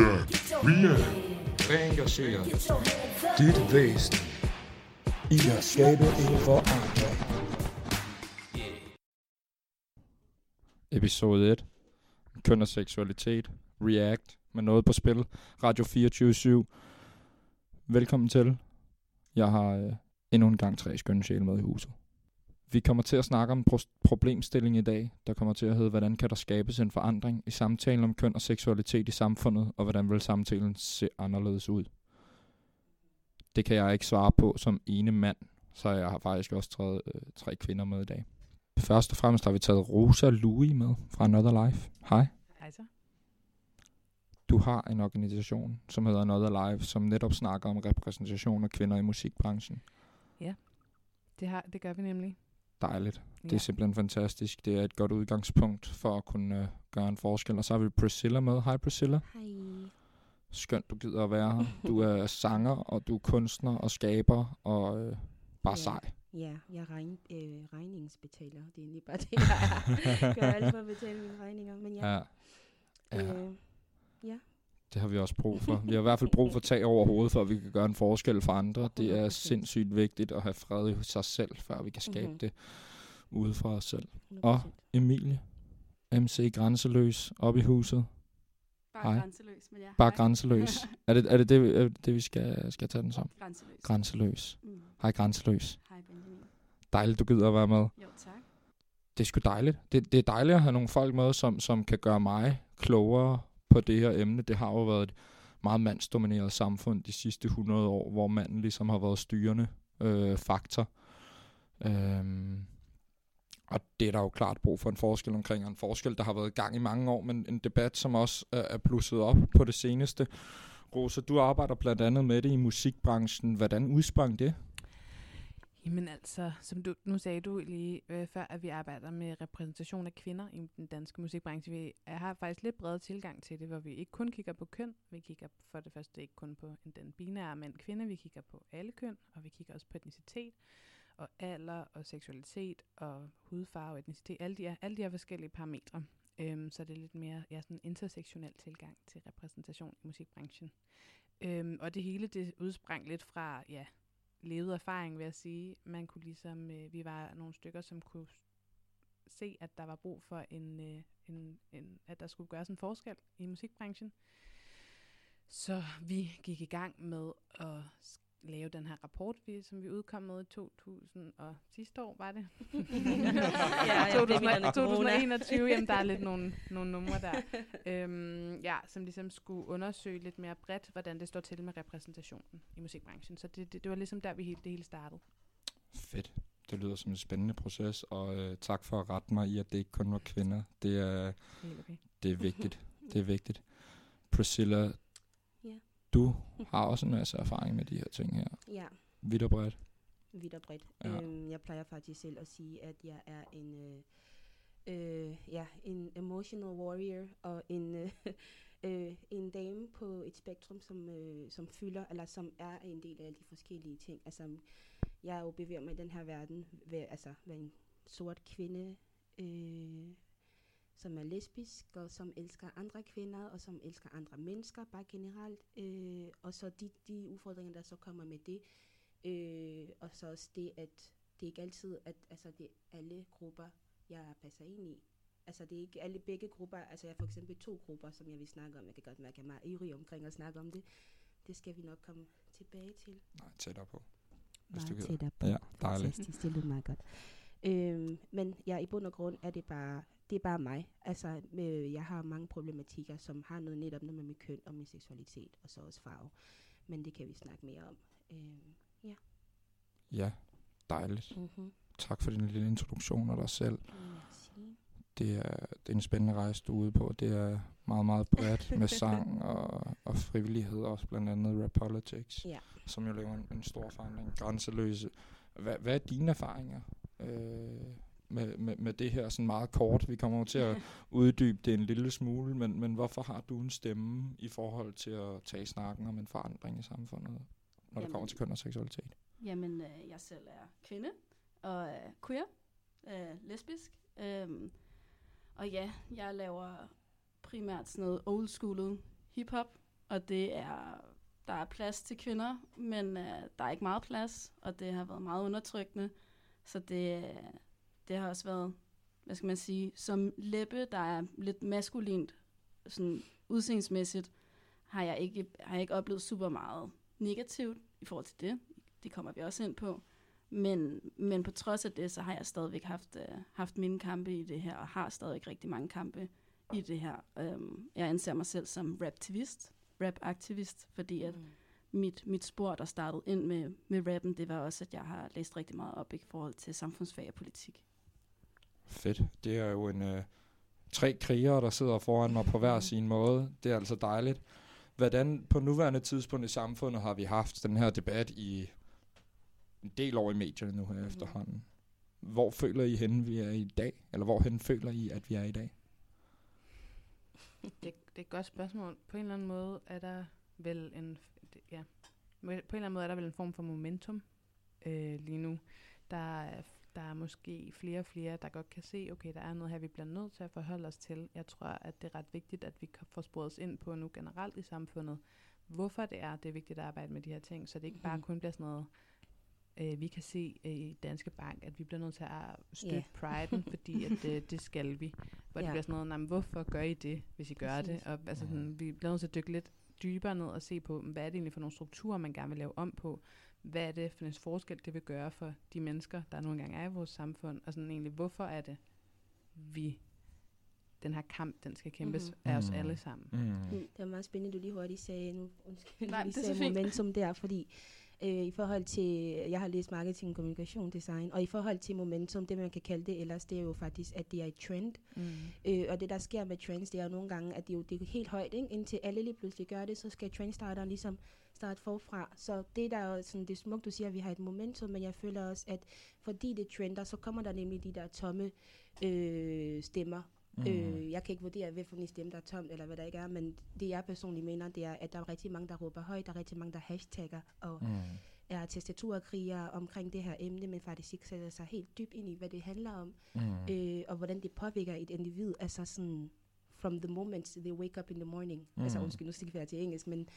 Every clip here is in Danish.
Ja, vi er Reengageret. Dit væsen. I at skabe en forandring. Episode 1. Køn og seksualitet. React. Med noget på spil. Radio 24 Velkommen til. Jeg har øh, endnu en gang tre skønne sjæle med i huset. Vi kommer til at snakke om en problemstilling i dag, der kommer til at hedde, hvordan kan der skabes en forandring i samtalen om køn og seksualitet i samfundet, og hvordan vil samtalen se anderledes ud. Det kan jeg ikke svare på som ene mand, så jeg har faktisk også taget øh, tre kvinder med i dag. Først og fremmest har vi taget Rosa Louis med fra Another Life. Hej. Hej så. Du har en organisation, som hedder Another Life, som netop snakker om repræsentation af kvinder i musikbranchen. Det, har, det gør vi nemlig. Dejligt. Det Ja. er simpelthen fantastisk. Det er et godt udgangspunkt for at kunne øh, gøre en forskel. Og så har vi Priscilla med. Hej Priscilla. Hej. Skønt, du gider at være her. Du er sanger, og du er kunstner og skaber, og øh, bare Ja. sej. Ja, jeg regn, øh, regningsbetaler. Det er egentlig bare det, jeg er. gør alt for at betale mine regninger. Men ja, Ja. ja. Øh, Det har vi også brug for. Vi har i hvert fald brug for tag over hovedet, for at vi kan gøre en forskel for andre. Det er 100%. sindssygt vigtigt at have fred i sig selv, før vi kan skabe Mhm. det ude fra os selv. 100%. Og Emilie, MC Grænseløs, op i huset. Bare Hej. grænseløs, men ja. Bare hej. grænseløs. er det er det, det, er det vi skal, skal tage den som? Grænseløs. Grænseløs. Mm. Hej Grænseløs. Hej Benjamin. Dejligt, du gider at være med. Jo, tak. Det er sgu dejligt. Det, det er dejligt at have nogle folk med, som, som kan gøre mig klogere på det her emne. Det har jo været et meget mandsdomineret samfund de sidste 100 år, hvor manden ligesom har været styrende øh, faktor. Øhm, og det er der jo klart brug for en forskel omkring, og en forskel, der har været i gang i mange år, men en debat, som også er, er op på det seneste. Rosa, du arbejder blandt andet med det i musikbranchen. Hvordan udsprang det? Jamen altså, som du, nu sagde du lige øh, før, at vi arbejder med repræsentation af kvinder i den danske musikbranche. Vi har faktisk lidt bredere tilgang til det, hvor vi ikke kun kigger på køn. Vi kigger for det første ikke kun på en- den binære mand-kvinde. Vi kigger på alle køn, og vi kigger også på etnicitet og alder og seksualitet og hudfarve og etnicitet. Alle de, her- alle de her forskellige parametre. Øhm, så det er lidt mere ja, sådan intersektionel tilgang til repræsentation i musikbranchen. Øhm, og det hele det udsprang lidt fra ja, levet erfaring, vil jeg sige. Man kunne ligesom, øh, vi var nogle stykker, som kunne se, at der var brug for en, øh, en, en, at der skulle gøres en forskel i musikbranchen. Så vi gik i gang med at lave den her rapport, vi, som vi udkom med i 2000 og sidste år, var det? Ja, ja, det er midten af corona. 2021, jamen der er lidt nogle, nogle numre der. øhm, ja, som ligesom skulle undersøge lidt mere bredt, hvordan det står til med repræsentationen i musikbranchen. Så det, det, det var ligesom der, vi hele, det hele startede. Fedt. Det lyder som en spændende proces, og øh, tak for at rette mig i, at det ikke kun var kvinder. Det er, okay. det er vigtigt. Det er vigtigt. Priscilla. Du har også en masse erfaring med de her ting her. ja, Vidt og bredt. vidt og bredt. Ja. Øhm, jeg plejer faktisk selv at sige, at jeg er en, øh, øh, ja, en emotional warrior og en, øh, øh, en dame på et spektrum, som, øh, som fylder, eller som er en del af alle de forskellige ting. Altså, jeg er jo bevæger mig i den her verden ved, altså, ved en sort kvinde, øh, som er lesbisk, og som elsker andre kvinder, og som elsker andre mennesker, bare generelt. Øh, og så de, de udfordringer, der så kommer med det. Øh, og så også det, at det ikke altid, at altså, det er alle grupper, jeg passer ind i. Altså det er ikke alle begge grupper, altså jeg har for eksempel to grupper, som jeg vil snakke om. Jeg kan godt mærke, at jeg er meget ivrig omkring at snakke om det. Det skal vi nok komme tilbage til. Nej, tættere på. Hvis Meget tættere på. Ja, dejligt. Fantastisk, det lyder meget godt. Øhm, men ja, i bund og grund er det bare, det er bare mig. Altså, øh, jeg har mange problematikker, som har noget netop noget med mit køn og min seksualitet, og så også farve. Men det kan vi snakke mere om. Øhm, Ja, dejligt. mm-hmm. Tak for din lille introduktion af dig selv. Det er, det er en spændende rejse, du er ude på. Det er meget, meget bredt med sang og, og frivillighed, også blandt andet Rap Politics, Ja. som jo laver en, en stor forandring. Grænseløse. Hvad, hvad er dine erfaringer øh, med, med, med det her sådan meget kort? Vi kommer jo til at uddybe det en lille smule, men, men hvorfor har du en stemme i forhold til at tage snakken om en forandring i samfundet, når det Jamen. kommer til køn og seksualitet? Jamen, øh, jeg selv er kvinde og er queer, øh, lesbisk. Øhm, og ja, jeg laver primært sådan noget old schoolet hiphop, og det er, der er plads til kvinder, men øh, der er ikke meget plads, og det har været meget undertrykkende. Så det, det har også været, hvad skal man sige, som læbe, der er lidt maskulint, sådan udseendsmæssigt, har jeg ikke, har jeg ikke oplevet super meget negativt i forhold til det. Det kommer vi også ind på. Men, men på trods af det, så har jeg stadigvæk haft, øh, haft mine kampe i det her, og har stadig rigtig mange kampe i det her. Um, jeg anser mig selv som raptivist, rap-aktivist, fordi at Mm. mit, mit spor, der startede ind med, med rappen, det var også, at jeg har læst rigtig meget op i forhold til samfundsfag og politik. Fedt. Det er jo en øh, tre krigere, der sidder foran mig på hver sin måde. Det er altså dejligt. Hvordan på nuværende tidspunkt i samfundet har vi haft den her debat i en del år i medierne nu her Mhm. efterhånden? Hvor føler I henne, vi er i dag? Eller hvorhen føler I, at vi er i dag? Det, det er et godt spørgsmål. På en eller anden måde er der vel en, ja, på en eller anden måde er der vel en form for momentum øh, lige nu. Der er, der er måske flere og flere, der godt kan se, okay, der er noget her, vi bliver nødt til at forholde os til. Jeg tror, at det er ret vigtigt, at vi kan få sporet os ind på nu generelt i samfundet, hvorfor det er, det er vigtigt at arbejde med de her ting, så det ikke bare Mhm. kun bliver sådan noget, øh, vi kan se øh, i Danske Bank, at vi bliver nødt til at støtte Ja. priden, fordi at, øh, det skal vi. Hvor det Ja. bliver sådan noget, "Nå, men hvorfor gør I det, hvis I gør Præcis. det? Og altså, sådan, vi bliver nødt til at dykke lidt dybere ned og se på, hvad er det egentlig for nogle strukturer, man gerne vil lave om på? Hvad er det for en forskel, det vil gøre for de mennesker, der nogle gange er i vores samfund? Og sådan egentlig, hvorfor er det, vi den her kamp, den skal kæmpes Mhm. af os Mhm. alle sammen? Mm. Mm, Det var meget spændende, du lige hurtigt sagde nu. Undskyld, Nej, lige er sagde momentum der, fordi øh, i forhold til, jeg har læst marketing, kommunikation, design, og i forhold til momentum, det man kan kalde det ellers, det er jo faktisk, at det er et trend. Mm. Øh, og det der sker med trends, det er jo nogle gange, at det jo det er helt højt, ikke? indtil alle lige pludselig gør det, så skal trendstarteren ligesom starte forfra. Så det der er jo sådan, det er smukt, du siger, at vi har et momentum, men jeg føler også, at fordi det trender, så kommer der nemlig de der tomme øh, stemmer. Mm. Øh, jeg kan ikke vurdere, hvilken en stemme, der er tomt, eller hvad der ikke er, men det jeg personligt mener, det er, at der er rigtig mange, der råber højt, der er rigtig mange, der hashtagger, og Mm. er tastaturkrigere omkring det her emne, men faktisk ikke sætter sig helt dybt ind i, hvad det handler om Mm. øh, og hvordan det påvirker et individ, altså sådan, from the moment they wake up in the morning, mm. altså undskyld, nu skal jeg til engelsk, men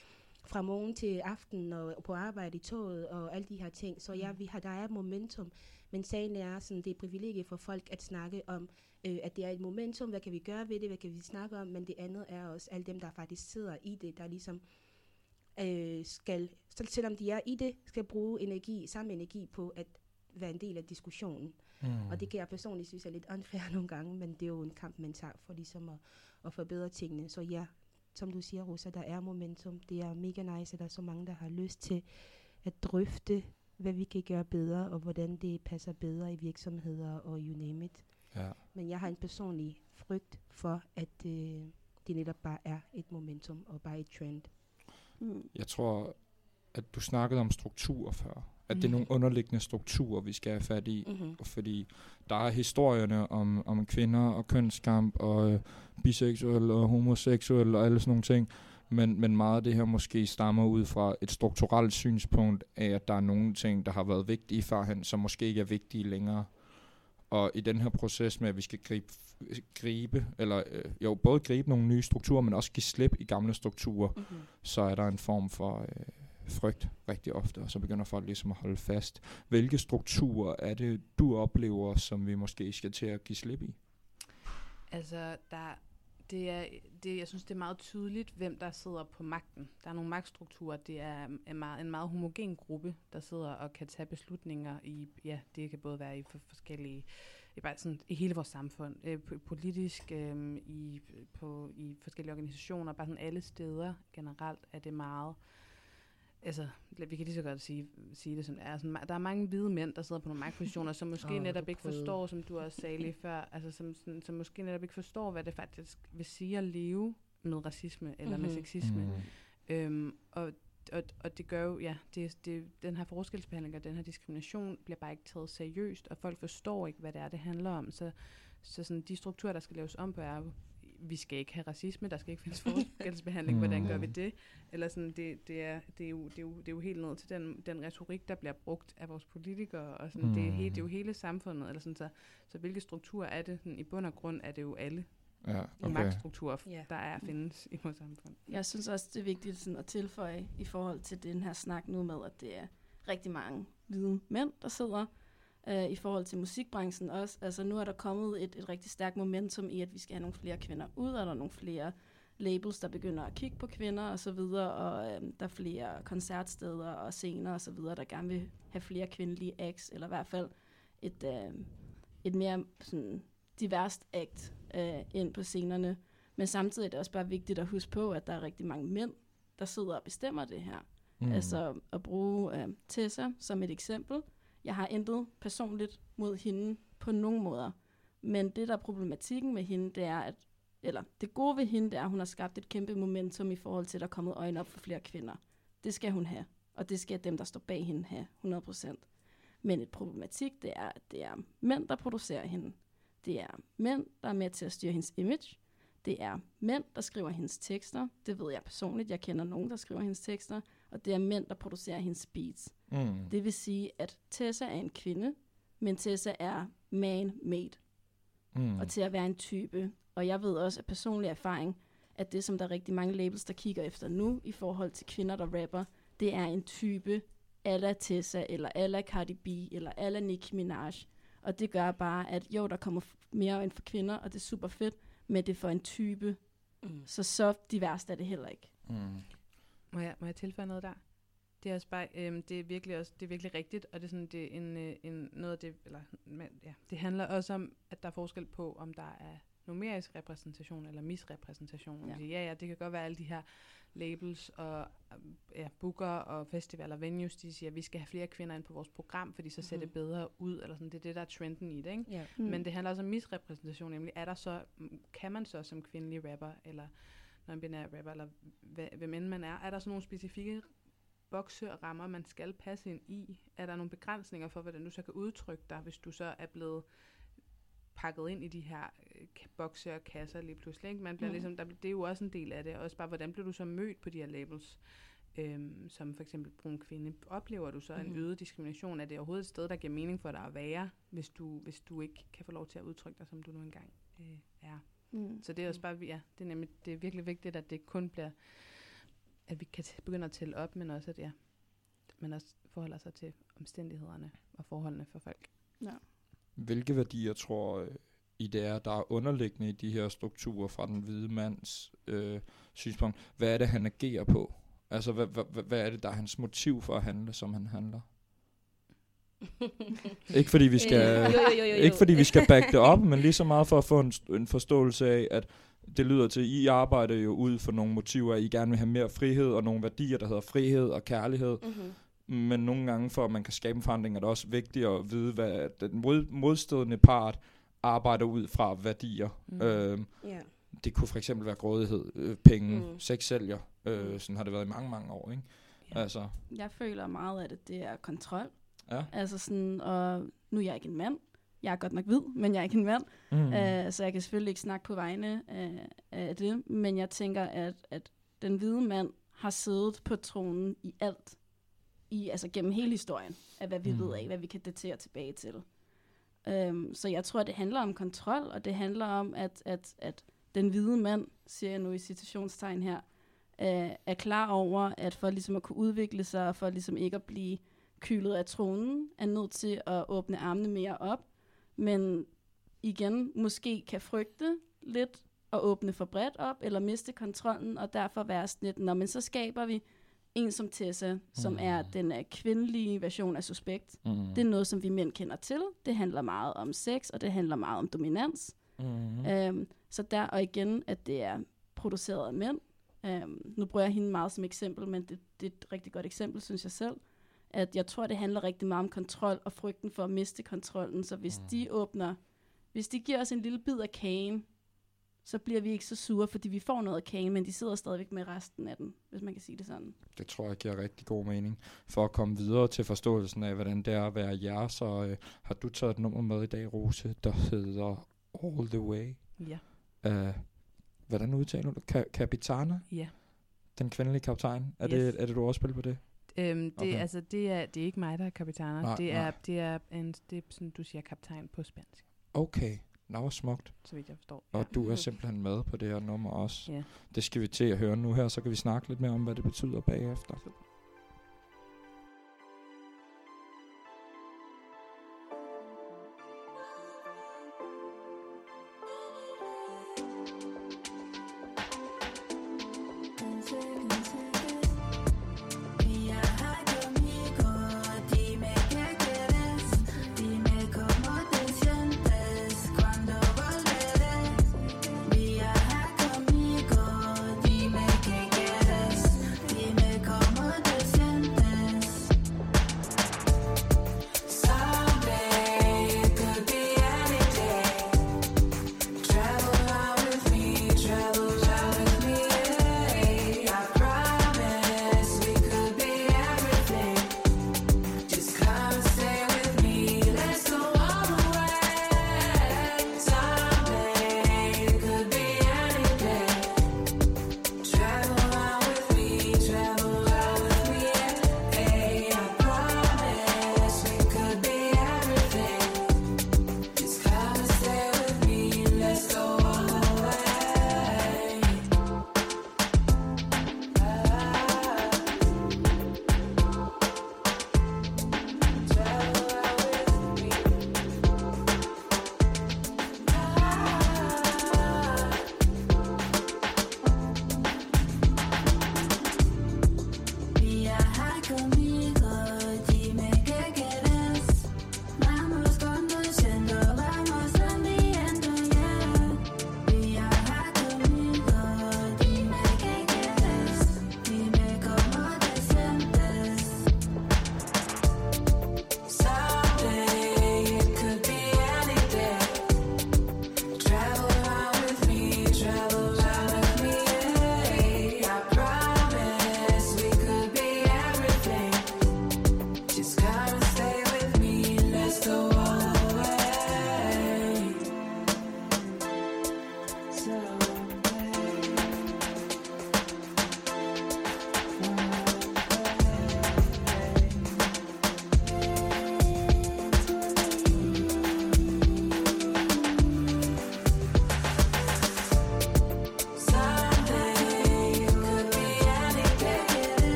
fra morgen til aften, og på arbejde i toget, og alle de her ting, så ja, Mm. vi har, der er momentum, men sagen er sådan, det er privilegie for folk at snakke om, øh, at det er et momentum, hvad kan vi gøre ved det, hvad kan vi snakke om, men det andet er også alle dem, der faktisk sidder i det, der ligesom øh, skal, selvom de er i det, skal bruge energi, samme energi på at være en del af diskussionen. Mm. Og det kan jeg personligt synes er lidt unfair nogle gange, men det er jo en kamp, man tager for ligesom at, at forbedre tingene. Så ja, som du siger, Rosa, der er momentum. Det er mega nice, at der er så mange, der har lyst til at drøfte, hvad vi kan gøre bedre, og hvordan det passer bedre i virksomheder og you name it. Ja. Men jeg har en personlig frygt for, at øh, det netop bare er et momentum og bare et trend. Mm. Jeg tror, at du snakkede om strukturer før. At det er Mhm. nogle underliggende strukturer, vi skal have fat i. Mm-hmm. Fordi der er historierne om, om kvinder og kønskamp og øh, biseksuel og homoseksuel og alle sådan nogle ting. Men, men meget af det her måske stammer ud fra et strukturelt synspunkt af, at der er nogle ting, der har været vigtige førhen, som måske ikke er vigtige længere. Og i den her proces med, at vi skal gribe, gribe eller øh, jo, både gribe nogle nye strukturer, men også give slip i gamle strukturer, Mm-hmm. så er der en form for øh, frygt rigtig ofte, og så begynder folk ligesom at holde fast. Hvilke strukturer er det, du oplever, som vi måske skal til at give slip i? Altså, der, det er, det, jeg synes, det er meget tydeligt, hvem der sidder på magten. Der er nogle magtstrukturer. Det er en meget, en meget homogen gruppe, der sidder og kan tage beslutninger i, ja, det kan både være i for, forskellige, i, bare sådan, i hele vores samfund, øh, politisk, øh, i, på, i forskellige organisationer, bare sådan alle steder generelt er det meget, altså, vi kan lige så godt sige, sige det som det er. Sådan, der er mange hvide mænd, der sidder på nogle magtpositioner, som måske oh, netop ikke prøvede. forstår, som du også sagde lige før, altså som, sådan, som måske netop ikke forstår, hvad det faktisk vil sige at leve med racisme eller mm-hmm. med Mhm. sexisme. Mm. Øhm, og, og, og det gør jo, ja, det, det, den her forskelsbehandling og den her diskrimination bliver bare ikke taget seriøst, og folk forstår ikke, hvad det er, det handler om. Så, så sådan, de strukturer, der skal laves om på, er jo, vi skal ikke have racisme, der skal ikke findes forskelsbehandling, hvordan gør vi Mm. det? Eller sådan, det, det, er, det, er jo, det, er jo, det er jo helt ned til den, den retorik, der bliver brugt af vores politikere, og sådan, mm. det, er, he- det er jo hele samfundet, eller sådan, så, så hvilke strukturer er det? Sådan, I bund og grund er det jo alle. Ja, en okay. magtstruktur, Ja. der er findes i vores samfund. Jeg synes også, det er vigtigt sådan at tilføje i forhold til den her snak nu med, at det er rigtig mange hvide mænd, der sidder øh, i forhold til musikbranchen også. Altså nu er der kommet et, et rigtig stærkt momentum i, at vi skal have nogle flere kvinder ud, og der er nogle flere labels, der begynder at kigge på kvinder og så videre, og øh, der er flere koncertsteder og scener og så videre, der gerne vil have flere kvindelige acts, eller i hvert fald et, øh, et mere sådan diverst act øh, ind på scenerne. Men samtidig er det også bare vigtigt at huske på, at der er rigtig mange mænd, der sidder og bestemmer det her. Mm. Altså at bruge øh, Tessa som et eksempel. Jeg har intet personligt mod hende på nogen måder. Men det, der er problematikken med hende, det er, at, eller det gode ved hende, det er, at hun har skabt et kæmpe momentum i forhold til, at der er kommet øjne op for flere kvinder. Det skal hun have. Og det skal dem, der står bag hende, have 100%. Men et problematik, det er, at det er mænd, der producerer hende. Det er mænd, der er med til at styre hendes image. Det er mænd, der skriver hendes tekster. Det ved jeg personligt. Jeg kender nogen, der skriver hendes tekster. Og det er mænd, der producerer hendes beats. Mm. Det vil sige, at Tessa er en kvinde, men Tessa er man-made. Mm. Og til at være en type. Og jeg ved også af personlig erfaring, at det, som der er rigtig mange labels, der kigger efter nu, i forhold til kvinder, der rapper, det er en type ala Tessa, eller ala Cardi B, eller ala Nicki Minaj. Og det gør bare, at jo, der kommer mere ind for kvinder, og det er super fedt, men det er for en type. Mm. Så så diverst er det heller ikke. Mm. Må jeg, må jeg tilføje noget der? Det er også bare, øhm, det er virkelig også, det er virkelig rigtigt, og det er sådan, det er en, øh, en, noget af det, eller, men, ja, det handler også om, at der er forskel på, om der er numerisk repræsentation eller misrepræsentation. Ja. Ja. ja, ja, det kan godt være alle de her labels og øhm, ja, booker og festivaler, venues, de siger, at vi skal have flere kvinder ind på vores program, fordi så ser Mhm. det bedre ud, eller sådan, det er det, der er trenden i det, ikke? Ja. Mm. Men det handler også om misrepræsentation, nemlig er der så, mm, kan man så som kvindelig rapper, eller non-binær rapper, eller hva- hvem end man er, er der så nogle specifikke bokse og rammer, man skal passe ind i? Er der nogle begrænsninger for, hvordan du så kan udtrykke dig, hvis du så er blevet pakket ind i de her øh, bokse og kasser lige pludselig? Ikke? Man bliver Mm. ligesom, der, det er jo også en del af det, og også bare, hvordan bliver du så mødt på de her labels? Øhm, som for eksempel brun kvinde. Oplever du så mm. en Mhm. øget diskrimination? Er det overhovedet et sted, der giver mening for dig at være, hvis du, hvis du ikke kan få lov til at udtrykke dig, som du nu engang øh, er? Mm. Så det er også bare, ja, det er nemlig, det er virkelig vigtigt, at det kun bliver, at vi kan begynde at tælle op, men også, at ja, man også forholder sig til omstændighederne og forholdene for folk. Hvilke værdier tror øh, I det er, der er underliggende i de her strukturer fra den hvide mands øh, synspunkt? Hvad er det, han agerer på? Altså, hvad, hvad, hvad- hvad er det, der er hans motiv for at handle, som han handler? Ikke fordi vi skal, Øh, jo, jo, jo, jo, jo. ikke fordi vi skal back det op, men lige så meget for at få en, en forståelse af, at det lyder til, at I arbejder jo ud for nogle motiver, at I gerne vil have mere frihed og nogle værdier, der hedder frihed og kærlighed. Mhm. Men nogle gange, for at man kan skabe en forandring, er det også vigtigt at vide, hvad den mod, modstridende part arbejder ud fra værdier. Mm. Øhm, Ja. det kunne for eksempel være grådighed, øh, penge, Mm. mm. sex sælger. Øh, Mm. sådan har det været i mange, mange år. Ikke? Ja. Altså, Jeg føler meget af det, det er kontrol. Ja. Altså sådan, og nu er jeg ikke en mand. Jeg er godt nok hvid, men jeg er ikke en mand. Mm. Uh, så jeg kan selvfølgelig ikke snakke på vegne af, af det. Men jeg tænker, at, at den hvide mand har siddet på tronen i alt. I, altså gennem hele historien af, hvad vi Mm. ved af, hvad vi kan datere tilbage til. Um, så jeg tror, det handler om kontrol, og det handler om, at, at, at den hvide mand, siger jeg nu i citationstegn her, uh, er klar over, at for ligesom at kunne udvikle sig, og for ligesom ikke at blive kylet af tronen, er nødt til at åbne armene mere op. Men igen, måske kan frygte lidt og åbne for bredt op, eller miste kontrollen, og derfor være sådan lidt, Nå, men så skaber vi en som Tessa, som Mm. er den uh, kvindelige version af Suspekt. Mm. Det er noget, som vi mænd kender til. Det handler meget om sex, og det handler meget om dominans. Mm. Øhm, så der, og igen, at det er produceret af mænd. Øhm, nu bruger jeg hende meget som eksempel, men det, det er et rigtig godt eksempel, synes jeg selv. At jeg tror, det handler rigtig meget om kontrol og frygten for at miste kontrollen. Så hvis Mm. de åbner, hvis de giver os en lille bid af kagen, så bliver vi ikke så sure, fordi vi får noget af kagen, men de sidder stadigvæk med resten af den, hvis man kan sige det sådan. Det tror jeg giver rigtig god mening. For at komme videre til forståelsen af, hvordan det er at være jer, så øh, har du taget et nummer med i dag, Rose, der hedder All The Way. Ja. Uh, hvordan udtaler du? Ka- Capitana? Ja. Den kvindelige kaptajn? Er, Yes. det, er det du også spiller på det? Øhm, det, Okay. altså, det, er, det er ikke mig, der er kapitaner. Nej, det, er, nej. det er, en, det er sådan, du siger kaptajn på spansk. Okay. Nå, hvor smukt. så vidt jeg forstår. Og du er simpelthen med på det her nummer også. Ja. Det skal vi til at høre nu her, så kan vi snakke lidt mere om, hvad det betyder bagefter. Mira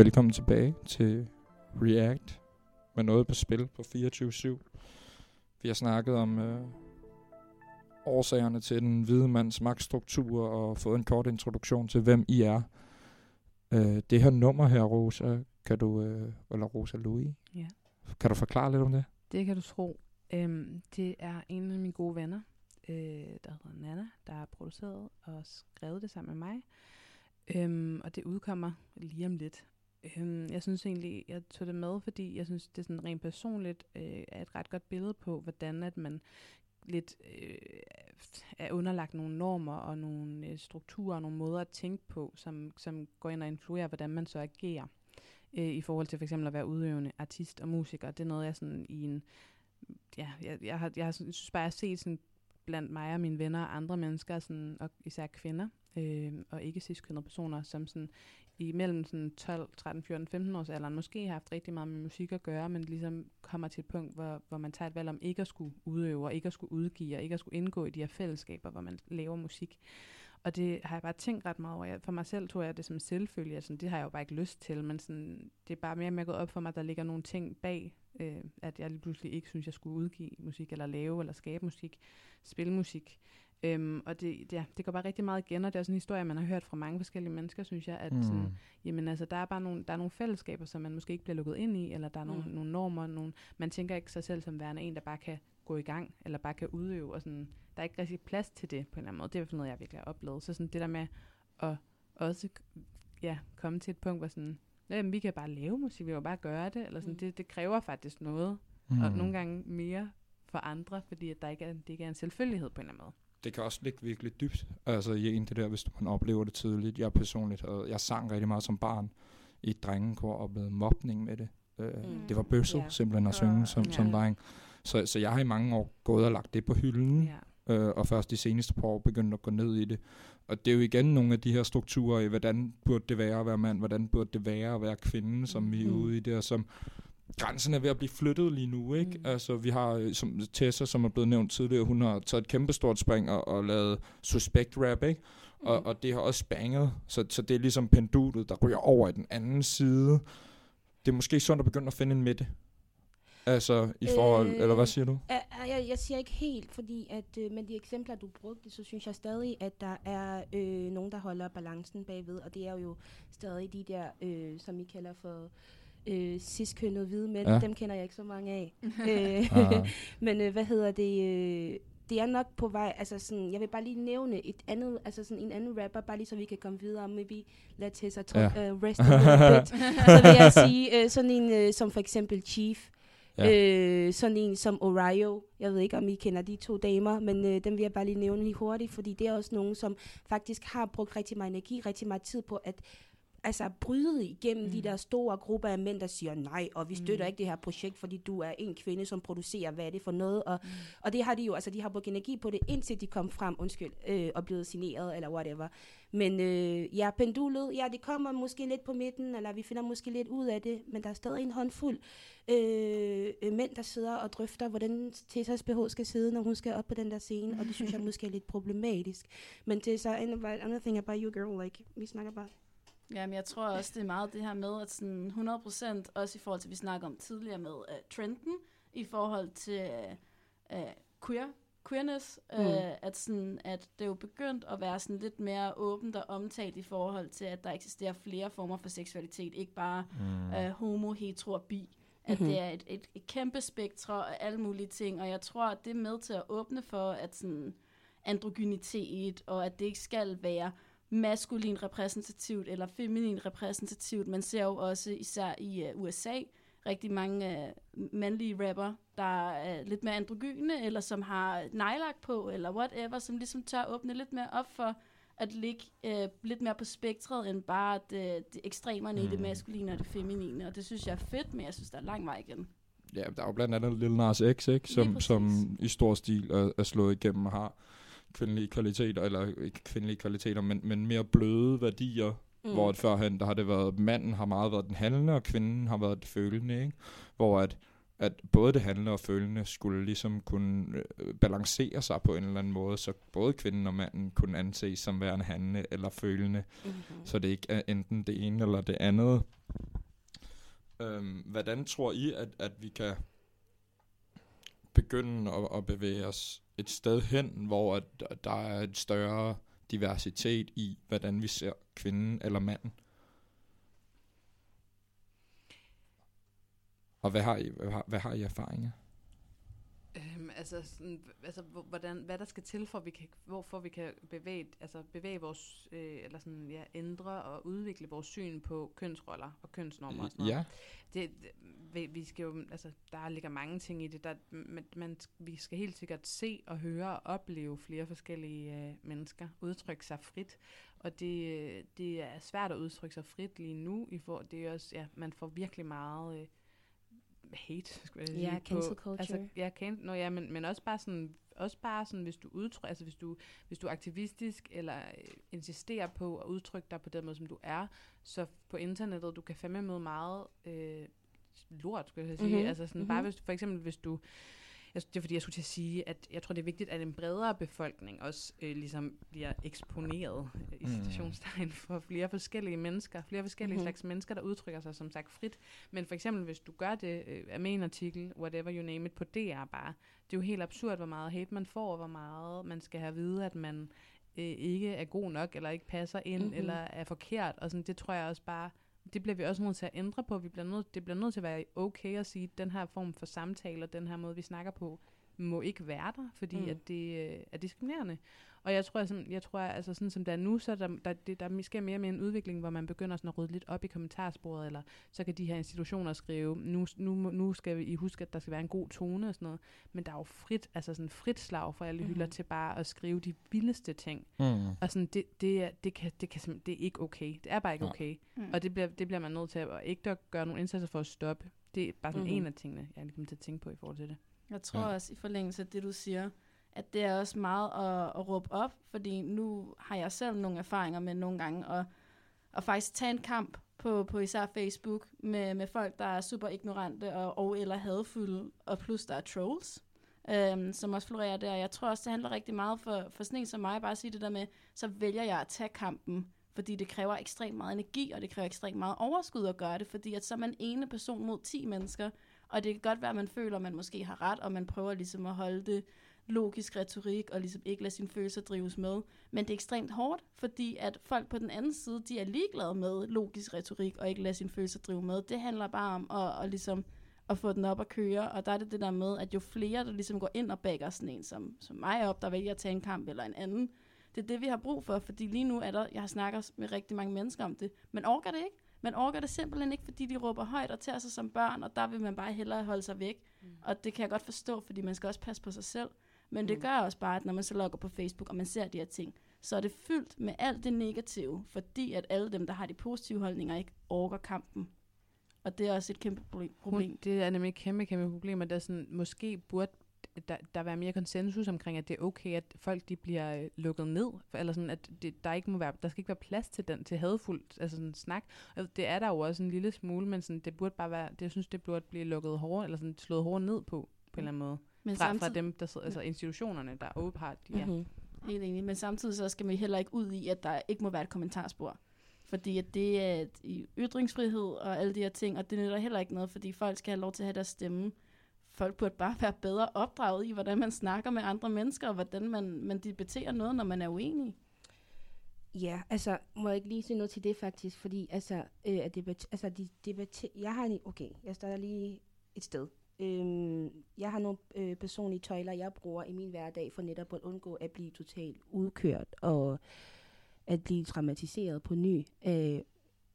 Velkommen tilbage til React med noget på spil på 24-7. Vi har snakket om øh, årsagerne til den hvide mands magtstruktur og fået en kort introduktion til, hvem I er. Øh, det her nummer her, Rosa, kan du, øh, eller Rosa Louis, Ja. kan du forklare lidt om det? Det kan du tro. Øhm, det er en af mine gode venner, øh, der hedder Nana, der har produceret og skrevet det sammen med mig. Øhm, og det udkommer lige om lidt. Øhm, jeg synes egentlig, jeg tog det med, fordi jeg synes, det er sådan rent personligt øh, er et ret godt billede på, hvordan at man lidt øh, er underlagt nogle normer og nogle øh, strukturer og nogle måder at tænke på, som, som går ind og influerer, hvordan man så agerer øh, i forhold til for eksempel at være udøvende artist og musiker. Det er noget, jeg sådan i en... Ja, jeg, jeg, har, jeg har sådan, synes bare, jeg har set sådan blandt mig og mine venner og andre mennesker, sådan, og især kvinder, øh, og ikke cis personer, som sådan imellem sådan 12, 13, 14, 15 års alderen måske har haft rigtig meget med musik at gøre, men ligesom kommer til et punkt, hvor, hvor man tager et valg om ikke at skulle udøve, og ikke at skulle udgive, og ikke at skulle indgå i de her fællesskaber, hvor man laver musik. Og det har jeg bare tænkt ret meget over. Jeg, for mig selv tror jeg det som selvfølge. Altså, det har jeg jo bare ikke lyst til, men sådan, det er bare mere med at gå op for mig, at der ligger nogle ting bag, øh, at jeg lige pludselig ikke synes, jeg skulle udgive musik, eller lave, eller skabe musik, spille musik. Øhm, og det, ja, det går bare rigtig meget igen, og det er sådan en historie, man har hørt fra mange forskellige mennesker, synes jeg, at mm. sådan, jamen, altså, der er bare nogle, der er nogle fællesskaber, som man måske ikke bliver lukket ind i, eller der er nogle, Mm. nogle normer, nogle, man tænker ikke sig selv som værende en, der bare kan gå i gang, eller bare kan udøve, og sådan, der er ikke rigtig plads til det på en eller anden måde. Det er i hvert fald noget, jeg virkelig har oplevet. Så sådan det der med at også ja, komme til et punkt, hvor sådan, jamen, vi kan bare lave musik, vi kan bare gøre det, eller sådan, Mm. det, det kræver faktisk noget, mm. og nogle gange mere for andre, fordi at der ikke er, det ikke er en selvfølgelighed på en eller anden måde. Det kan også ligge virkelig dybt altså i en det der, hvis man oplever det tidligt. Jeg personligt, og jeg sang rigtig meget som barn i et drengekor og oplevede mobning med det. Øh, Mm. Det var bøsset Ja. simpelthen at synge som, Ja. som dreng. Så, så jeg har i mange år gået og lagt det på hylden, Ja. øh, og først de seneste par år begyndt at gå ned i det. Og det er jo igen nogle af de her strukturer i, hvordan burde det være at være mand, hvordan burde det være at være kvinde, som vi er Mm. ude i det, og som grænsen er ved at blive flyttet lige nu, ikke? Mm. Altså, vi har øh, som Tessa, som er blevet nævnt tidligere, hun har taget et kæmpestort spring og, og lavet suspect rap, ikke? Og, Mm. og det har også spanget, så, så det er ligesom pendulet, der ryger over i den anden side. Det er måske sundt at begynde at finde en midte. Altså, i forhold, Øh, eller hvad siger du? Jeg, jeg, jeg siger ikke helt, fordi at øh, med de eksempler, du brugte, så synes jeg stadig, at der er øh, nogen, der holder balancen bagved, og det er jo stadig de der, øh, som I kalder for øh, cis-kønnede hvide mænd. Ja. Dem kender jeg ikke så mange af. øh, Ah. men øh, hvad hedder det? Øh, det er nok på vej, altså sådan, jeg vil bare lige nævne et andet, altså sådan en anden rapper, bare lige så vi kan komme videre, maybe let Tessa talk, Ja. ja. uh, rest a little bit. så vil jeg sige, øh, sådan en øh, som for eksempel Chief, ja. øh, sådan en som Orio, jeg ved ikke om I kender de to damer, men øh, dem vil jeg bare lige nævne lige hurtigt, fordi det er også nogen, som faktisk har brugt rigtig meget energi, rigtig meget tid på at altså bryde igennem mm. de der store grupper af mænd, der siger nej, og vi støtter Mm. ikke det her projekt, fordi du er en kvinde, som producerer, hvad er det for noget, og, Mm. og det har de jo, altså de har brugt energi på det, indtil de kom frem, undskyld, øh, og blevet signeret, eller whatever. Men øh, ja, pendulet, ja, det kommer måske lidt på midten, eller vi finder måske lidt ud af det, men der er stadig en håndfuld øh, øh, mænd, der sidder og drøfter, hvordan Tessas BH skal sidde, når hun skal op på den der scene, og det synes jeg måske er lidt problematisk. Men Tessa, and another thing about you, girl, like, vi snakker bare. Jamen, jeg tror også, det er meget det her med, at sådan 100% også i forhold til, vi snakker om tidligere med uh, trenden, i forhold til uh, uh, queer, queerness, mm. Uh, at, sådan, at det er jo begyndt at være sådan lidt mere åbent og omtalt i forhold til, at der eksisterer flere former for seksualitet, ikke bare Mm. uh, homo, hetero og bi. At Mhm. det er et, et, et kæmpe spektre og alle mulige ting, og jeg tror, at det er med til at åbne for, at sådan androgynitet, og at det ikke skal være maskulin repræsentativt eller feminin repræsentativt. Man ser jo også især i uh, USA rigtig mange uh, mandlige rapper, der er lidt mere androgyne, eller som har nejlak på, eller whatever, som ligesom tør åbne lidt mere op for at ligge uh, lidt mere på spektret, end bare det, det ekstremerne mm. i det Mm. maskuline og det feminine. Og det synes jeg er fedt, men jeg synes, der er lang vej igen. Ja, der er jo blandt andet Lil Nas X, ikke? Som, som i stor stil er, er slået igennem og har kvindelige kvaliteter, eller ikke kvindelige kvaliteter, men, men mere bløde værdier, mm. hvor at førhen, der har det været, manden har meget været den handlende, og kvinden har været det følende, ikke? Hvor at, at både det handlende og følende skulle ligesom kunne øh, balancere sig på en eller anden måde, så både kvinden og manden kunne anses som værende handlende eller følende, Mm-hmm. så det ikke er enten det ene eller det andet. Øhm, hvordan tror I, at, at vi kan begynde at, at bevæge os et sted hen, hvor at der er et større diversitet i, hvordan vi ser kvinden eller manden? Og hvad har I, hvad har, hvad har I erfaringer? Altså, sådan, altså hvor- hvordan, hvad der skal til, for vi kan, hvorfor vi kan bevæge, altså bevæge vores, øh, eller sådan, ja, ændre og udvikle vores syn på kønsroller og kønsnormer og sådan noget. Ja, Det, det- vi, vi skal jo, altså, der ligger mange ting i det. Der, man, man, vi skal helt sikkert se og høre og opleve flere forskellige øh, mennesker udtrykke sig frit. Og det, øh, det er svært at udtrykke sig frit lige nu. I for, det er også, ja, man får virkelig meget øh, hate, skulle jeg Ja, sige. cancel culture. Altså, ja, can, no, ja men, men også bare sådan, også bare sådan, hvis du udtrykker, altså hvis du, hvis du er aktivistisk, eller øh, insisterer på at udtrykke dig på den måde, som du er, så på internettet, du kan fandme møde meget øh, lort, skulle jeg sige. Mhm, Mm-hmm. Altså sådan, mm-hmm. bare mhm. hvis, for eksempel hvis du, jeg, det er fordi, jeg skulle til at sige, at jeg tror, det er vigtigt, at en bredere befolkning også øh, ligesom bliver eksponeret øh, i Mm. citationstegn for flere forskellige mennesker, flere forskellige Mhm. mm-hmm. slags mennesker, der udtrykker sig som sagt frit. Men for eksempel, hvis du gør det øh, af med en artikel, whatever you name it, på DR bare, det er jo helt absurd, hvor meget hate man får, og hvor meget man skal have at vide, at man øh, ikke er god nok, eller ikke passer ind, Mhm. mm-hmm. eller er forkert. Og sådan, det tror jeg også bare, det bliver vi også nødt til at ændre på. Vi bliver nødt, det bliver nødt til at være okay at sige, at den her form for samtale, og den her måde, vi snakker på, må ikke være der, fordi Mm. at det øh, er diskriminerende. Og jeg tror, sådan, jeg tror altså sådan som det er nu, så er der, der, det, der sker mere og mere en udvikling, hvor man begynder sådan at rydde lidt op i kommentarsporet, eller så kan de her institutioner skrive, nu, nu, nu skal vi I huske, at der skal være en god tone og sådan noget. Men der er jo frit, altså sådan frit slag for alle hylder Mhm. til bare at skrive de vildeste ting. Mm. Og sådan, det, det, er, det, kan, det, kan, det er ikke okay. Det er bare ikke okay. Mm. Og det bliver, det bliver man nødt til at og ikke at gøre nogle indsatser for at stoppe. Det er bare sådan mm-hmm. en af tingene, jeg lige kommer til at tænke på i forhold til det. Jeg tror ja. også i forlængelse af det, du siger, at det er også meget at, at råbe op, fordi nu har jeg selv nogle erfaringer med nogle gange at, at faktisk tage en kamp på, på især Facebook med, med folk, der er super ignorante og, og eller hadfulde, og plus der er trolls, øhm, som også florerer der. Jeg tror også, det handler rigtig meget for, for sådan en som mig, bare at sige det der med, så vælger jeg at tage kampen, fordi det kræver ekstremt meget energi, og det kræver ekstremt meget overskud at gøre det, fordi at så er man ene person mod 10 mennesker, og det kan godt være, at man føler, at man måske har ret, og man prøver ligesom at holde det logisk retorik, og ligesom ikke lade sine følelser drives med. Men det er ekstremt hårdt, fordi at folk på den anden side, de er ligeglade med logisk retorik, og ikke lade sine følelser drive med. Det handler bare om at, at ligesom at få den op at køre, og der er det det der med, at jo flere, der ligesom går ind og backer sådan en som, som mig op, der vælger at tage en kamp eller en anden, det er det, vi har brug for, fordi lige nu er der, jeg har snakket med rigtig mange mennesker om det, men orker det ikke. Man orker det simpelthen ikke, fordi de råber højt og tager sig som børn, og der vil man bare hellere holde sig væk. Mm. Og det kan jeg godt forstå, fordi man skal også passe på sig selv. Men det Mm. gør også bare, at når man så logger på Facebook, og man ser de her ting, så er det fyldt med alt det negative, fordi at alle dem, der har de positive holdninger, ikke orker kampen. Og det er også et kæmpe problem. Hun, det er nemlig et kæmpe, kæmpe problem, og der er sådan, måske burde der, der være mere konsensus omkring, at det er okay, at folk de bliver øh, lukket ned, eller sådan, at det, der ikke må være, der skal ikke være plads til den, til hadfuldt, altså sådan snak. Og det er der jo også en lille smule, men sådan, det burde bare være, det, jeg synes, det burde blive lukket hårdere, eller sådan slået hårdere ned på, på en eller anden måde. Men Fra, fra samtidig, dem, der sidder, altså institutionerne, der åbent har de her. Mhm. helt enig, men samtidig så skal vi heller ikke ud i, at der ikke må være et kommentarspor. Fordi at det er et, i ytringsfrihed og alle de her ting, og det nytter heller ikke noget, fordi folk skal have lov til at have deres stemme. Folk burde bare være bedre opdraget i, hvordan man snakker med andre mennesker, og hvordan man, man debatterer noget, når man er uenig. Ja, altså, må jeg ikke lige sige noget til det faktisk, fordi altså, øh, at debat, altså de debatter, jeg har en, okay, jeg starter lige et sted. Øhm, jeg har nogle øh, personlige tøjler, jeg bruger i min hverdag for netop at undgå at blive totalt udkørt og at blive traumatiseret på ny af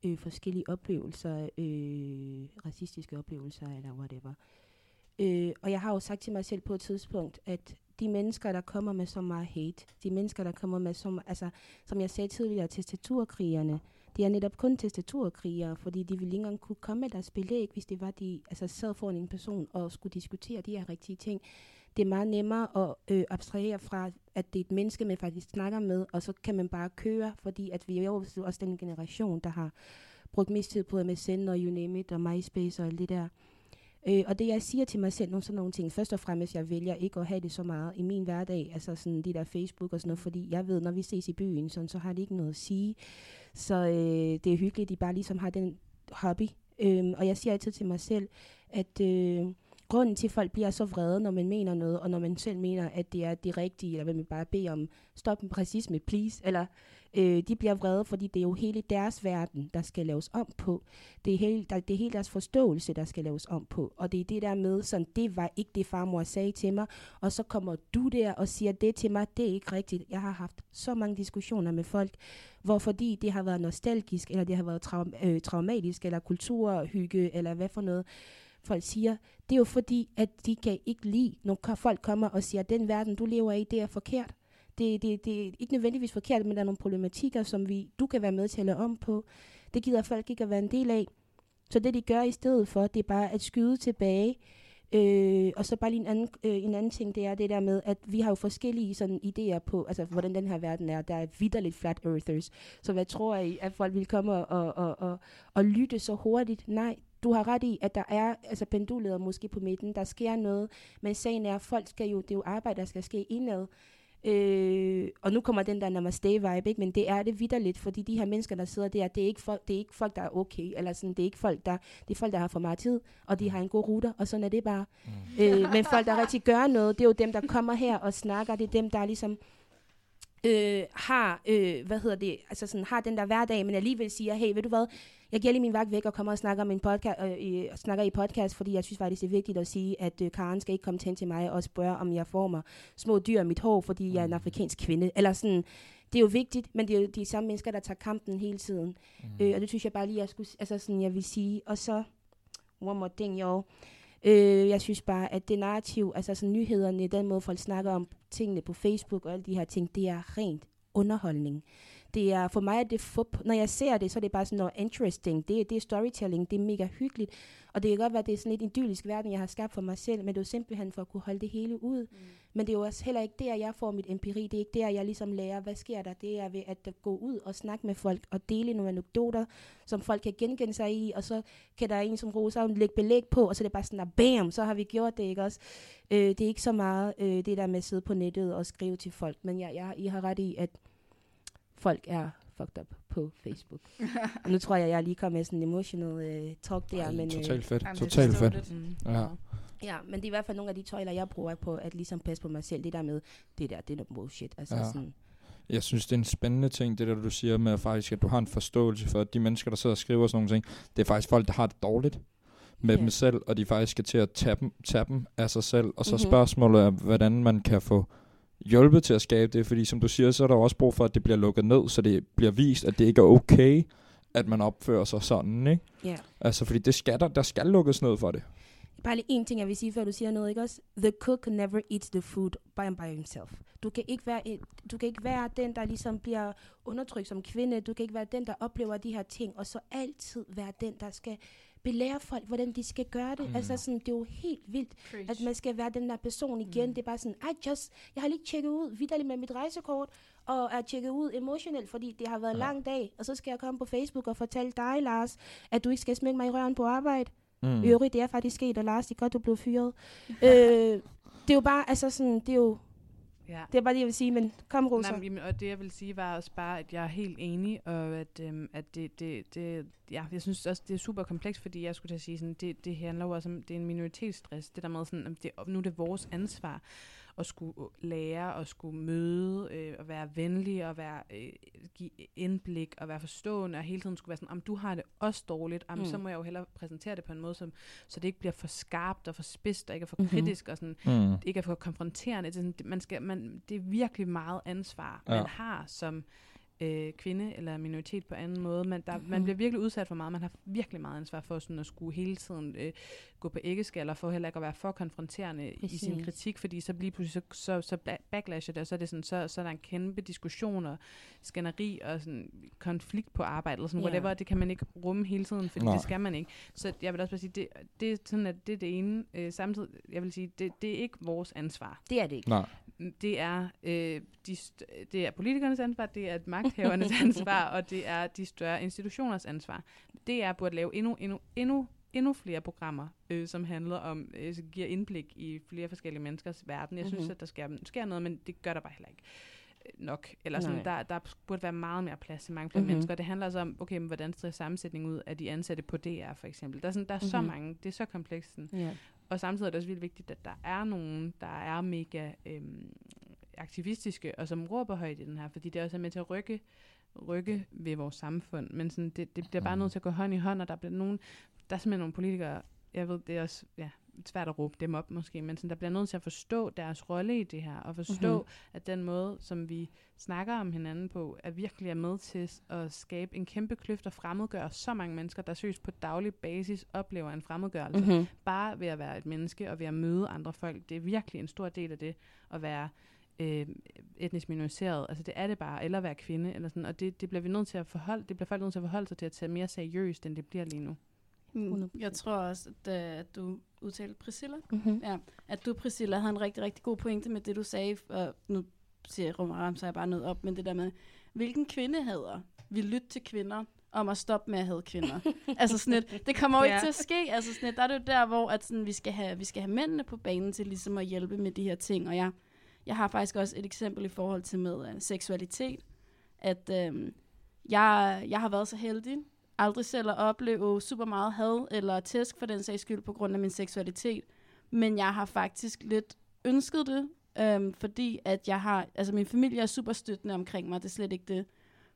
øh, forskellige oplevelser, øh, racistiske oplevelser eller whatever. Øh, og jeg har jo sagt til mig selv på et tidspunkt, at de mennesker, der kommer med så meget hate, de mennesker, der kommer med så meget, altså, som jeg sagde tidligere, testaturkrigerne, de er netop kun testaturkrigere, fordi de ville ikke engang kunne komme med deres belæg, hvis det var, de altså, sad foran en person og skulle diskutere de her rigtige ting. Det er meget nemmere at øh, abstrahere fra, at det er et menneske, man faktisk snakker med, og så kan man bare køre, fordi at vi er jo også den generation, der har brugt mest tid på MSN og you name it, og MySpace og alt det der. Øh, og det jeg siger til mig selv, nogle sådan nogle ting, først og fremmest, jeg vælger ikke at have det så meget i min hverdag, altså sådan de der Facebook og sådan noget, fordi jeg ved, når vi ses i byen, sådan, så har det ikke noget at sige. Så øh, det er hyggeligt, de bare ligesom har den hobby. Øhm, og jeg siger altid til mig selv, at øh, grunden til, at folk bliver så vrede, når man mener noget, og når man selv mener, at det er det rigtige, eller vil man bare bede om, stop med racisme, please, eller øh, de bliver vrede, fordi det er jo hele deres verden, der skal laves om på. Det er, hele, der, det er hele deres forståelse, der skal laves om på. Og det er det der med, sådan, det var ikke det farmor sagde til mig, og så kommer du der og siger det til mig, det er ikke rigtigt. Jeg har haft så mange diskussioner med folk, hvor fordi det har været nostalgisk, eller det har været traum- øh, traumatisk, eller kulturhygge, eller hvad for noget, folk siger, det er jo fordi, at de kan ikke lide, når folk kommer og siger, at den verden, du lever i, det er forkert. Det, det, det er ikke nødvendigvis forkert, men der er nogle problematikker, som vi, du kan være med til at lave om på. Det gider folk ikke at være en del af. Så det, de gør i stedet for, det er bare at skyde tilbage. Øh, og så bare lige en anden, øh, en anden ting, det er det der med, at vi har jo forskellige sådan idéer på, altså hvordan den her verden er. Der er vidderligt flat earthers. Så hvad tror I, at folk vil komme og, og, og, og lytte så hurtigt? Nej, du har ret i, at der er altså pendulet måske på midten, der sker noget, men sagen er, at folk skal jo, det er jo arbejde, der skal ske indad. Øh, og nu kommer den der namaste-vibe, ikke? men det er det vidderligt, fordi de her mennesker, der sidder der, det er ikke folk, det er ikke folk der er okay, eller sådan, det er ikke folk, der, det er folk, der har for meget tid, og de har en god ruter, og sådan er det bare. Mm. Øh, men folk, der rigtig gør noget, det er jo dem, der kommer her og snakker, det er dem, der ligesom øh, har, øh, hvad hedder det, altså sådan, har den der hverdag, men alligevel siger, hey, ved du hvad, jeg giver lige min vagt væk og kommer og snakker, om en podcast, øh, snakker i podcast, fordi jeg synes faktisk, det er vigtigt at sige, at øh, Karen skal ikke komme hen til mig og spørge, om jeg får mig små dyr i mit hår, fordi jeg er en afrikansk kvinde. Eller sådan, det er jo vigtigt, men det er jo de samme mennesker, der tager kampen hele tiden. Mm. Øh, og det synes jeg bare lige, jeg, skulle, altså sådan, jeg vil sige. Og så, one more thing, jo. Øh, jeg synes bare, at det narrativ, altså sådan nyhederne, den måde folk snakker om tingene på Facebook og alle de her ting, det er rent underholdning. Det er, for mig er det fup. Når jeg ser det, så er det bare sådan noget interesting. Det, det er storytelling, det er mega hyggeligt. Og det kan godt være, at det er sådan lidt idyllisk verden, jeg har skabt for mig selv, men det er jo simpelthen for at kunne holde det hele ud. Mm. Men det er jo også heller ikke der, jeg får mit empiri. Det er ikke der, jeg ligesom lærer, hvad sker der. Det er ved at gå ud og snakke med folk og dele nogle anekdoter, som folk kan genkende sig i, og så kan der en som Rosa lægge belæg på, og så er det bare sådan, at bam, så har vi gjort det, ikke også? Øh, det er ikke så meget øh, det der med at sidde på nettet og skrive til folk, men jeg, jeg, I har ret i, at folk er fucked up på Facebook. og nu tror jeg, jeg lige kommet med sådan en emotional uh, talk der, Ej, men... øh, Totalt fedt. Jamen, det er Totalt fedt. Mm. Ja. Ja, men det er i hvert fald nogle af de tøjler, jeg bruger på at ligesom passe på mig selv. Det der med, det der, det er noget bullshit. Altså Ja. sådan, Jeg synes, det er en spændende ting, det der du siger med at faktisk, at du har en forståelse for, at de mennesker, der sidder og skriver sådan nogle ting, det er faktisk folk, der har det dårligt med Ja. dem selv, og de faktisk skal til at tage dem, tage dem af sig selv. Og så Mhm. spørgsmålet er, hvordan man kan få hjulpet til at skabe det, fordi som du siger, så er der også brug for, at det bliver lukket ned, så det bliver vist, at det ikke er okay, at man opfører sig sådan, ikke? ja. Altså, fordi det skal der, der skal lukkes ned for det. Bare lige en ting, jeg vil sige, før du siger noget, ikke også? The cook never eats the food by, by himself. Du kan, ikke være du kan ikke være den, der ligesom bliver undertrykt som kvinde. Du kan ikke være den, der oplever de her ting, og så altid være den, der skal belære folk, hvordan de skal gøre det. Mm. Mm. Altså sådan, det er jo helt vildt, at man skal være den der person igen. Mm. Det er bare sådan, I just, jeg har lige tjekket ud vidderligt med mit rejsekort, og er tjekket ud emotionelt, fordi det har været en Ja. lang dag. Og så skal jeg komme på Facebook og fortælle dig, Lars, at du ikke skal smække mig i røven på arbejde. Mm. Mm. I øvrigt, det er faktisk sket, og Lars, det er godt, du blev fyret. øh, det er jo bare, altså sådan, det er jo, Ja. det er bare det, jeg vil sige, men kom, Rosa. Nej, men, og det jeg vil sige var også bare, at jeg er helt enig, og at, øhm, at det, det, det, ja, jeg synes også, det er super komplekst, fordi jeg skulle til at sige, sådan, det, det handler jo også om, det er en minoritetsstress, det der med sådan, at det, nu er det vores ansvar at skulle lære, og skulle møde, øh, og være venlig, og være, øh, give indblik, og være forstående, og hele tiden skulle være sådan, om du har det også dårligt, om, Mm. så må jeg jo hellere præsentere det på en måde, som, så det ikke bliver for skarpt og for spidst, og ikke er for Mhm. kritisk, og sådan, Mm. ikke er for konfronterende. Det er, sådan, man skal, man, det er virkelig meget ansvar, Ja. man har som øh, kvinde eller minoritet på anden måde. Man, der, man Mhm. bliver virkelig udsat for meget. Man har virkelig meget ansvar for sådan at skulle hele tiden øh, gå på æggeskaller, for heller ikke at være for konfronterende i sin Præcis. kritik, fordi så lige pludselig så, så, så ba- backlasher det, og så er, det sådan, så, så er der en kæmpe diskussion og skænderi og sådan konflikt på arbejdet, eller sådan Ja. whatever. Det kan man ikke rumme hele tiden, fordi Nej. det skal man ikke. Så jeg vil også bare sige, det, det er sådan, at det er det ene. Øh, samtidig, jeg vil sige, det, det er ikke vores ansvar. Det er det ikke. Nej. Det er, øh, de st- det er politikernes ansvar, det er magthavernes ansvar, og det er de større institutioners ansvar. Det er burde lave endnu, endnu, endnu, endnu flere programmer, øh, som handler om, øh, giver indblik i flere forskellige menneskers verden. Jeg synes, Mhm. at der sker, sker noget, men det gør der bare heller ikke øh, nok. Eller sådan, Nej. der, der burde være meget mere plads til mange flere Mhm. mm-hmm. mennesker. Det handler også om, okay, men hvordan ser sammensætningen ud af de ansatte på DR, for eksempel. Der er, sådan, der er mm-hmm. så Mhm. mange, det er så komplekst. Ja. Og samtidig er det også vildt vigtigt, at der er nogen, der er mega øhm, aktivistiske, og som råber højt i den her, fordi det også er med til at rykke, rykke ved vores samfund. Men sådan, det, det bliver bare Mhm. nødt til at gå hånd i hånd, og der bliver nogen, der er simpelthen nogle politikere, jeg ved, det er også ja, svært at råbe dem op måske, men sådan, der bliver nødt til at forstå deres rolle i det her, og forstå, Mhm. mm-hmm. at den måde, som vi snakker om hinanden på, er virkelig er med til at skabe en kæmpe kløft og fremmedgøre så mange mennesker, der seriøst på daglig basis oplever en fremmedgørelse Mm-hmm. bare ved at være et menneske og ved at møde andre folk. Det er virkelig en stor del af det at være øh, etnisk minoriseret. Altså det er det bare, eller være kvinde, eller sådan. Og det, det bliver vi nødt til at forholde, det bliver folk nødt til at forholde sig til at tage mere seriøst, end det bliver lige nu. Mm, Jeg tror også, at, øh, at du udtalte Priscilla. Mm-hmm. Ja, at du, Priscilla, havde en rigtig, rigtig god pointe med det, du sagde. Og nu siger jeg, Ram, så er jeg bare noget op, men det der med, hvilken kvindehader vil lytte til kvinder om at stoppe med at have kvinder. altså sådan et, det kommer jo ikke Ja. til at ske. Altså sådan et, der er det jo der, hvor at sådan, vi, skal have, vi skal have mændene på banen til ligesom at hjælpe med de her ting. Og jeg, jeg har faktisk også et eksempel i forhold til med uh, seksualitet. At øhm, jeg, jeg har været så heldig, aldrig selv at opleve super meget had eller tæsk for den sags skyld på grund af min seksualitet. Men jeg har faktisk lidt ønsket det, øhm, fordi at jeg har, altså min familie er super støttende omkring mig, det er slet ikke det.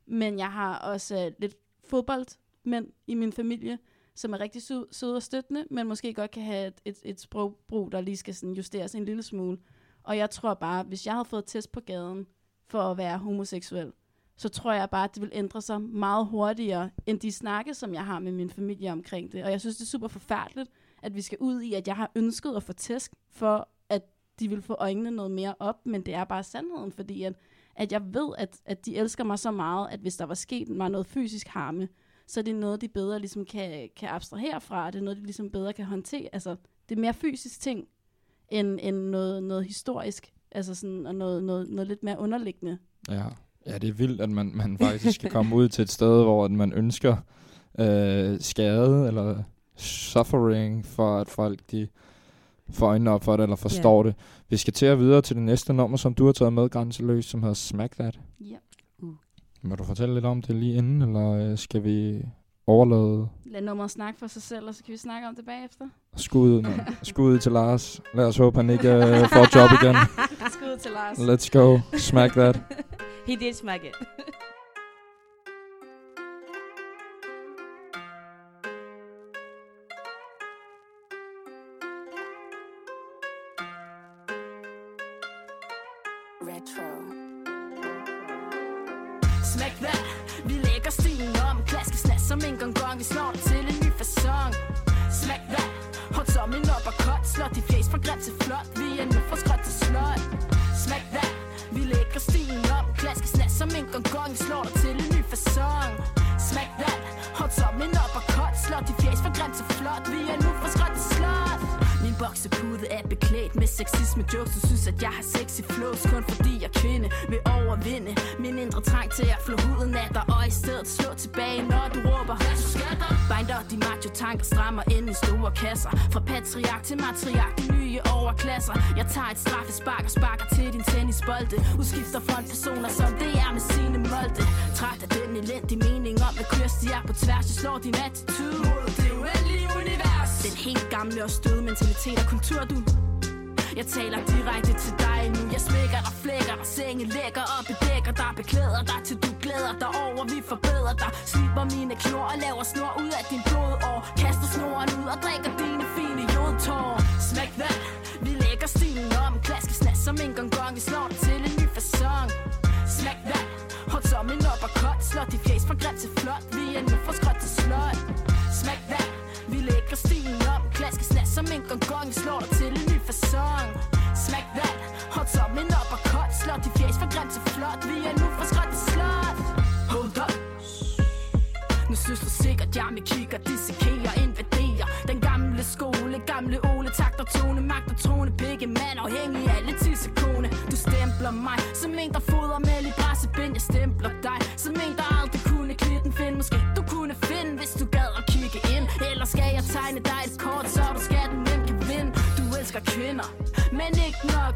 Men jeg har også øh, lidt fodboldmænd i min familie, som er rigtig søde, søde og støttende, men måske godt kan have et, et, et sprogbrug, der lige skal sådan justeres en lille smule. Og jeg tror bare, hvis jeg havde fået test på gaden for at være homoseksuel, så tror jeg bare, at det vil ændre sig meget hurtigere, end de snakke, som jeg har med min familie omkring det. Og jeg synes, det er super forfærdeligt, at vi skal ud i, at jeg har ønsket at få tæsk, for at de vil få øjnene noget mere op, men det er bare sandheden, fordi at, at jeg ved, at, at de elsker mig så meget, at hvis der var sket mig noget fysisk harme, så er det noget, de bedre ligesom kan, kan abstrahere fra, det er noget, de ligesom bedre kan håndtere. Altså, det er mere fysisk ting, end, end noget, noget historisk, altså sådan, og noget, noget, noget lidt mere underliggende. Ja ja, det er vildt, at man, man faktisk kan komme ud til et sted, hvor at man ønsker øh, skade eller suffering, for at folk de får øjnene op for det, eller forstår det. Vi skal til at videre til det næste nummer, som du har taget med, Grænseløs, som hedder Smack That. Ja. Må du fortælle lidt om det lige inden, eller øh, skal vi overlade Lad nummeret snakke for sig selv, og så kan vi snakke om det bagefter. skud, man. skud til Lars? Lad os håbe, han ikke øh, får job igen. Skud til Lars. Let's go. Smack that. He did smack it. med jokes Du synes at jeg har sexy flows Kun fordi jeg er kvinde. Vil overvinde Min indre trang til at flå huden af dig Og i stedet slå tilbage når du råber Binder de macho tanker strammer ind i store kasser. Fra patriark til matriark De nye overklasser. Jeg tager et straffespark og sparker til din tennisbolde. Udskifter frontpersoner som det er med sine molde. Træt af den elendige mening om at Kirsty er på tværs. Jeg slår din attitude. Mod det uendelige univers. Den helt gamle og støde mentalitet og kultur du jeg taler direkte til dig nu. Jeg smækker dig, flækker dig, senge lægger og bedækker dig Beklæder dig til du glæder dig over Vi forbedrer dig, slipper mine knor Og laver snor ud af din blodår. Kaster snoren ud og drikker dine fine jodtår. Smæk that, Vi lægger stilen om. Klaske snas som en gong gong Vi slår til en ny fasong. Smæk hvad? hold som en uppercut Slår de fjæs fra glat til flot. Vi er nu fra snas gong gong slår dig til en ny fasong Smack that Hot som en cut Slår de fjæs fra grim til flot. Vi er nu fra skråt til slot. Hold up. Nu synes du sikkert, jeg med kigger Dissekerer, invaderer Den gamle skole Gamle Ole. Takter tone Magt og trone Pikke mand afhængig af alle tissekone Du stempler mig Som en der fodrer med i brassebind. Jeg stempler dig Som en der aldrig kunne klitten finde. Måske du kunne finde Hvis du gad at kigge ind. Eller skal jeg tegne dig et kort elsker kvinder. Men ikke nok.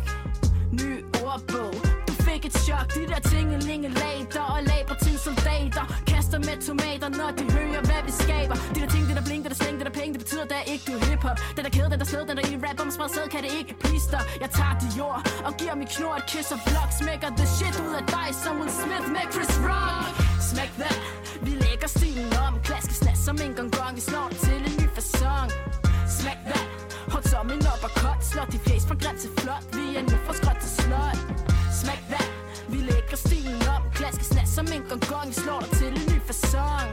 Ny ordbog. Du fik et chok. De der tingelingelater Og laber til soldater Kaster med tomater Når de hører hvad vi skaber. De der ting, det der blink, det der sling, det der penge Det betyder der ikke du hiphop. Den der kæde, den der sled, den der i rap Om spred sæd kan det ikke please dig Jeg tager de jord Og giver mig knor et kiss og vlog Smækker the shit ud af dig Som Will Smith med Chris Rock. Smæk that Vi lægger stilen om. Klaskesnas som en gong gong Vi slår til en ny fasong Smack that Hot som en uppercut Slår de fjes fra grim til flot. Vi er nu fra skråt til slot. Smæk that Vi lægger stilen om Klaske snas som en gong. Gong Vi slår dig til en ny fasong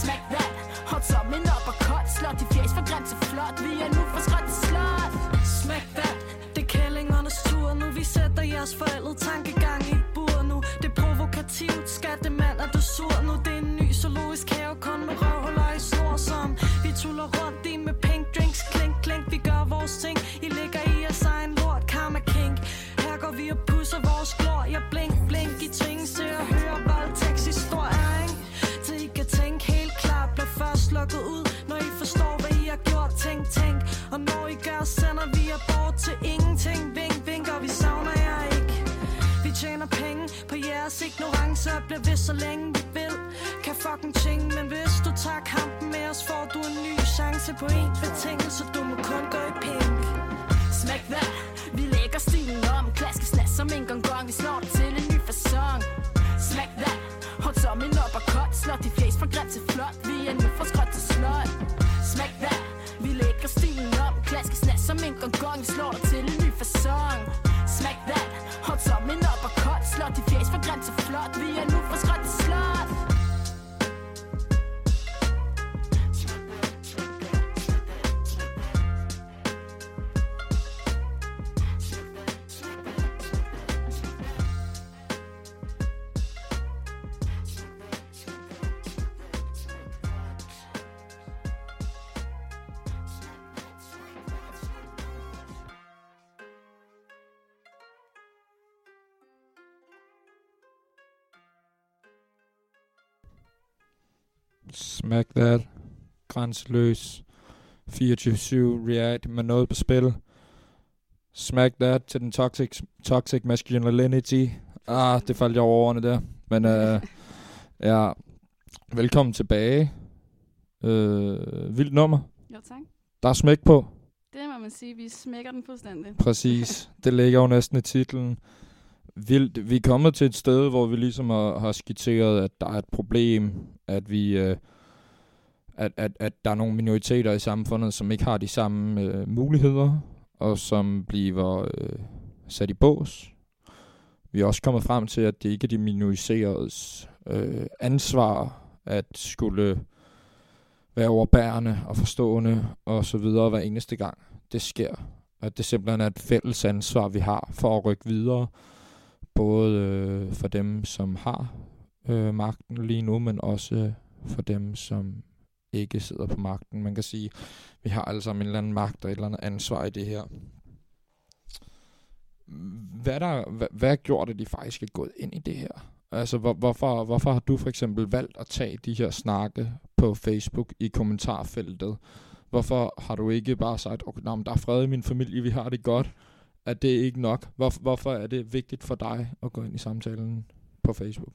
Smack that Hot som en uppercut Slår de fjes fra grim til flot. Vi er nu fra skråt til slot. Smæk that, det er kællingernes tur nu. Vi sætter jeres forældre tankegang i bur nu. Det er provokativt, skattemand er du sur nu? Det er en ny zoologisk have, til ingenting. Vink, vink, og vi savner jer ikke. Vi tjener penge på jeres ignorance Og bliver ved så længe vi vil. Kan fucking ting, men hvis du tager kampen med os Får du en ny chance på en betingelse Du må kun gå i pink. Smack that Vi lægger stilen om. Klaske snas som en gang gang. Vi slår dig til en ny fasong. Smack that Hot som en uppercut slår de fjes fra grim til flot. Vi er nu fra skråt til slot. Smæk that, vi lægger stilen flaske snas som en gong gong slår dig til en ny fasong Smack that, hot som en cut. Slår de fjæs for grim til flot. Vi er nu Smack that. Grænseløs. 24-7 React med noget på spil. Smack that til den toxic, toxic masculinity. Ah, det faldt jeg over ordene der. Men øh, ja, velkommen tilbage. Øh, vildt nummer. Jo, tak. Der er smæk på. Det må man sige, vi smækker den fuldstændig. Præcis. Det ligger jo næsten i titlen. Vildt. Vi er kommet til et sted, hvor vi ligesom har, har skitseret, at der er et problem, at vi... Øh, at, at, at der er nogle minoriteter i samfundet, som ikke har de samme øh, muligheder, og som bliver øh, sat i bås. Vi er også kommet frem til, at det ikke er de minoriseredes øh, ansvar at skulle være overbærende og forstående og så videre hver eneste gang det sker. At det simpelthen er et fælles ansvar, vi har for at rykke videre, både øh, for dem, som har øh, magten lige nu, men også øh, for dem, som ikke sidder på magten. Man kan sige, vi har alle sammen en eller anden magt og et eller andet ansvar i det her. Hvad, der, hvad, hvad gjorde det, de faktisk er gået ind i det her? Altså, hvor, hvorfor, hvorfor har du for eksempel valgt at tage de her snakke på Facebook i kommentarfeltet? Hvorfor har du ikke bare sagt, okay, nå, der er fred i min familie, vi har det godt? Er det ikke nok? Hvor, hvorfor er det vigtigt for dig at gå ind i samtalen på Facebook?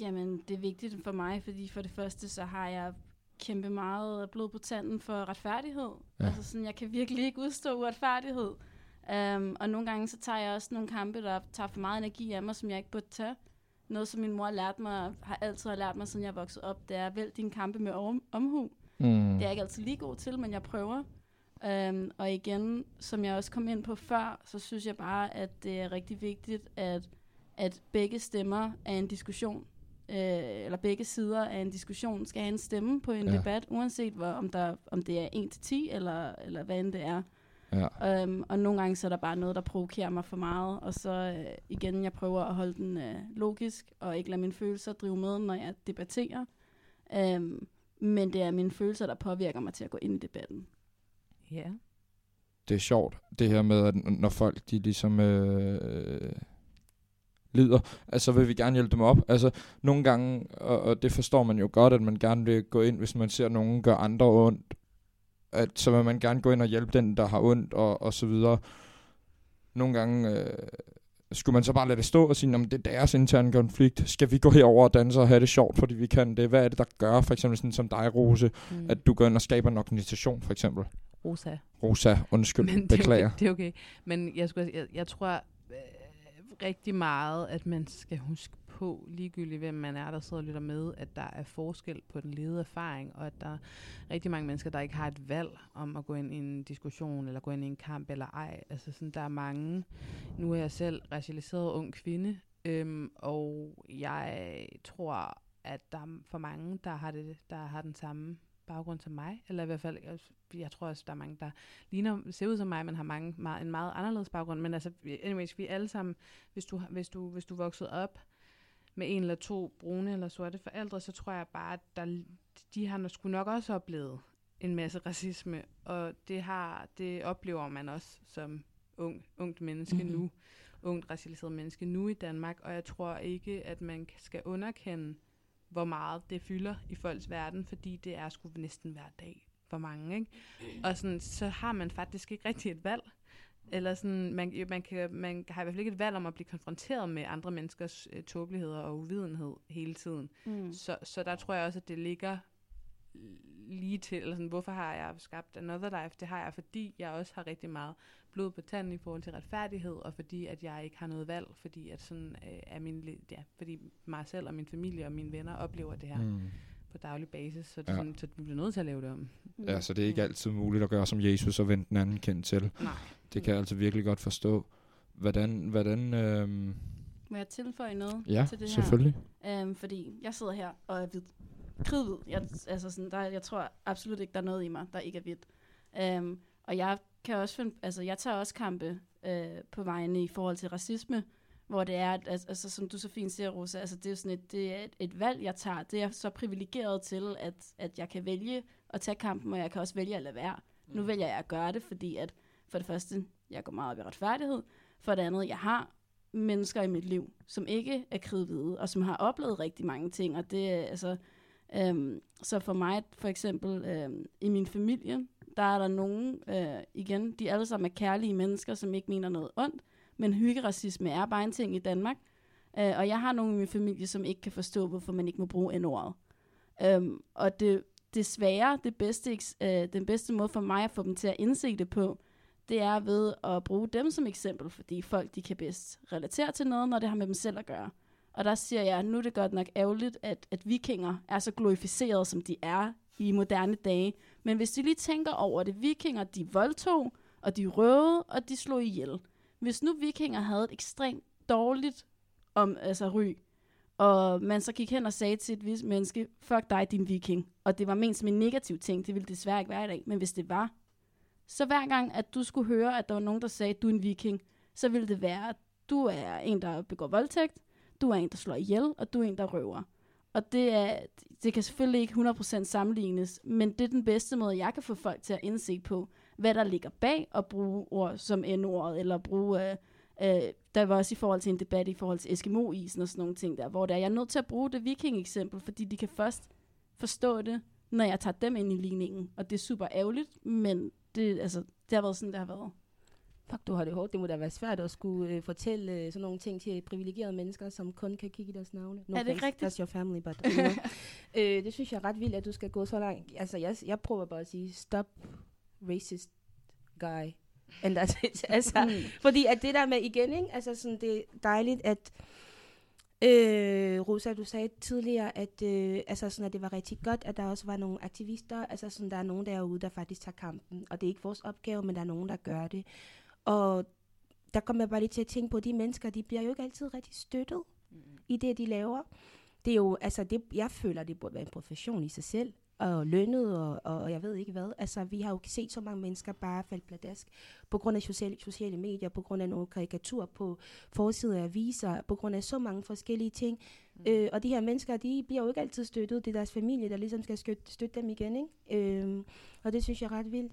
Jamen, det er vigtigt for mig, fordi for det første, så har jeg kæmpe meget blod på tanden for retfærdighed. Ja. Altså sådan, jeg kan virkelig ikke udstå uretfærdighed. Um, og nogle gange, så tager jeg også nogle kampe, der tager for meget energi af mig, som jeg ikke burde tage. Noget, som min mor har lært mig, har altid har lært mig, siden jeg vokset op, det er, vælg dine kampe med om, omhu. Mm. Det er jeg ikke altid lige god til, men jeg prøver. Um, og igen, som jeg også kom ind på før, så synes jeg bare, at det er rigtig vigtigt, at, at begge stemmer er en diskussion. Øh, eller begge sider af en diskussion skal have en stemme på en Ja. debat, uanset hvor, om, der, om det er 1 til 10, eller, eller hvad end det er. Ja. Um, og nogle gange så er der bare noget, der provokerer mig for meget. Og så øh, igen, jeg prøver at holde den øh, logisk, og ikke lade mine følelser drive med, når jeg debatterer. Um, men det er mine følelser, der påvirker mig til at gå ind i debatten. Ja. det er sjovt, det her med, at når folk, de ligesom øh, lider, altså vil vi gerne hjælpe dem op. Altså nogle gange, og, og det forstår man jo godt, at man gerne vil gå ind, hvis man ser nogen gøre andre ondt, at så vil man gerne gå ind og hjælpe den, der har ondt, og, og så videre. Nogle gange øh, skulle man så bare lade det stå og sige, at det er deres interne konflikt. Skal vi gå herover og danse og have det sjovt, fordi vi kan det? Hvad er det, der gør, for eksempel sådan som dig, Rose, Mm. at du går ind og skaber en organisation, for eksempel? Rosa. Rosa, undskyld, Men det er, beklager. okay, det er okay. Men jeg, skulle, jeg, jeg tror øh, rigtig meget, at man skal huske på, ligegyldigt hvem man er, der sidder og lytter med, at der er forskel på den levede erfaring, og at der er rigtig mange mennesker, der ikke har et valg om at gå ind i en diskussion, eller gå ind i en kamp, eller ej. Altså sådan, der er mange, nu er jeg selv racialiseret ung kvinde, øhm, og jeg tror, at der er for mange, der har, det, der har den samme baggrund som mig, eller i hvert fald, jeg, jeg tror også, der er mange, der ligner, ser ud som mig, men har mange, meget, en meget anderledes baggrund. Men altså, anyways, vi alle sammen, hvis du, hvis du, hvis du vokset op med en eller to brune eller sorte forældre, så tror jeg bare, at der, de har sgu nok også oplevet en masse racisme, og det har det oplever man også som ung, ungt menneske Mhm. mm-hmm. nu, ungt racialiseret menneske nu i Danmark, og jeg tror ikke, at man skal underkende, hvor meget det fylder i folks verden, fordi det er sgu næsten hver dag for mange, ikke? Og sådan, så har man faktisk ikke rigtig et valg. Eller sådan, man, man, kan, man har i hvert fald ikke et valg om at blive konfronteret med andre menneskers øh, tåbeligheder og uvidenhed hele tiden. Mm. Så, så der tror jeg også, at det ligger lige til, eller sådan, hvorfor har jeg skabt Another Life? Det har jeg, fordi jeg også har rigtig meget blod på tanden i forhold til retfærdighed, og fordi at jeg ikke har noget valg, fordi at sådan øh, er min, ja, fordi mig selv og min familie og mine venner oplever det her mm. Mm. på daglig basis, så, det er Ja. sådan, så vi bliver nødt til at lave det om. Ja, så det er ikke altid muligt at gøre som Jesus og vende den anden kendt til. Nej. Det kan jeg altså virkelig godt forstå. Hvordan, hvordan øhm, Må jeg tilføje noget ja, til det her? selvfølgelig. Um, fordi jeg sidder her og er hvid. Kridhvid. Jeg, altså sådan, der, jeg tror absolut ikke, der er noget i mig, der ikke er hvidt. Um, og jeg kan også finde, altså jeg tager også kampe øh, på vegne i forhold til racisme, hvor det er, at, altså, som du så fint siger, Rosa, altså det er sådan et, det er et, et valg, jeg tager. Det er jeg så privilegeret til, at, at jeg kan vælge at tage kampen, og jeg kan også vælge at lade være. Nu vælger jeg at gøre det, fordi at for det første, jeg går meget op i retfærdighed. For det andet, jeg har mennesker i mit liv, som ikke er kridhvide, og som har oplevet rigtig mange ting. Og det altså... Øhm, så for mig, for eksempel, øhm, i min familie, der er der nogen, øh, igen, de alle sammen er kærlige mennesker, som ikke mener noget ondt, men hyggeracisme er bare en ting i Danmark. Øh, og jeg har nogen i min familie, som ikke kan forstå, hvorfor man ikke må bruge N-ordet. Øhm, og det, desværre, det bedste, øh, den bedste måde for mig at få dem til at indse det på, det er ved at bruge dem som eksempel, fordi folk de kan bedst relatere til noget, når det har med dem selv at gøre. Og der siger jeg, nu er det godt nok ærgerligt, at, at vikinger er så glorificeret, som de er i moderne dage. Men hvis du lige tænker over det, vikinger, de voldtog, og de røvede, og de slog ihjel. Hvis nu vikinger havde et ekstremt dårligt om, altså ry, og man så gik hen og sagde til et vist menneske, fuck dig, din viking, og det var ment som en negativ ting, det ville desværre ikke være i dag, men hvis det var, så hver gang, at du skulle høre, at der var nogen, der sagde, du er en viking, så ville det være, at du er en, der begår voldtægt, du er en, der slår ihjel, og du er en, der røver. Og det, er, det kan selvfølgelig ikke 100% sammenlignes, men det er den bedste måde, jeg kan få folk til at indse på, hvad der ligger bag at bruge ord som N-ordet, eller bruge... Øh, øh, der var også i forhold til en debat i forhold til Eskimo-isen og sådan nogle ting der, hvor der, jeg er nødt til at bruge det viking-eksempel, fordi de kan først forstå det, når jeg tager dem ind i ligningen. Og det er super ærgerligt, men det, altså, det har været sådan, det har været. Fuck, du har det hårdt. Det må da være svært at skulle øh, fortælle øh, sådan nogle ting til privilegerede mennesker, som kun kan kigge i deres navne. No Er det rigtigt? That's your family, but... You know. øh, det synes jeg er ret vildt, at du skal gå så langt. Altså, jeg, jeg prøver bare at sige, stop racist guy. And that's it. Altså, Mm. fordi at det der med igen, ikke? Altså sådan, det er dejligt, at Øh, Rosa, du sagde tidligere, at, øh, altså sådan, at det var rigtig godt, at der også var nogle aktivister, altså sådan, der er nogen derude, der faktisk tager kampen, og det er ikke vores opgave, men der er nogen, der gør det. Og der kommer jeg bare lige til at tænke på, at de mennesker, de bliver jo ikke altid rigtig støttet i det, de laver. Det er jo, altså det, jeg føler, det burde være en profession i sig selv, og lønnet, og, og jeg ved ikke hvad. Altså, vi har jo set så mange mennesker bare falde pladask på grund af sociale, sociale medier, på grund af nogle karikaturer på forsider af aviser, på grund af så mange forskellige ting. Mm. Øh, og de her mennesker, de bliver jo ikke altid støttet. Det er deres familie, der ligesom skal støtte, støtte dem igen. Ikke? Øh, og det synes jeg er ret vildt.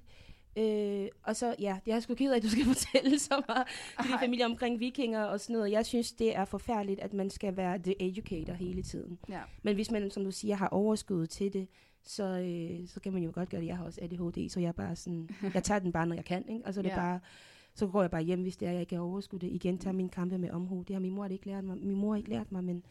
Øh, og så, ja, jeg er sgu ked af, at du skal fortælle så meget til din familie omkring vikinger og sådan noget. Jeg synes, det er forfærdeligt, at man skal være the educator hele tiden. Ja. Men hvis man, som du siger, har overskud til det, så, øh, så kan man jo godt gøre det. Jeg har også ADHD, så jeg er bare sådan, jeg tager den bare, når jeg kan, ikke? Og så er det Ja. bare, så går jeg bare hjem, hvis det er, jeg ikke har overskud det. Igen tager mine kampe med omhu. Det har min mor ikke lært mig. Min mor har ikke lært mig, men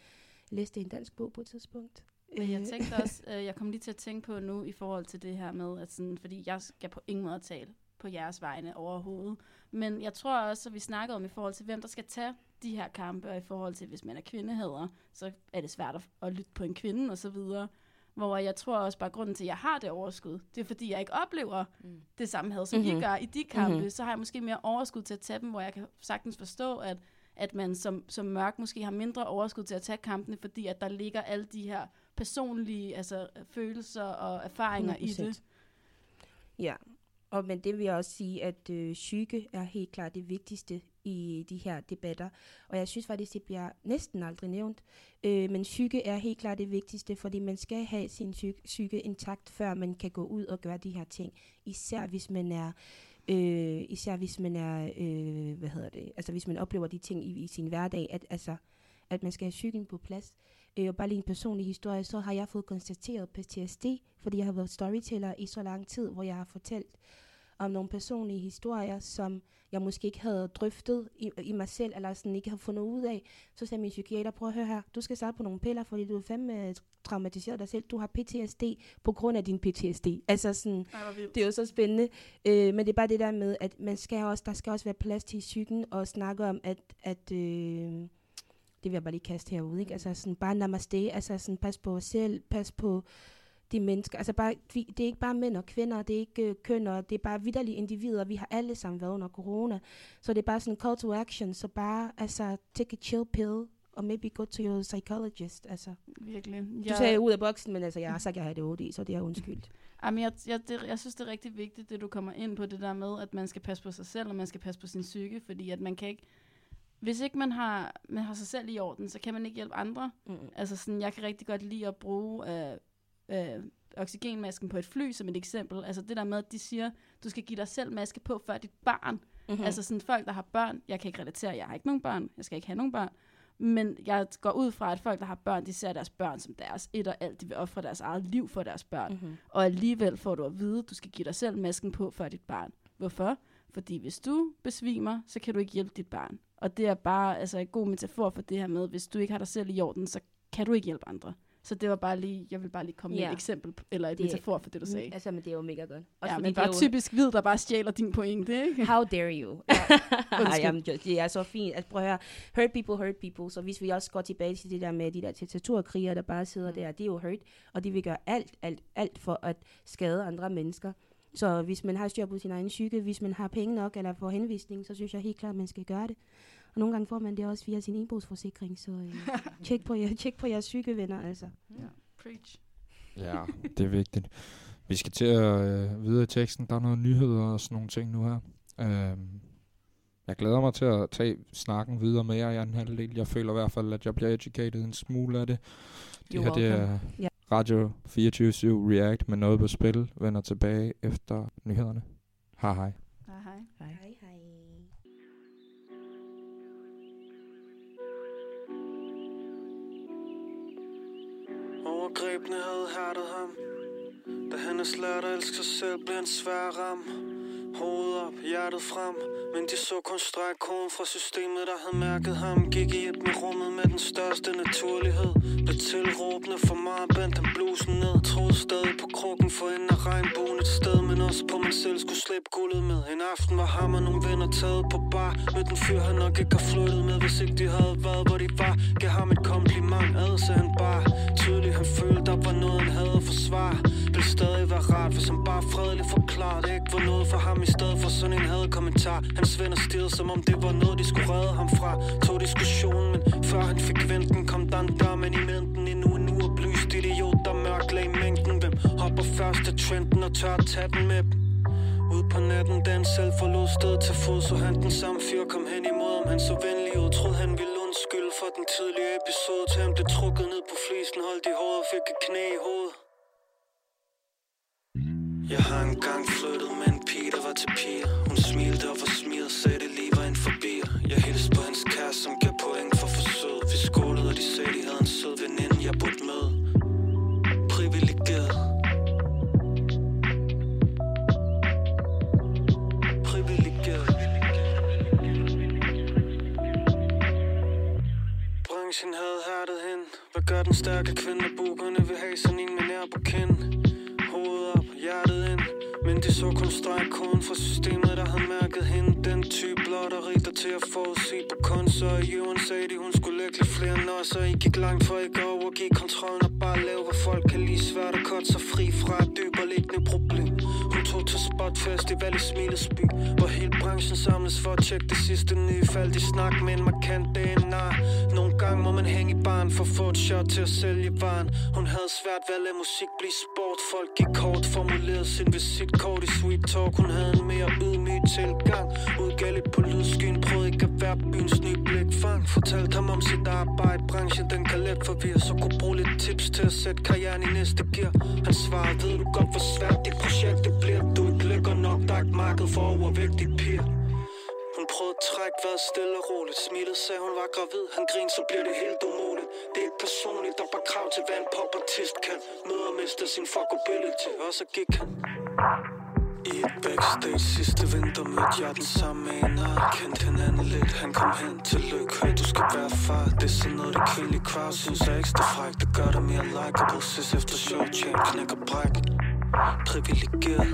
jeg læste en dansk bog på et tidspunkt. Men jeg Øh, tænkte også, øh, jeg kom lige til at tænke på nu i forhold til det her med, at sådan, fordi jeg skal på ingen måde tale på jeres vegne overhovedet. Men jeg tror også, at vi snakkede om i forhold til, hvem der skal tage de her kampe, og i forhold til, hvis man er kvindehader, så er det svært at, at lytte på en kvinde og så videre. Hvor jeg tror også bare, grunden til, at jeg har det overskud, det er fordi, jeg ikke oplever Mm. det samme had, som mm-hmm. I gør i de kampe. Mhm. Mm-hmm. Så har jeg måske mere overskud til at tage dem, hvor jeg kan sagtens forstå, at, at man som, som mørk måske har mindre overskud til at tage kampene, fordi at der ligger alle de her personlige altså, følelser og erfaringer i 100%. det. Ja, og men det vil jeg også sige, at øh, psyke er helt klart det vigtigste i de her debatter. Og jeg synes faktisk, det bliver næsten aldrig nævnt. Øh, men psyke er helt klart det vigtigste, fordi man skal have sin psy- psyke intakt, før man kan gå ud og gøre de her ting. Især hvis man er... Øh, især hvis man er, øh, hvad hedder det, altså hvis man oplever de ting i, i sin hverdag, at, altså, at man skal have psyken på plads. Øh, og bare lige en personlig historie, så har jeg fået konstateret PTSD, fordi jeg har været storyteller i så lang tid, hvor jeg har fortalt om nogle personlige historier, som jeg måske ikke havde drøftet i, i mig selv, eller sådan ikke havde fundet ud af. Så sagde min psykiater, prøv at høre her, du skal starte på nogle piller, fordi du er fandme traumatiseret dig selv. Du har PTSD på grund af din PTSD. Altså sådan, Ej, det er jo så spændende. Øh, men det er bare det der med, at man skal også, der skal også være plads til psyken og snakke om, at, at øh, det vil jeg bare lige kaste herude, ikke? Altså sådan bare namaste, altså sådan pas på os selv, pas på de mennesker. Altså bare, vi, det er ikke bare mænd og kvinder, det er ikke øh, køn, og det er bare vidderlige individer. Vi har alle sammen været under corona. Så det er bare sådan call to action. Så bare, altså, take a chill pill, og maybe go to your psychologist. Altså, Virkelig. du sagde ud af boksen, men altså, jeg har sagt, at jeg har det OD, så det er undskyldt. Jamen, jeg, jeg, det, jeg synes, det er rigtig vigtigt, det du kommer ind på, det der med, at man skal passe på sig selv, og man skal passe på sin psyke, fordi at man kan ikke... Hvis ikke man har, man har sig selv i orden, så kan man ikke hjælpe andre. Mm. Altså sådan, jeg kan rigtig godt lide at bruge øh, øh, oxygenmasken på et fly som et eksempel. Altså det der med, at de siger, du skal give dig selv maske på før dit barn. Mm-hmm. Mm. Altså sådan folk, der har børn, jeg kan ikke relatere, jeg har ikke nogen børn, jeg skal ikke have nogen børn. Men jeg går ud fra, at folk, der har børn, de ser deres børn som deres et og alt. De vil ofre deres eget liv for deres børn. mm-hmm. Og alligevel får du at vide, at du skal give dig selv masken på før dit barn. Hvorfor? Fordi hvis du besvimer, så kan du ikke hjælpe dit barn. Og det er bare altså, en god metafor for det her med, hvis du ikke har dig selv i orden, så kan du ikke hjælpe andre. Så det var bare lige, jeg vil bare lige komme med Ja. et eksempel, eller et Det- metafor for det, du sagde. Altså, men det er jo mega godt. Ja, fordi men det bare er jo- typisk hvid, der bare stjæler din pointe, ikke? How dare you? Ej, jamen, jo, det er så fint. Altså, prøv at høre. Hurt people, hurt people. Så hvis vi også går tilbage til det der med de der diktaturkrigere, der bare sidder Mm. der, det er jo hurt. Og de vil gøre alt, alt, alt for at skade andre mennesker. Så hvis man har styr på sin egen psyke, hvis man har penge nok eller får henvisning, så synes jeg helt klart, at man skal gøre det. Og nogle gange får man det også via sin indbrugsforsikring, så øh, tjek, på jer, tjek på jeres psykevenner, altså. Ja, preach. Ja, det er vigtigt. Vi skal til at øh, videre i teksten. Der er noget nyheder og sådan nogle ting nu her. Øhm, jeg glæder mig til at tage snakken videre med jer i anden halvdel. Jeg føler i hvert fald, at jeg bliver educated en smule af det. Det You're her det er welcome. Ja. Radio 24 React med noget på spil. Vender tilbage efter nyhederne. Hej hej. Hej, hej. Hej. Hej. Overgrebene havde hærdet ham Da han er slært at elske sig selv blev han svær ramme Hovedet op, hjertet frem men de så kun strækkoden fra systemet der havde mærket ham. Gik i et med rummet med den største naturlighed. Blev tilråbende for meget, bandt han blusen ned. Troede stadig på krukken for enden af regnbuen et sted Men også på man selv skulle slippe guldet med. En aften var ham og nogle venner taget på bar. Med den fyr han nok ikke har flyttet med. Hvis ikke de havde været hvor de var Gav ham et kompliment, ad så han bare. Tydeligt han følte der var noget han havde at forsvare stadig være rart hvis han bare fredeligt forklarede ikke var noget for ham i stedet for sådan en had kommentar Hans venner stirrede som om det var noget de skulle redde ham fra. Tog diskussionen men før han fik vendt den Kom der en dørmand i mænden Endnu en uoplyst idiot der mørklag i mængden. Hvem hopper først af trenden og tør at tage den med dem? På natten, da han selv forlod stedet til fod Så han den samme fyr kom hen imod ham. Han så venlig ud, troede han ville undskylde for den tidlige episode Til han blev trukket ned på flisen, holdt i håret og fik et knæ i hovedet. Jeg har engang flyttet med en pige, der var til piger. Hun smilte og var smidt, sagde det lige var en forbi. Jeg hilste på hans kæreste, som gav point for forsøget. Vi skolede, og de sagde, de havde en sød veninde, jeg burde møde. Privilegeret. Privilegeret. Branchen havde hærdet hen. Hvad gør den stærke kvinde bukkerne vil have sådan en med nær på kind men de så kun stregkoden fra systemet Der havde mærket hende. Den type lotteri der til at forudse på konso Og i jorden sagde de hun skulle lægge lidt flere nosser. I gik langt for ikke at overgive kontrollen Og bare lave hvad folk kan lide. Svært at kotte sig fri fra et dyberliggende problem. Hun tog til spotfestival i Smilesby Hvor hele branchen samles for at tjekke det sidste nye fald. De snak med en markant DNA Nogle gange må man hænge i barn for at få et shot til at sælge varen. Hun havde svært ved at lade musik blive sport. Folk gik kort, for formulerede sin visitkort i sweet talk. Hun havde en mere ydmyg tilgang. Udgav lidt på lydskyen, prøvede ikke at være byens nye blikfang. Fortalte ham om sit arbejde, branchen den kan let forvirre. Så kunne bruge lidt tips til at sætte karrieren i næste gear. Han svarede, ved du godt hvor svært dit projekt det bliver? Du ikke lykker nok, der er ikke marked for overvægtige piger træk prøvede vejret stille og roligt. Smilet sagde hun var gravid. Han grinede så bliver det helt umuligt. Det er ikke personligt. Der bare krav til hvad en popartist kan. Møde og miste sin fuckability Og så gik han I et backstage. Sidste vinter mødte jeg den samme en og kendte hinanden lidt. Han kom hen til lykke, hey du skal være far. Det er sådan noget det kvindelige crowd synes er ekstra fræk Det gør dig mere likeable, ses efter show chain knækker bræk. Privilegeret.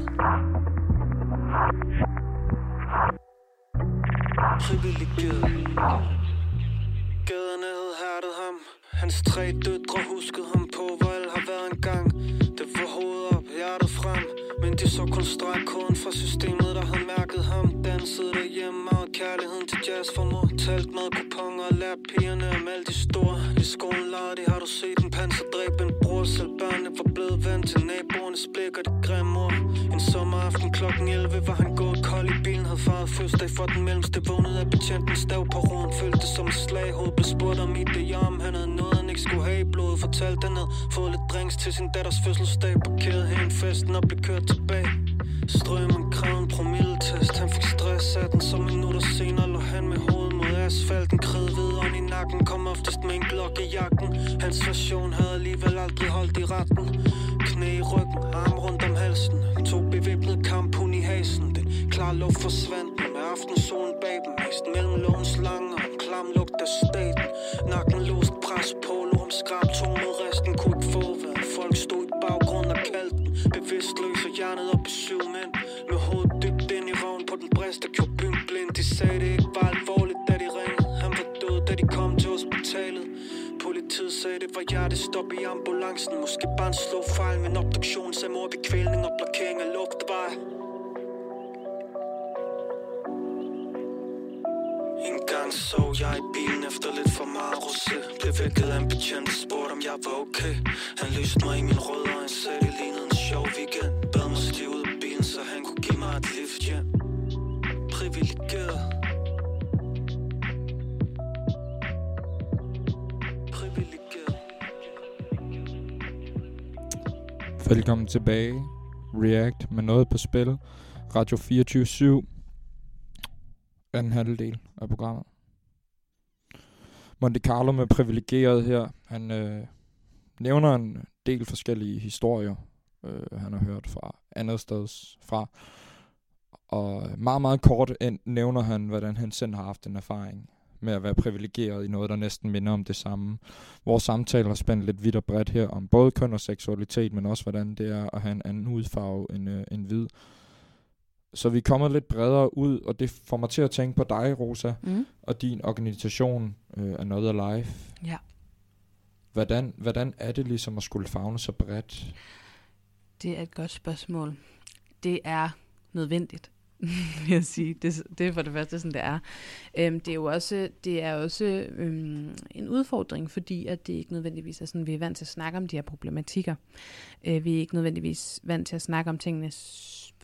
Privilegeret Gaderne havde hærdet ham. Hans tre døtre huskede ham på, hvor alle har været engang Det var hovedet op, hjertet frem. Men de så kun stregkoden fra systemet, der havde mærket han sidder derhjemme og kærligheden til jazz? For mor Talt med kuponer og lærte pigerne om alle de store I skolen lavede de, har du set en panser dræbe en bror Selv børnene var blevet vant til naboernes blik og det grimme ord. En sommeraften klokken 11 var han gået kold i bilen. Havde faret fødselsdag for den mellemste. Vågnet af betjentens stav på roen. Følte det som et slag. Hoved blev spurgt om i det om Han havde noget han ikke skulle have i blodet. Fortalte han havde fået lidt drinks til sin datters fødselsdag. Parkerede hen festen og blev kørt tilbage. Strømmen kraven, promille alkoholtest Han fik stress af den, så minutter senere lå han med hovedet mod asfalten Kridhvid ånd i nakken, kom oftest med en glok i jakken. Hans version havde alligevel aldrig holdt i retten. Knæ i ryggen, arm rundt om halsen. To bevæbnede kamphund i hasen. Den klar luft forsvandt med aftensolen bag dem Mest mellem lovens lange og en klam lugt af staten. Nakken låst, pres på, lå om skrab Tung mod resten, kunne ikke få hvad Folk stod i baggrunden og kaldte den Bevidstløs og hjernet op i syv mænd røven på Der gjorde byen blind. De sagde det ikke var alvorligt, da de ringede. Han var død, da de kom til hospitalet. Politiet sagde det var hjertestop i ambulancen. Måske bare en slå fejl Men obduktion sagde mor ved kvælning og blokering af luftveje En gang så jeg i bilen efter lidt for meget rosé. Blev vækket af en betjent spurgte om jeg var okay. Han lyste mig i min røde og sagde det lignede en sjov weekend. Velkommen tilbage. React med noget på spil. Radio 24 Anden halvdel af programmet. Monte Carlo med privilegeret her. Han øh, nævner en del forskellige historier, øh, han har hørt fra andet steds fra. Og meget, meget kort nævner han, hvordan han selv har haft en erfaring med at være privilegeret i noget, der næsten minder om det samme. Vores samtaler har spændt lidt vidt og bredt her om både køn og seksualitet, men også hvordan det er at have en anden hudfarve end, øh, end hvid. Så vi er kommet lidt bredere ud, og det får mig til at tænke på dig, Rosa, Mm. og din organisation, øh, Another Life. Ja. Hvordan, hvordan er det ligesom at skulle fagne så bredt? Det er et godt spørgsmål. Det er nødvendigt, vil jeg sige. Det, det er for det første sådan, det er. Øhm, det er jo også, det er også øhm, en udfordring, fordi at det ikke nødvendigvis er sådan, vi er vant til at snakke om de her problematikker. Øh, vi er ikke nødvendigvis vant til at snakke om tingene,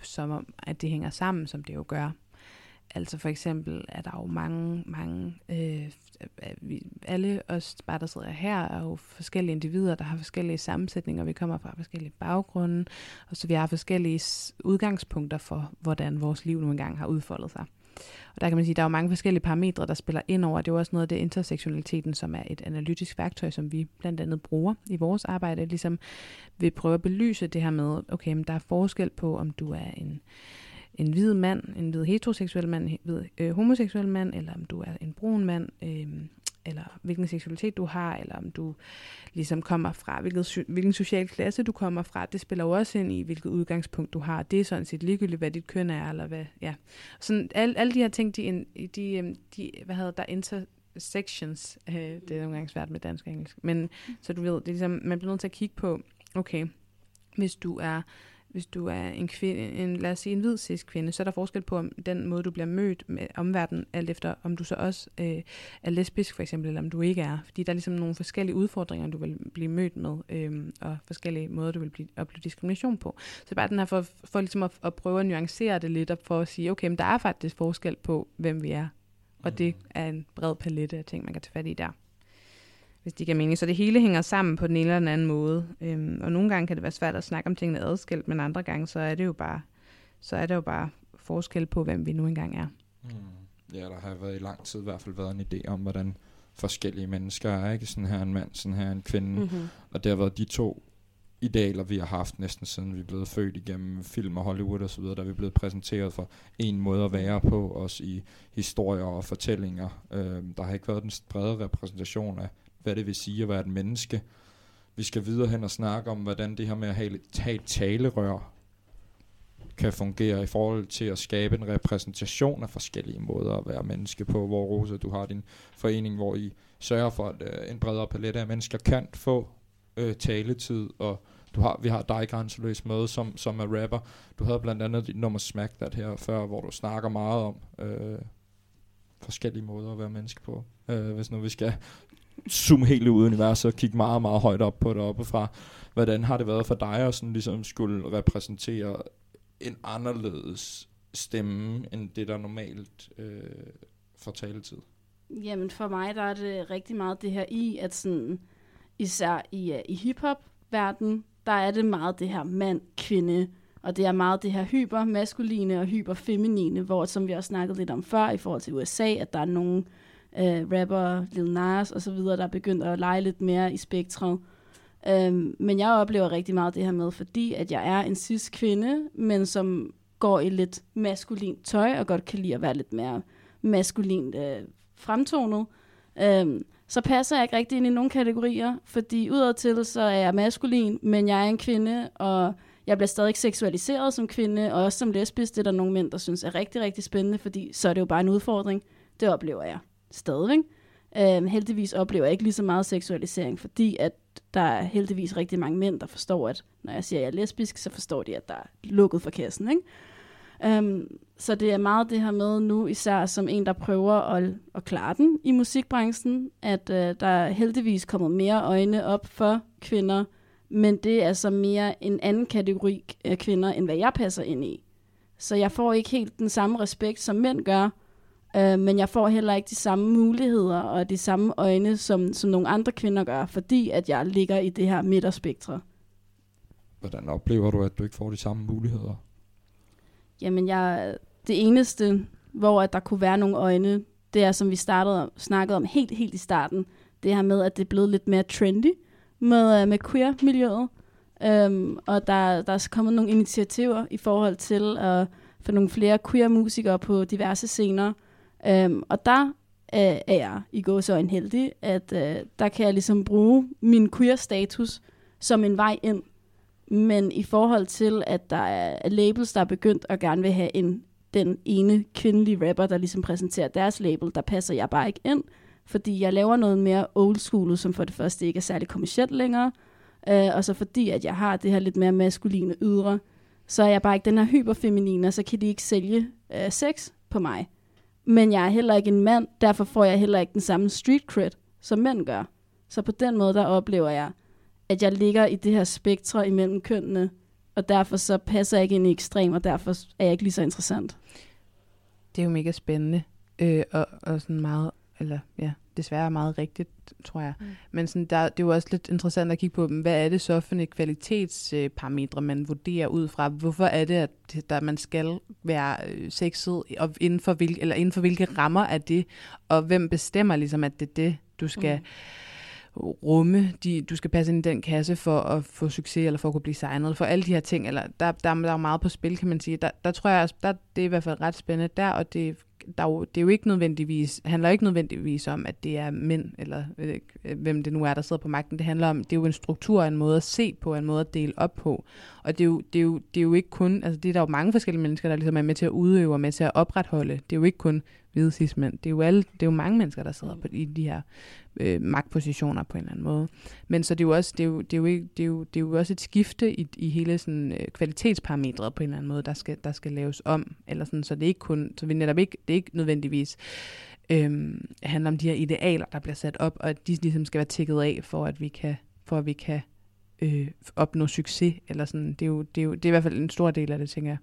som om, at det hænger sammen, som det jo gør. Altså for eksempel er der jo mange, mange, øh, vi, alle os bare, der sidder her, er jo forskellige individer, der har forskellige sammensætninger, vi kommer fra forskellige baggrunde, og så vi har forskellige udgangspunkter for, hvordan vores liv nu engang har udfoldet sig. Og der kan man sige, at der er jo mange forskellige parametre, der spiller ind over. Det er jo også noget af det intersektionaliteten, som er et analytisk værktøj, som vi blandt andet bruger i vores arbejde, ligesom vi prøver at belyse det her med, okay, men der er forskel på, om du er en, en hvid mand, en hvid heteroseksuel mand, en hvid øh, homoseksuel mand, eller om du er en brun mand, øh, eller hvilken seksualitet du har, eller om du ligesom kommer fra, hvilket, hvilken social klasse du kommer fra, det spiller jo også ind i, hvilket udgangspunkt du har. Det er sådan set ligegyldigt, hvad dit køn er, eller hvad, ja. Sådan, alle, alle de her ting, de, in- de, øh, de hvad hedder der, intersections, øh, det er nogle gange svært med dansk og engelsk, men så du ved, det er ligesom, man bliver nødt til at kigge på, okay, hvis du er hvis du er en kvinde, en, lad os sige en hvid cis kvinde, så er der forskel på om den måde, du bliver mødt med omverdenen, alt efter om du så også øh, er lesbisk for eksempel, eller om du ikke er. Fordi der er ligesom nogle forskellige udfordringer, du vil blive mødt med, øh, og forskellige måder, du vil blive, opleve diskrimination på. Så bare den her for, for ligesom at, at prøve at nuancere det lidt, og for at sige, okay, men der er faktisk forskel på, hvem vi er. Og det er en bred palette af ting, man kan tage fat i der hvis det giver mening. Så det hele hænger sammen på den ene eller den anden måde. Øhm, og nogle gange kan det være svært at snakke om tingene adskilt, men andre gange, så er det jo bare, så er det jo bare forskel på, hvem vi nu engang er. Mm. Ja, der har været i lang tid i hvert fald været en idé om, hvordan forskellige mennesker er, ikke? Sådan her en mand, sådan her en kvinde. Mm-hmm. Og det har været de to idealer, vi har haft næsten siden vi blevet født igennem film og Hollywood og så videre, der er vi blevet præsenteret for en måde at være på, også i historier og fortællinger. Øh, der har ikke været den brede repræsentation af, hvad det vil sige at være et menneske. Vi skal videre hen og snakke om, hvordan det her med at have, et talerør kan fungere i forhold til at skabe en repræsentation af forskellige måder at være menneske på, hvor Rosa, du har din forening, hvor I sørger for, at øh, en bredere palet af mennesker kan få øh, taletid, og du har, vi har dig grænseløs med, som, som er rapper. Du havde blandt andet dit nummer Smack That her før, hvor du snakker meget om øh, forskellige måder at være menneske på. Øh, hvis nu vi skal zoome helt ud i universet og kigge meget, meget højt op på det oppefra. Hvordan har det været for dig at sådan ligesom skulle repræsentere en anderledes stemme, end det, der normalt øh, får taletid? Jamen for mig, der er det rigtig meget det her i, at sådan, især i, uh, i hiphop-verdenen, der er det meget det her mand-kvinde, og det er meget det her hypermaskuline og hyperfeminine, hvor som vi også snakkede lidt om før i forhold til USA, at der er nogle øh, Øh, rapper, Lil Nas og så videre, der er begyndt at lege lidt mere i spektret. Øhm, men jeg oplever rigtig meget det her med, fordi at jeg er en cis kvinde, men som går i lidt maskulint tøj, og godt kan lide at være lidt mere maskulint øh, fremtonet, øhm, så passer jeg ikke rigtig ind i nogle kategorier, fordi udadtil så er jeg maskulin, men jeg er en kvinde, og jeg bliver stadig seksualiseret som kvinde, og også som lesbisk, det er der nogle mænd, der synes er rigtig, rigtig spændende, fordi så er det jo bare en udfordring. Det oplever jeg stadigvæk. Øhm, heldigvis oplever jeg ikke lige så meget seksualisering, fordi at der er heldigvis rigtig mange mænd, der forstår, at når jeg siger, at jeg er lesbisk, så forstår de, at der er lukket for kassen. Ikke? Øhm, så det er meget det her med nu, især som en, der prøver at, at klare den i musikbranchen, at øh, der er heldigvis kommet mere øjne op for kvinder, men det er så mere en anden kategori af kvinder, end hvad jeg passer ind i. Så jeg får ikke helt den samme respekt, som mænd gør, Øh, men jeg får heller ikke de samme muligheder og de samme øjne, som, som nogle andre kvinder gør, fordi at jeg ligger i det her midterspektre. Hvordan oplever du, at du ikke får de samme muligheder? Jamen, jeg, det eneste, hvor at der kunne være nogle øjne, det er, som vi startede snakkede om helt, helt i starten, det her med, at det er blevet lidt mere trendy med, øh, med queer-miljøet. Um, og der, der er kommet nogle initiativer i forhold til at få nogle flere queer-musikere på diverse scener. Øhm, og der øh, er jeg i går så en heldig, at øh, der kan jeg ligesom bruge min queer-status som en vej ind. Men i forhold til, at der er labels, der er begyndt at gerne vil have en, den ene kvindelige rapper, der ligesom præsenterer deres label, der passer jeg bare ikke ind. Fordi jeg laver noget mere old school, som for det første ikke er særlig kommersielt længere. øh, og så fordi, at jeg har det her lidt mere maskuline ydre, så er jeg bare ikke den her hyperfeminine, og så kan de ikke sælge øh, sex på mig. Men jeg er heller ikke en mand, derfor får jeg heller ikke den samme street cred, som mænd gør. Så på den måde, der oplever jeg, at jeg ligger i det her spektre imellem kønnene, og derfor så passer jeg ikke ind i ekstrem, og derfor er jeg ikke lige så interessant. Det er jo mega spændende, øh, og, og sådan meget, eller ja, desværre meget rigtigt, tror jeg. Mm. Men sådan, der, det er jo også lidt interessant at kigge på, hvad er det så for et kvalitetsparametre, man vurderer ud fra? Hvorfor er det, at der, man skal være øh, sexet, og inden for, hvilke, eller inden for hvilke rammer er det? Og hvem bestemmer ligesom, at det er det, du skal... Mm rumme, de, du skal passe ind i den kasse for at få succes, eller for at kunne blive signet, for alle de her ting, eller der, der, der er meget på spil, kan man sige. Der, der tror jeg, der, det er i hvert fald ret spændende der, og det, der, er jo- det er jo ikke nødvendigvis, handler jo ikke nødvendigvis om, at det er mænd, eller øh, øh, hvem det nu er, der sidder på magten. Det handler om, det er jo en struktur, en måde at se på, en måde at dele op på. Og det er jo, det er jo, det er jo ikke kun, altså det er der jo mange forskellige mennesker, der ligesom er med til at udøve og med til at opretholde. Det er jo ikke kun hvide cis-mænd. Det er jo, alle, det er jo mange mennesker, der sidder på, i de her øh, magtpositioner på en eller anden måde. Men så det er jo også, det er jo, det er jo, ikke, det er jo, det er jo også et skifte i, i hele sådan, øh, kvalitetsparametret på en eller anden måde, der skal, der skal laves om. Eller sådan, så det er ikke kun, så vi netop ikke, det er ikke nødvendigvis øhm, handler om de her idealer, der bliver sat op, og at de ligesom skal være tækket af, for at vi kan, for at vi kan øh, opnå succes. Eller sådan. Det, er jo, det, er jo, det er i hvert fald en stor del af det, tænker jeg.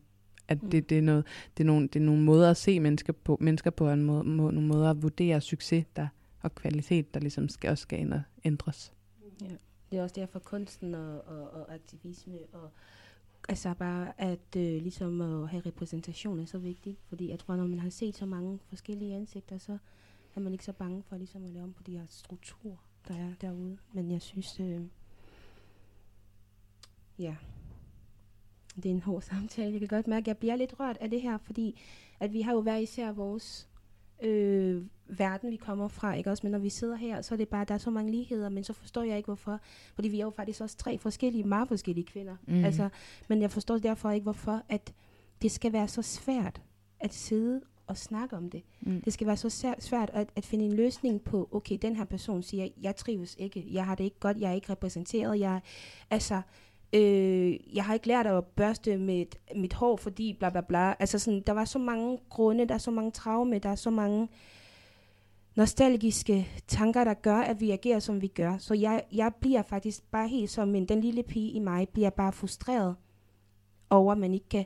At det, det, er noget, det, er nogle, det er nogle måder at se mennesker på, mennesker på og en måde, må, nogle måder at vurdere succes der, og kvalitet, der ligesom skal, også skal ændre- ændres. Det er også derfor kunsten og, og, og aktivisme og altså bare at øh, ligesom at have repræsentation er så vigtigt, fordi jeg tror, når man har set så mange forskellige ansigter, så er man ikke så bange for ligesom at lave om på de her strukturer, der er derude. Men jeg synes, øh, ja, det er en hård samtale. Jeg kan godt mærke, at jeg bliver lidt rørt af det her, fordi at vi har jo hver især vores øh, verden, vi kommer fra, ikke også? Men når vi sidder her, så er det bare, der er så mange ligheder, men så forstår jeg ikke, hvorfor. Fordi vi er jo faktisk også tre forskellige, meget forskellige kvinder. Mm. Altså, men jeg forstår derfor ikke, hvorfor at det skal være så svært at sidde og snakke om det. Mm. Det skal være så svært at, at finde en løsning på, okay, den her person siger, jeg trives ikke, jeg har det ikke godt, jeg er ikke repræsenteret, jeg, altså, øh, jeg har ikke lært at børste mit, mit hår, fordi bla bla bla. Altså sådan, der var så mange grunde, der er så mange traume, der er så mange nostalgiske tanker, der gør, at vi agerer, som vi gør. Så jeg, jeg bliver faktisk bare helt som en, den lille pige i mig, bliver bare frustreret over, at man ikke kan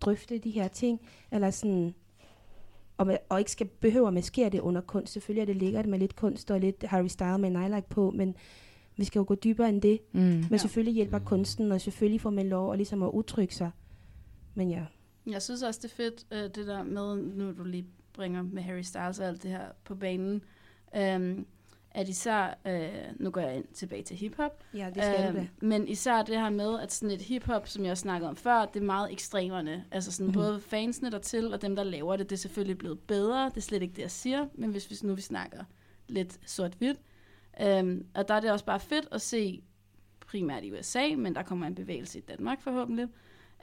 drøfte de her ting, eller sådan, og, man, og ikke skal behøve at maskere det under kunst. Selvfølgelig er det lækkert med lidt kunst og lidt Harry Styles med en på, men vi skal jo gå dybere end det. Mm. Men Ja. selvfølgelig hjælper kunsten, og selvfølgelig får man lov at, ligesom at udtrykke sig. Men ja. Jeg synes også, det er fedt, øh, det der med, nu du lige bringer med Harry Styles og alt det her på banen, øhm, at især, øh, nu går jeg ind tilbage til hiphop, Ja, det skal da. Men især det her med, at sådan et hiphop, som jeg snakkede om før, det er meget ekstremerne. Altså sådan mm-hmm. både fansene dertil, og dem, der laver det, det er selvfølgelig blevet bedre. Det er slet ikke det, jeg siger. Men hvis vi nu vi snakker lidt sort-hvidt. Øhm, og der er det også bare fedt at se, primært i USA, men der kommer en bevægelse i Danmark forhåbentlig.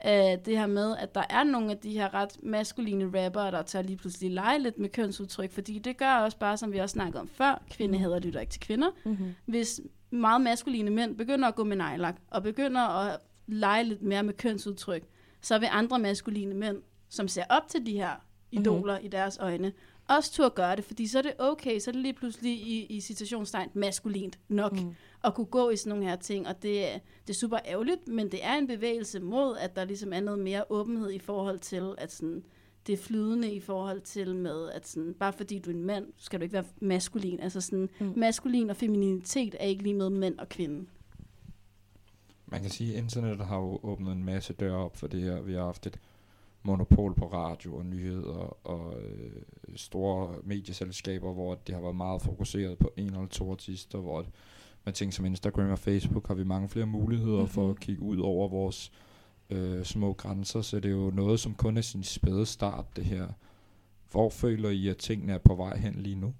Øh, det her med, at der er nogle af de her ret maskuline rappere, der tager lige pludselig lege lidt med kønsudtryk, fordi det gør også bare, som vi også snakkede om før, kvindeheder lytter ikke til kvinder Mm-hmm. hvis meget maskuline mænd begynder at gå med nejlak, og begynder at lege lidt mere med kønsudtryk, så vil andre maskuline mænd, som ser op til de her idoler mm-hmm. i deres øjne, også turde gøre det, fordi så er det okay, så er det lige pludselig i, i citationstegn maskulint nok mm. at kunne gå i sådan nogle her ting, og det, er- det er super ærgerligt, men det er en bevægelse mod, at der ligesom er noget mere åbenhed i forhold til, at sådan, det er flydende i forhold til med, at sådan, bare fordi du er en mand, skal du ikke være maskulin. Altså sådan, mm. maskulin og femininitet er ikke lige med mænd og kvinde. Man kan sige, at internettet har jo åbnet en masse døre op for det her. Vi har haft et monopol på radio og nyheder og øh, store medieselskaber, hvor det har været meget fokuseret på en eller to artister, hvor med ting som Instagram og Facebook har vi mange flere muligheder mm-hmm. for Mhm. at kigge ud over vores øh, små grænser, så det er jo noget, som kun er sin spæde start, det her. Hvor føler I, at tingene er på vej hen lige nu?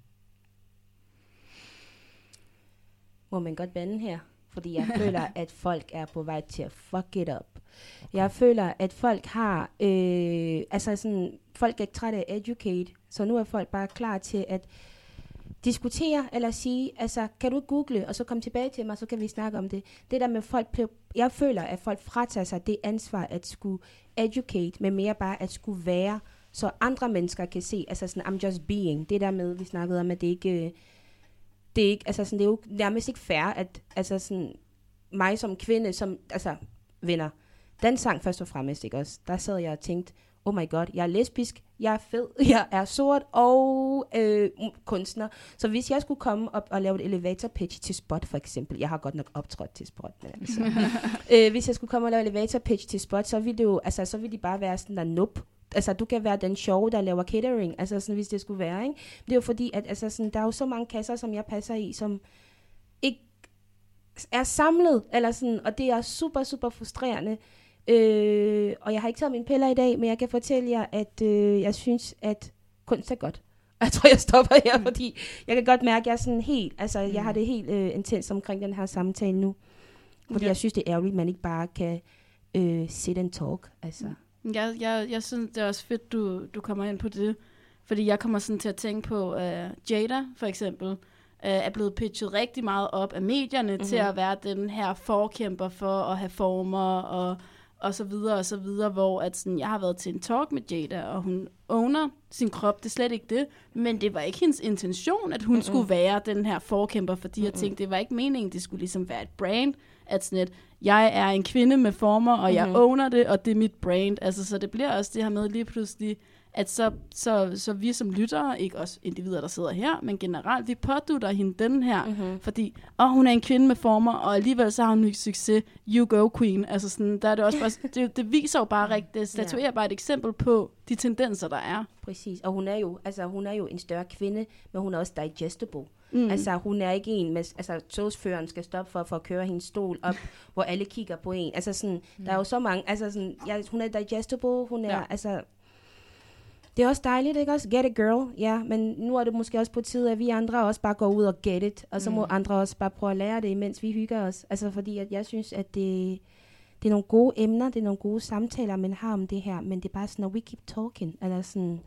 Må man godt bande her? Fordi jeg føler, at folk er på vej til at fuck it up. Jeg føler, at folk har, øh, altså sådan, folk er trætte af educate, så nu er folk bare klar til at diskutere eller sige, altså, kan du google, og så komme tilbage til mig, så kan vi snakke om det. Det der med folk, jeg føler, at folk fratager sig det ansvar at skulle educate, men mere bare at skulle være, så andre mennesker kan se, altså sådan, I'm just being. Det der med, vi snakkede om, at det ikke, øh, det er ikke, altså sådan, det er jo nærmest ikke fair, at altså sådan, mig som kvinde, som, altså, venner, den sang først og fremmest, ikke også? Der sad jeg og tænkte, oh my god, jeg er lesbisk, jeg er fed, jeg er sort og øh, m- kunstner. Så hvis jeg skulle komme op og lave et elevator pitch til Spot for eksempel, jeg har godt nok optrådt til Spot, men altså, øh, hvis jeg skulle komme og lave elevator pitch til Spot, så ville det jo, altså så ville de bare være sådan der, nope. Altså, du kan være den sjove, der laver catering, altså sådan, hvis det skulle være, ikke? Det er jo fordi, at altså, sådan, der er jo så mange kasser, som jeg passer i, som ikke er samlet, eller sådan, og det er super, super frustrerende. Øh, og jeg har ikke taget mine piller i dag, men jeg kan fortælle jer, at øh, jeg synes, at kunst er godt. Og Jeg tror, jeg stopper her, fordi jeg kan godt mærke, at jeg er sådan helt, altså jeg har det helt øh, intens omkring den her samtale nu. Fordi Ja. jeg synes, det er ærgerligt, at man ikke bare kan øh, sit and talk. Altså. Jeg, jeg, jeg synes, det er også fedt, du, du kommer ind på det. Fordi jeg kommer sådan til at tænke på uh, Jada, for eksempel, uh, er blevet pitchet rigtig meget op af medierne mm-hmm. til Mhm. at være den her forkæmper for at have former og, og så videre og så videre, hvor at sådan, jeg har været til en talk med Jada, og hun owner sin krop, det er slet ikke det, men det var ikke hendes intention, at hun mm-hmm. skulle være den her forkæmper, fordi jeg Mm-mm. tænkte, det var ikke meningen, det skulle ligesom være et brand, at sådan et, jeg er en kvinde med former, og jeg Mhm. owner det, og det er mit brand. Altså, så det bliver også det her med lige pludselig, at så, så, så vi som lyttere, ikke også individer, der sidder her, men generelt, vi pådutter hende den her, Mm-hmm. fordi åh, hun er en kvinde med former, og alligevel så har hun succes. You go, queen. Altså sådan, der er det også bare, det, det viser jo bare rigtigt, det statuerer bare et eksempel på de tendenser, der er. Præcis. Og hun er jo, altså hun er jo en større kvinde, men hun er også digestible. Mm. Altså hun er ikke en med, altså togsføreren skal stoppe for, for at køre hendes stol op, hvor alle kigger på en. Altså sådan, mm. der er jo så mange, altså sådan, ja, hun er digestible, hun er, Ja. altså, det er også dejligt, ikke også? Get it, girl. Ja, men nu er det måske også på tide, at vi andre også bare går ud og get it, og så må Mm. andre også bare prøve at lære det, imens vi hygger os. Altså fordi, at jeg synes, at det, det er nogle gode emner, det er nogle gode samtaler, man har om det her, men det er bare sådan, at we keep talking, eller sådan,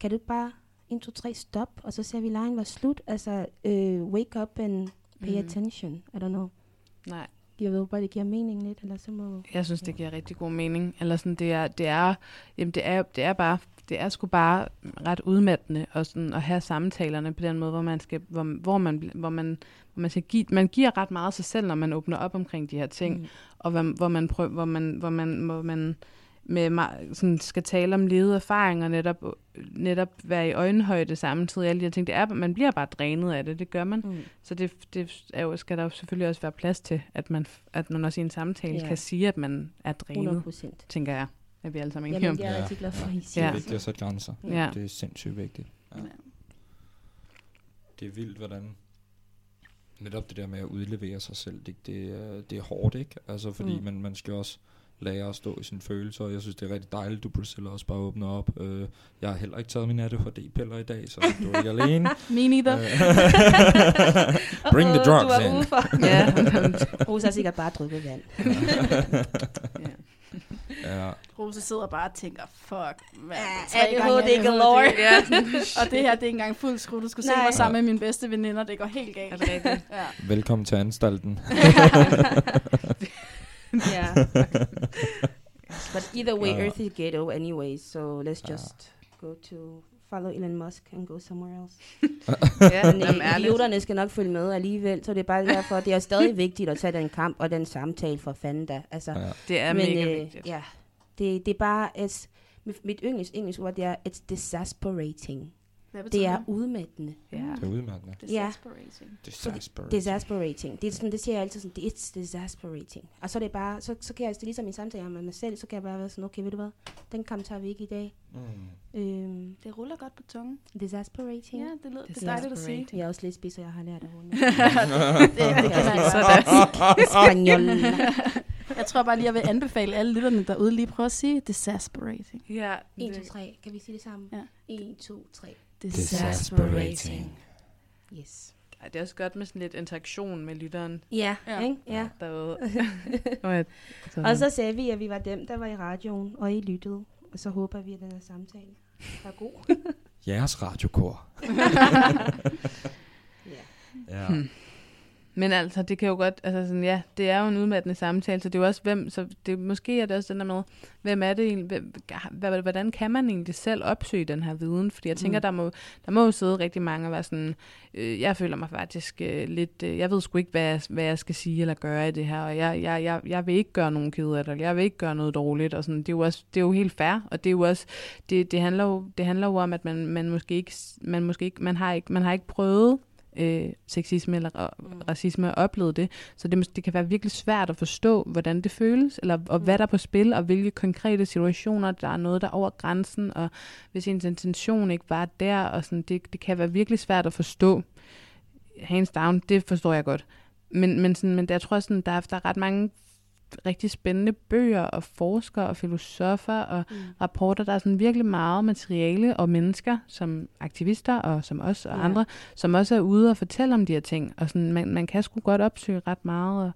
kan du bare 1, 2, 3, stop, og så ser vi lejen var slut. Altså, øh, wake up and pay Mm. attention. I don't know. Nej, Jeg ved bare, det giver mening lidt, eller så må... jeg synes, det giver rigtig god mening. Eller sådan, det er, det er, jamen, det er, det er bare, det er sgu bare ret udmattende og sådan, at have samtalerne på den måde, hvor man skal, hvor, hvor man, hvor man, hvor man skal give, man giver ret meget af sig selv, når man åbner op omkring de her ting, mm. og hvor, hvor man prøver, hvor man, hvor man, hvor man med, sådan skal tale om levede erfaringer, netop, netop være i øjenhøjde samtidig, alle de her ting, det er, man bliver bare drænet af det, det gør man. Mm. Så det, det er jo, skal der jo selvfølgelig også være plads til, at man, at man også i en samtale Ja. kan sige, at man er 100 drænet, procent. tænker jeg, at vi alle sammen er enige Jamen, om. det er jeg Ja. rigtig glad for, at I Det siger. er Ja. vigtigt at sætte grænser. Ja. Det er sindssygt vigtigt. Ja. Ja. Det er vildt, hvordan netop det der med at udlevere sig selv, det, det, er, det er hårdt, ikke? Altså, fordi. Mm. man, man skal også lære at stå i sine følelser, og jeg synes, det er rigtig dejligt, du Priscilla også bare åbner op. Øh, jeg har heller ikke taget min ADHD-piller i dag, så du er ikke alene. Me neither. Øh, Bring the drugs du er in. Ja. Rosa har sikkert bare drukket vand. ja, Rose sidder bare og tænker, fuck, hvad? Ja, ADHD galore. Ja, og det her, det er ikke engang fuld skrue. Du skulle se Nej. mig sammen med mine bedste veninder. Det går helt galt. Er det rigtigt? Ja. velkommen til anstalten. Yeah. But either way, Ja. Earth is ghetto anyway, so let's Ja. just go to follow Elon Musk and go somewhere else. ja, Men øh, idioterne skal nok følge med alligevel, så det er bare derfor, det er stadig vigtigt at tage den kamp og den samtale for fanden da. Altså, Ja. Det er men mega øh, vigtigt. ja, det, det er bare, it's, mit, mit yndlings, engelsk ord, det er, it's disasperating. Hvad Det er udmattende. Ja. Det er udmattende. Det er exasperating. Disasperating. Disasperating. Det, er sådan, det siger jeg altid sådan, it's disasperating. Og så er det bare, så, så kan jeg, det er ligesom en samtale med mig selv, så kan jeg bare være sådan, okay, ved du hvad, den kamp tager vi ikke i dag. Mm. Øhm, Det ruller godt på tungen. disasperating. Ja, det, lød, det er dejligt at sige. Jeg er også lidt spids, og jeg har lært af hunde. det, det Sådan. Spanjol. Jeg tror bare lige, jeg vil anbefale alle lytterne derude lige prøve at sige disasperating. Ja, 1, 2, 3. Kan vi sige det sammen? Ja. 1, 2, 3. Disasperating. Yes. Ej, det er også godt med sådan lidt interaktion med lytteren Ja, Ja. ikke? Ja. derude. Og så sagde vi, at vi var dem, der var i radioen, og I lyttede. Og så håber vi, at den her samtale var god. Jeres radiokor. ja. Ja. Hmm. Men altså, det kan jo godt, altså sådan, ja, det er jo en udmattende samtale, så det er jo også, hvem, så det, måske er det også den der med, hvem er det egentlig, hvem, hvordan kan man egentlig selv opsøge den her viden? Fordi jeg tænker, Mm. der, må, der må jo sidde rigtig mange og være sådan, øh, jeg føler mig faktisk øh, lidt, øh, jeg ved sgu ikke, hvad jeg, hvad jeg skal sige eller gøre i det her, og jeg, jeg, jeg, jeg vil ikke gøre nogen ked af det, eller jeg vil ikke gøre noget dårligt, og sådan, det er jo også, det er jo helt fair, og det er jo også, det, det handler jo, det handler jo om, at man, man måske ikke, man måske ikke, man har ikke, man har ikke prøvet øh, sexisme eller ra- Mm. racisme og oplevet det. Så det, det kan være virkelig svært at forstå, hvordan det føles, eller og hvad Mm. der er på spil, og hvilke konkrete situationer, der er noget, der er over grænsen, og hvis ens intention ikke var der, og sådan, det, det kan være virkelig svært at forstå. Hands down, det forstår jeg godt. Men, men, sådan, men der, jeg tror, sådan, der, er, der er ret mange rigtig spændende bøger og forskere og filosofer og Mm. rapporter. Der er sådan virkelig meget materiale og mennesker, som aktivister og som os og Ja. andre, som også er ude og fortælle om de her ting. Og sådan, man, man kan sgu godt opsøge ret meget. Og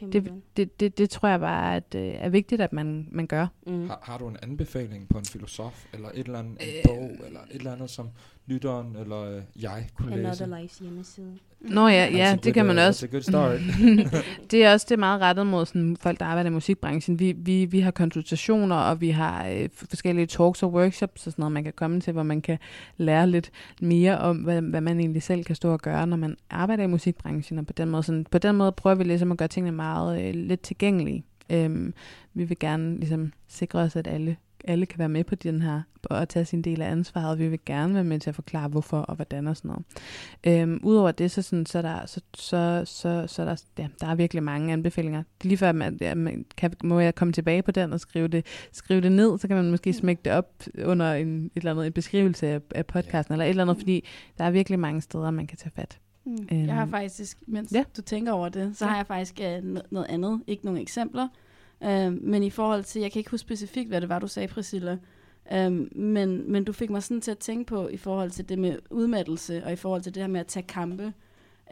Det det, det, det, det tror jeg bare at, øh, er vigtigt, at man, man gør. Mm. Har, har du en anbefaling på en filosof, eller et eller andet, en Øh. bog, eller et eller andet, som lytteren eller øh, jeg kunne læse? Another Lives hjemmeside. Nå ja, That's ja a det kan man uh, også. That's a good start. det er også det er meget rettet mod sådan, folk, der arbejder i musikbranchen. Vi, vi, vi har konsultationer, og vi har øh, forskellige talks og workshops og sådan noget, man kan komme til, hvor man kan lære lidt mere om, hvad, hvad man egentlig selv kan stå og gøre, når man arbejder i musikbranchen. Og på den måde, sådan, på den måde prøver vi ligesom at gøre tingene meget øh, lidt tilgængelige. Øhm, vi vil gerne ligesom sikre os, at alle alle kan være med på den her, og tage sin del af ansvaret, vi vil gerne være med til at forklare, hvorfor og hvordan og sådan noget. Øhm, Udover det, så, sådan, så, er der, så, så, så, så er der, ja, der er virkelig mange anbefalinger. Det er lige før, at man, ja, man kan, må jeg komme tilbage på den og skrive det, skrive det ned, så kan man måske smække det op under en, et eller andet, en beskrivelse af, af podcasten, eller et eller andet, fordi der er virkelig mange steder, man kan tage fat. Mm. Øhm, Jeg har faktisk, mens ja. ja. du tænker over det, så Ja. har jeg faktisk no- noget andet, ikke nogle eksempler. Øh, men i forhold til, jeg kan ikke huske specifikt, hvad det var, du sagde, Priscilla. Um, men, men du fik mig sådan til at tænke på, i forhold til det med udmattelse, og i forhold til det her med at tage kampe,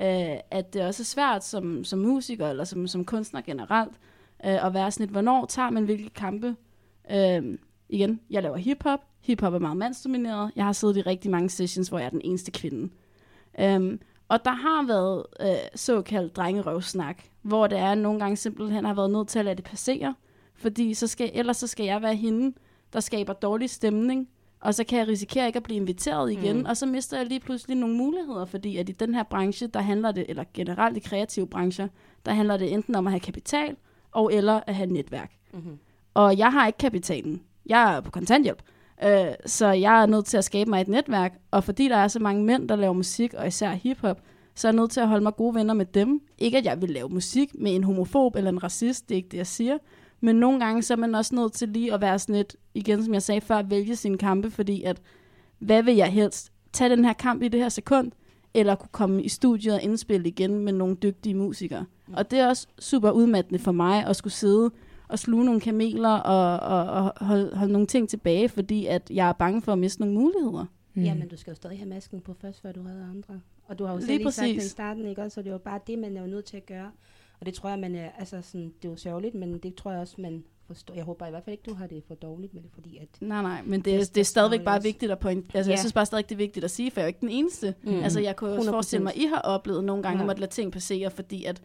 øh, at det også er svært som, som musiker, eller som, som kunstner generelt, øh, at være sådan et, hvornår tager man hvilke kampe? Øh, igen, jeg laver hiphop. Hiphop er meget mandsdomineret. Jeg har siddet i rigtig mange sessions, hvor jeg er den eneste kvinde. Um, og der har været øh, såkaldt drengerøvsnak, hvor det er, at nogle gange simpelthen har været nødt til at lade det passere, fordi så skal, ellers så skal jeg være hende, der skaber dårlig stemning, og så kan jeg risikere ikke at blive inviteret igen, Mm. og så mister jeg lige pludselig nogle muligheder, fordi at i den her branche, der handler det, eller generelt i kreative brancher, der handler det enten om at have kapital, og eller at have netværk. Mm-hmm. Og jeg har ikke kapitalen. Jeg er på kontanthjælp. Øh, så jeg er nødt til at skabe mig et netværk. Og fordi der er så mange mænd, der laver musik, og især hiphop, så er jeg nødt til at holde mig gode venner med dem. Ikke at jeg vil lave musik med en homofob eller en racist, det er ikke det, jeg siger. Men nogle gange så er man også nødt til lige at være sådan lidt, igen som jeg sagde før, vælge sine kampe, fordi at, hvad vil jeg helst? Tage den her kamp i det her sekund, eller kunne komme i studiet og indspille igen med nogle dygtige musikere. Og det er også super udmattende for mig at skulle sidde og sluge nogle kameler og, og, og holde, holde nogle ting tilbage, fordi at jeg er bange for at miste nogle muligheder. Mm. Ja, men du skal jo stadig have masken på først, før du havde andre. Og du har jo Lige selv lige sagt det i starten, ikke også? Så det er jo bare det, man er jo nødt til at gøre. Og det tror jeg, man er, altså sådan, det er jo sørgeligt, men det tror jeg også, man forstår. Jeg håber i hvert fald ikke, du har det for dårligt med det, fordi at... Nej, nej, men det, Det er det, er stadigvæk bare vigtigt at point. Altså, Ja. jeg synes bare stadig, det er vigtigt at sige, for jeg er jo ikke den eneste. Mm. Altså, jeg kunne også 100%. forestille mig, at I har oplevet nogle gange, Ja. at lade ting passere, fordi at,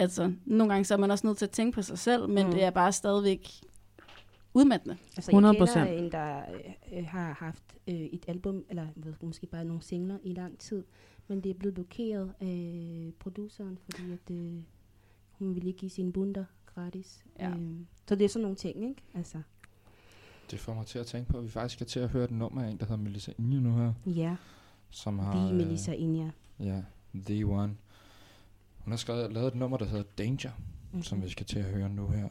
altså, nogle gange så er man også nødt til at tænke på sig selv, men Mm. det er bare stadigvæk udmattende. Altså, jeg 100%. kender en, der øh, øh, har haft øh, et album, eller jeg ved, måske bare nogle singler i lang tid, men det er blevet blokeret af produceren, fordi at, øh, hun ville ikke give sine bunder gratis. Ja. Øhm, så det er sådan nogle ting, ikke? Altså, Det får mig til at tænke på, at vi faktisk skal til at høre et nummer af en, der hedder Melissa Inge nu her. ja, Som har, the øh, Melissa Inja. Ja, The One. Hun har skrevet, lavet et nummer, der hedder Danger, Mhm. som vi skal til at høre nu her.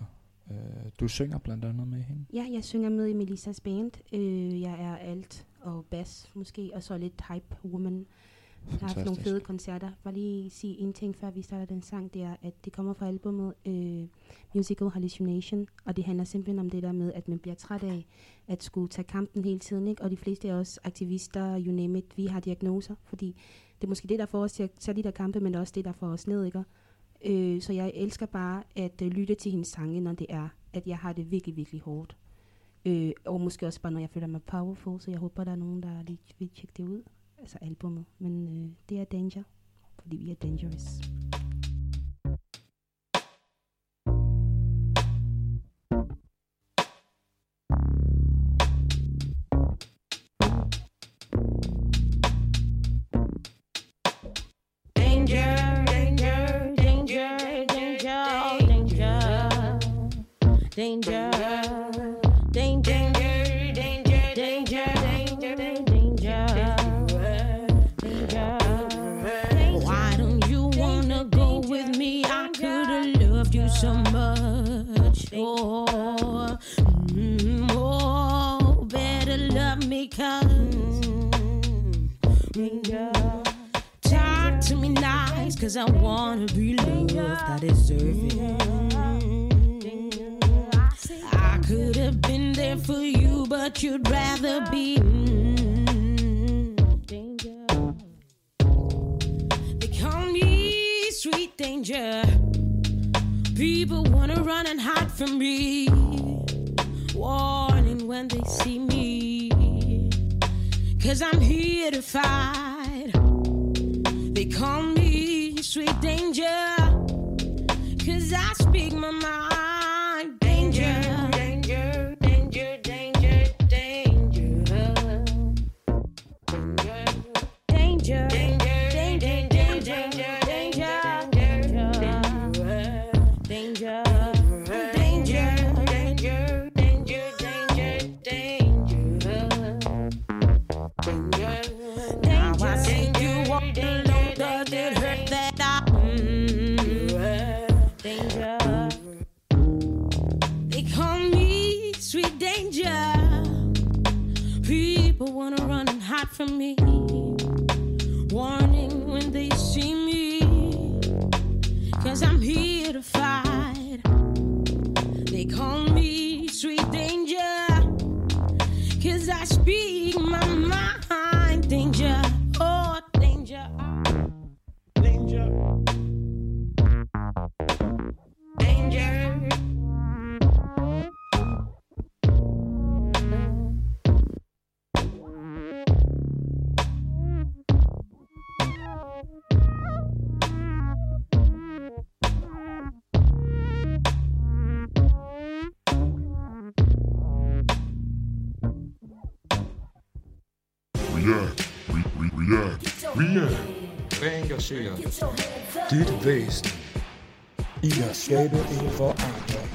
Øh, du synger blandt andet med hende. Ja, jeg synger med i Melissas band. Øh, jeg er alt og bass måske, og så lidt hype woman. Jeg har haft nogle fede koncerter. Bare lige sige en ting, før vi starter den sang, det er, at det kommer fra albumet øh, Musical Hallucination, og det handler simpelthen om det der med, at man bliver træt af at skulle tage kampen hele tiden, ikke? og de fleste af os aktivister, you name it, vi har diagnoser, fordi det er måske det, der får os til at tage de der kampe, men også det, der får os ned, ikke? Øh, så jeg elsker bare at øh, lytte til hendes sange, når det er, at jeg har det virkelig, virkelig hårdt. Øh, og måske også bare, når jeg føler mig powerful, så jeg håber, der er nogen, der lige vil tjekke det ud. Altså albumet. Men øh, det er Danger, fordi vi er dangerous. Danger, danger, danger, danger, danger, danger. Why don't you wanna go with me? I could've loved you so much. Oh, mm, oh, better love me 'cause danger. Talk to me nice, cause I wanna be loved. I deserve it. For you, but you'd rather be. danger. They call me sweet danger. People wanna run and hide from me. Warning when they see me. Cause I'm here to fight. They call me sweet danger. Cause I speak my mind. Hide from me. Warning when they see me. Cause I'm here to fight. They call me Reengagere dit væsen i at skabe en forandring.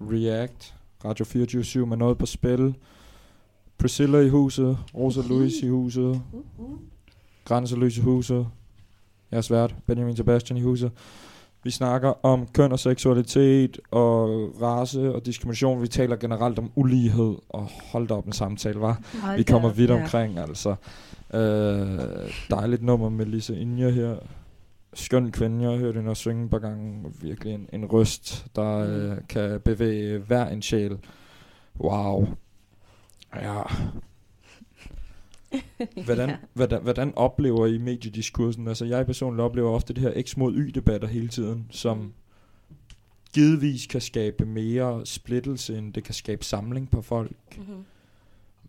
React, Radio 24 med noget på spil. Priscilla i huset, Rosa Louise i huset, Grænseløs i huset. Jeg er svært, Benjamin Sebastian i huset. Vi snakker om køn og seksualitet og race og diskrimination. Vi taler generelt om ulighed. Og hold da op en samtale, var. Vi kommer vidt omkring, altså. Øh, dejligt nummer med Lisa Inja her. Skøn kvinde, jeg har hørt hende synge et par gange. Virkelig en, en røst, der øh, kan bevæge hver en sjæl. Wow. Ja. Hvordan, Ja. hvordan, hvordan oplever I mediediskursen? Altså jeg personligt oplever ofte det her X mod Y-debatter hele tiden, som givetvis kan skabe mere splittelse, end det kan skabe samling på folk. Mhm.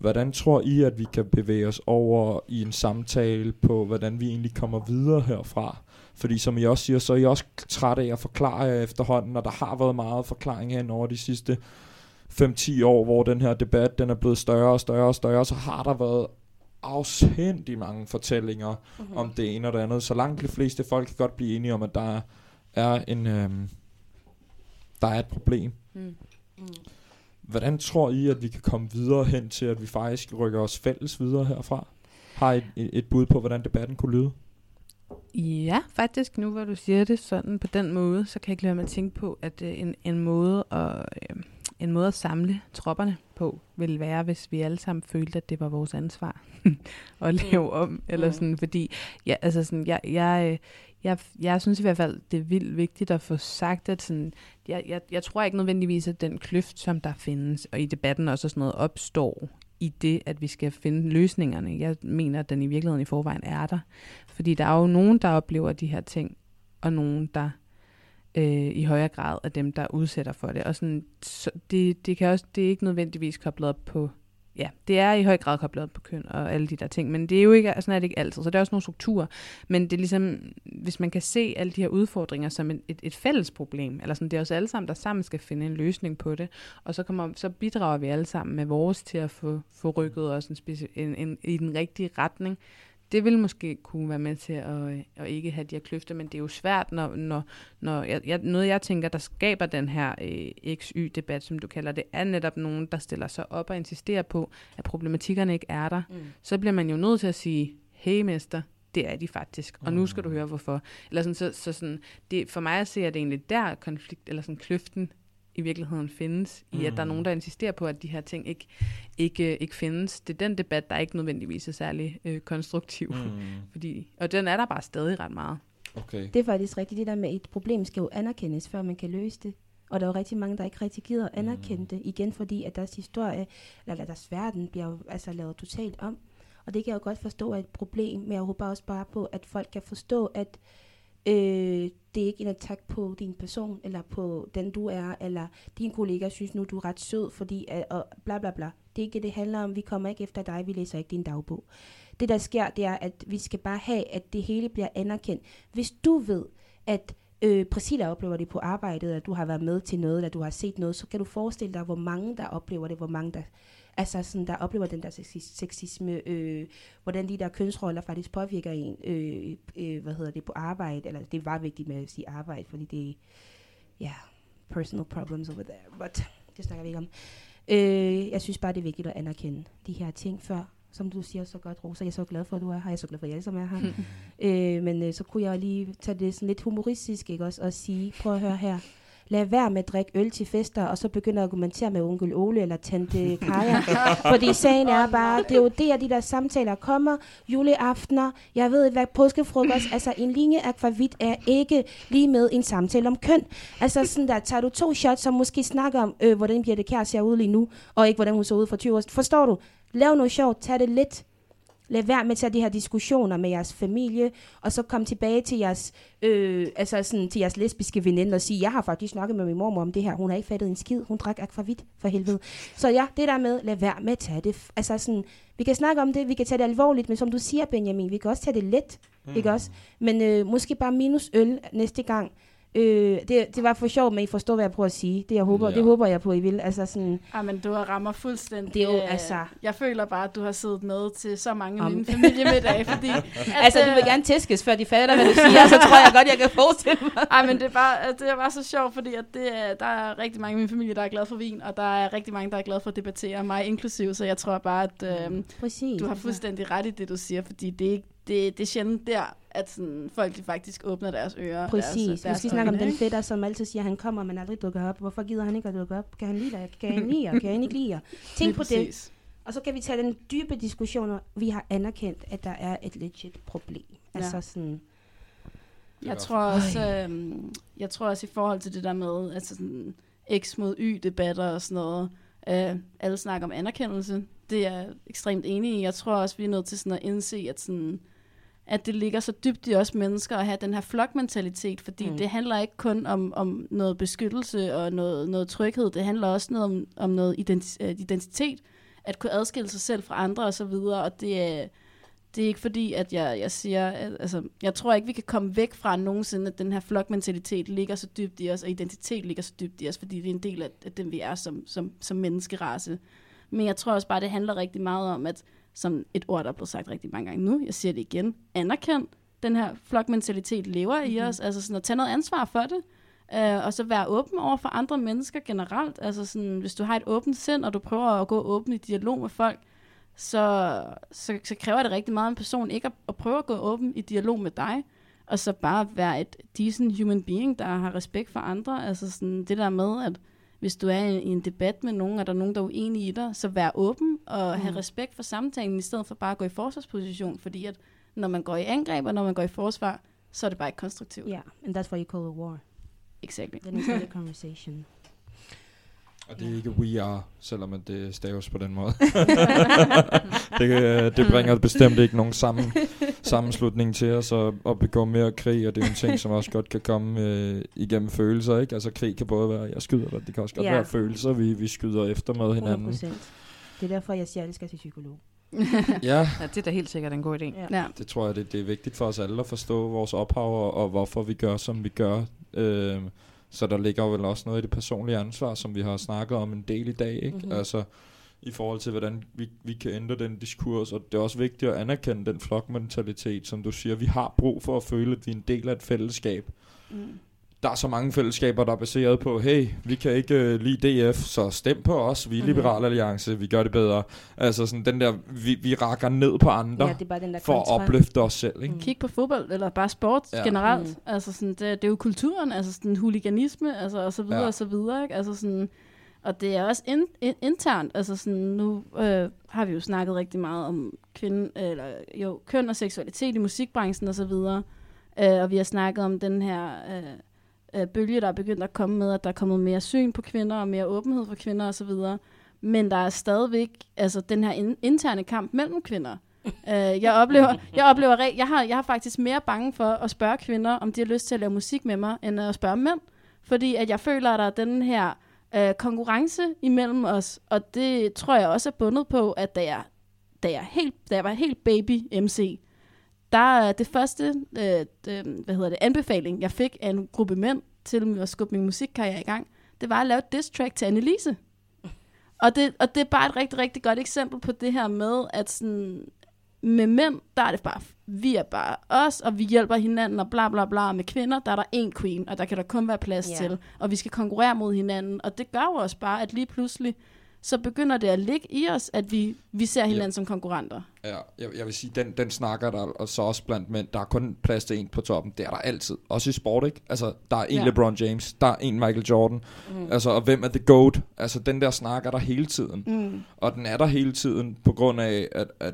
Hvordan tror I, at vi kan bevæge os over i en samtale på, hvordan vi egentlig kommer videre herfra? Fordi som I også siger, så er I også trætte af at forklare jer efterhånden, og der har været meget forklaring hen over de sidste 5-10 år, hvor den her debat den er blevet større og større og større, så har der været afsindig mange fortællinger Mhm. om det ene og det andet. Så langt de fleste folk kan godt blive enige om, at der er en øhm, der er et problem. Mm. Mm. Hvordan tror I, at vi kan komme videre hen til, at vi faktisk rykker os fælles videre herfra? Har I et, et, bud på, hvordan debatten kunne lyde? Ja, faktisk nu hvor du siger det sådan på den måde, så kan jeg ikke lade mig at tænke på, at øh, en, en, måde at, øh, en måde at samle tropperne på, ville være, hvis vi alle sammen følte, at det var vores ansvar at lave om. Eller sådan, fordi ja, altså sådan, jeg, jeg, øh, jeg, jeg synes i hvert fald, det er vildt vigtigt at få sagt, at sådan, jeg, jeg, jeg tror ikke nødvendigvis, at den kløft, som der findes, og i debatten også sådan noget, opstår i det, at vi skal finde løsningerne. Jeg mener, at den i virkeligheden i forvejen er der. Fordi der er jo nogen, der oplever de her ting, og nogen, der øh, i højere grad er dem, der udsætter for det. Og sådan, så det, det, kan også, det er ikke nødvendigvis koblet op på, ja, det er i høj grad koblet op på køn og alle de der ting, men det er jo ikke, sådan er det ikke altid, så der er også nogle strukturer. Men det er ligesom, hvis man kan se alle de her udfordringer som et, et, et fælles problem, eller sådan, det er os alle sammen, der sammen skal finde en løsning på det, og så, kommer, så bidrager vi alle sammen med vores til at få, få rykket os en speci- en, en, i den rigtige retning. Det vil måske kunne være med til at, øh, at ikke have de her kløfter, men det er jo svært, når, når, når jeg, jeg, noget jeg tænker, der skaber den her øh, XY-debat, som du kalder det, er netop nogen, der stiller sig op og insisterer på, at problematikkerne ikke er der. Mm. Så bliver man jo nødt til at sige, hey mester, det er de faktisk, og nu skal du høre hvorfor. Eller sådan, så, så sådan, det, for mig at se, at det egentlig der konflikt, eller sådan kløften i virkeligheden findes, i at der er nogen, der insisterer på, at de her ting ikke, ikke, ikke findes. Det er den debat, der ikke nødvendigvis er særlig øh, konstruktiv. Mm. Fordi, og den er der bare stadig ret meget. Okay. Det er faktisk rigtigt, det der med, at et problem skal jo anerkendes, før man kan løse det. Og der er jo rigtig mange, der ikke rigtig gider at anerkende det, igen fordi, at deres historie, eller deres verden, bliver jo altså lavet totalt om. Og det kan jeg jo godt forstå er et problem, men jeg håber også bare på, at folk kan forstå, at øh, det er ikke en attack på din person, eller på den du er, eller din kollega synes nu, du er ret sød, fordi, øh, og bla bla bla. Det er ikke det, det handler om. Vi kommer ikke efter dig, vi læser ikke din dagbog. Det, der sker, det er, at vi skal bare have, at det hele bliver anerkendt. Hvis du ved, at øh, Priscilla oplever det på arbejdet, at du har været med til noget, eller du har set noget, så kan du forestille dig, hvor mange der oplever det, hvor mange der, altså sådan, der oplever den der sexis- sexisme, øh, hvordan de der kønsroller faktisk påvirker en, øh, øh, hvad hedder det, på arbejde, eller det var vigtigt med at sige arbejde, fordi det er, ja, yeah, personal problems over there, but det snakker vi ikke om. Øh, jeg synes bare, det er vigtigt at anerkende de her ting før, som du siger så godt, Rosa. Jeg er så glad for, at du er her. Jeg er så glad for, at jeg alle sammen er her. øh, men øh, så kunne jeg lige tage det sådan lidt humoristisk, ikke også, og sige, prøv at høre her. Lad være med at drikke øl til fester, og så begynde at argumentere med onkel Ole eller tante Kaja. Fordi sagen er bare, det er jo det, at de der samtaler kommer, juleaftener, jeg ved hvad, påskefrokost, altså en linje akvavit er ikke lige med en samtale om køn. Altså sådan der, tager du to shots, som måske snakker om, øh, hvordan Birte Kjær ser ud lige nu, og ikke hvordan hun så ud for 20 år. Forstår du? Lav noget sjovt, tag det lidt. Lad være med at tage de her diskussioner med jeres familie, og så kom tilbage til jeres, øh, altså sådan, til jeres lesbiske veninde og sige, jeg har faktisk snakket med min mormor om det her, hun har ikke fattet en skid, hun drak akvavit for helvede. Så ja, det der med, lad være med at tage det, altså sådan, vi kan snakke om det, vi kan tage det alvorligt, men som du siger, Benjamin, vi kan også tage det let, mm. ikke også? Men øh, måske bare minus øl næste gang. Øh, det, det var for sjovt, men I forstår, hvad jeg prøver at sige. Det, jeg håber, Ja. det håber jeg på, I vil. Altså sådan, Ja, men du har rammer fuldstændig. Det er jo, øh, altså- Jeg føler bare, at du har siddet med til så mange af Om- mine familiemiddage, fordi... At, altså, du vil øh, gerne tæskes, før de fatter, hvad du siger, så tror jeg godt, jeg kan forestille mig. Ej, men det er bare, at det er bare så sjovt, fordi at det er, der er rigtig mange i min familie, der er glade for vin, og der er rigtig mange, der er glade for at debattere, mig inklusiv, så jeg tror bare, at øh, Præcis. du har fuldstændig ret i det, du siger, fordi det er, ikke, det, det er sjældent der, at sådan, folk de faktisk åbner deres ører. Præcis. Deres, Vi deres skal snakke om den fætter, som altid siger, at han kommer, men aldrig dukker op. Hvorfor gider han ikke at dukke op? Kan han lide dig? Kan han lide jer? Kan han ikke lide jer? Tænk Lige på det. præcis. Og så kan vi tage den dybe diskussion, og vi har anerkendt, at der er et legit problem. Altså Ja. sådan, Jeg tror også, øhm, jeg tror også i forhold til det der med, altså sådan X mod Y-debatter og sådan noget, øh, alle snakker om anerkendelse. Det er jeg ekstremt enig i. Jeg tror også, vi er nødt til sådan at indse, at sådan, at det ligger så dybt i os mennesker at have den her flokmentalitet, fordi Mm. det handler ikke kun om, om noget beskyttelse og noget, noget tryghed, det handler også noget om, om noget identi- øh, identitet, at kunne adskille sig selv fra andre og så videre, og det er, det er ikke fordi, at jeg, jeg siger, at, altså, jeg tror ikke, vi kan komme væk fra nogensinde, at den her flokmentalitet ligger så dybt i os, og identitet ligger så dybt i os, fordi det er en del af, af den, vi er som, som, som menneskerace. Men jeg tror også bare, det handler rigtig meget om, at som et ord, der er blevet sagt rigtig mange gange nu, jeg siger det igen, anerkend, den her flokmentalitet lever i Mhm. os, altså sådan at tage noget ansvar for det, øh, og så være åben over for andre mennesker generelt, altså sådan, hvis du har et åbent sind, og du prøver at gå åben i dialog med folk, så, så, så kræver det rigtig meget en person ikke at, at prøve at gå åben i dialog med dig, og så bare være et decent human being, der har respekt for andre. Altså sådan det der med, at hvis du er i, en debat med nogen, og der er nogen, der er uenige i dig, så vær åben og have Mm. respekt for samtalen, i stedet for bare at gå i forsvarsposition, fordi at når man går i angreb, og når man går i forsvar, så er det bare ikke konstruktivt. yeah, and that's what you call a war. Exactly. Then it's not a conversation. Og det er ikke we are, selvom at det staves på den måde. det, øh, det bringer bestemt ikke nogen sammen, sammenslutning til os at, at begå mere krig, og det er en ting, som også godt kan komme øh, igennem følelser, ikke? Altså krig kan både være, jeg skyder dig, det kan også godt Ja. være følelser, vi, vi skyder efter med hinanden. 100%. Det er derfor, jeg siger, at jeg skal til psykolog. Ja, Ja, det er da helt sikkert en god idé. Ja. Ja. det tror jeg, det, det er vigtigt for os alle at forstå vores ophav, og, og hvorfor vi gør, som vi gør. Øh, så der ligger vel også noget i det personlige ansvar, som vi har snakket om en del i dag, ikke? Mhm. Mm-hmm. Altså, i forhold til, hvordan vi, vi kan ændre den diskurs, og det er også vigtigt at anerkende den flokmentalitet, som du siger, vi har brug for at føle, at vi er en del af et fællesskab. Mm. Der er så mange fællesskaber, der er baseret på, hey, vi kan ikke øh, lide DF, så stem på os, vi er Mhm. Liberal Alliance, vi gør det bedre. Altså sådan den der, vi, vi rakker ned på andre, Ja, det er bare den der for at kontra. opløfte os selv, ikke? Mm. Kig på fodbold, eller bare sport Ja. generelt. Mm. Altså sådan, det, det er jo kulturen, altså sådan huliganisme, altså og så videre ja. og så videre, ikke? Altså sådan, og det er også in, in, internt, altså sådan, nu øh, har vi jo snakket rigtig meget om kvinde, eller jo, køn og seksualitet i musikbranchen og så videre, øh, og vi har snakket om den her øh, øh, bølge, der er begyndt at komme med, at der er kommet mere syn på kvinder, og mere åbenhed for kvinder og så videre, men der er stadigvæk altså, den her in, interne kamp mellem kvinder, Øh, jeg oplever, jeg oplever, re- jeg har, jeg har faktisk mere bange for at spørge kvinder, om de har lyst til at lave musik med mig, end at spørge mænd. Fordi at jeg føler, at der er den her øh, konkurrence imellem os, og det tror jeg også er bundet på, at da jeg, da jeg, helt, da jeg var helt baby MC, der er det første øh, det, hvad hedder det, anbefaling, jeg fik af en gruppe mænd til at skubbe min musikkarriere i gang, det var at lave et diss track til Annelise. Og det, og det er bare et rigtig, rigtig godt eksempel på det her med, at sådan, med mænd, der er det bare, vi er bare os, og vi hjælper hinanden, og bla bla bla. Med kvinder, der er der én queen, og der kan der kun være plads yeah. til. Og vi skal konkurrere mod hinanden. Og det gør jo også bare, at lige pludselig, så begynder det at ligge i os, at vi, vi ser hinanden som konkurrenter. Ja, jeg, jeg vil sige, den, den snakker der og så også blandt mænd. Der er kun plads til en på toppen. Det er der altid. Også i sport, ikke? Altså, der er en Ja. LeBron James, der er en Michael Jordan. Mm. Altså, og hvem er the GOAT? Altså, den der snakker der hele tiden. Mm. Og den er der hele tiden på grund af, at, at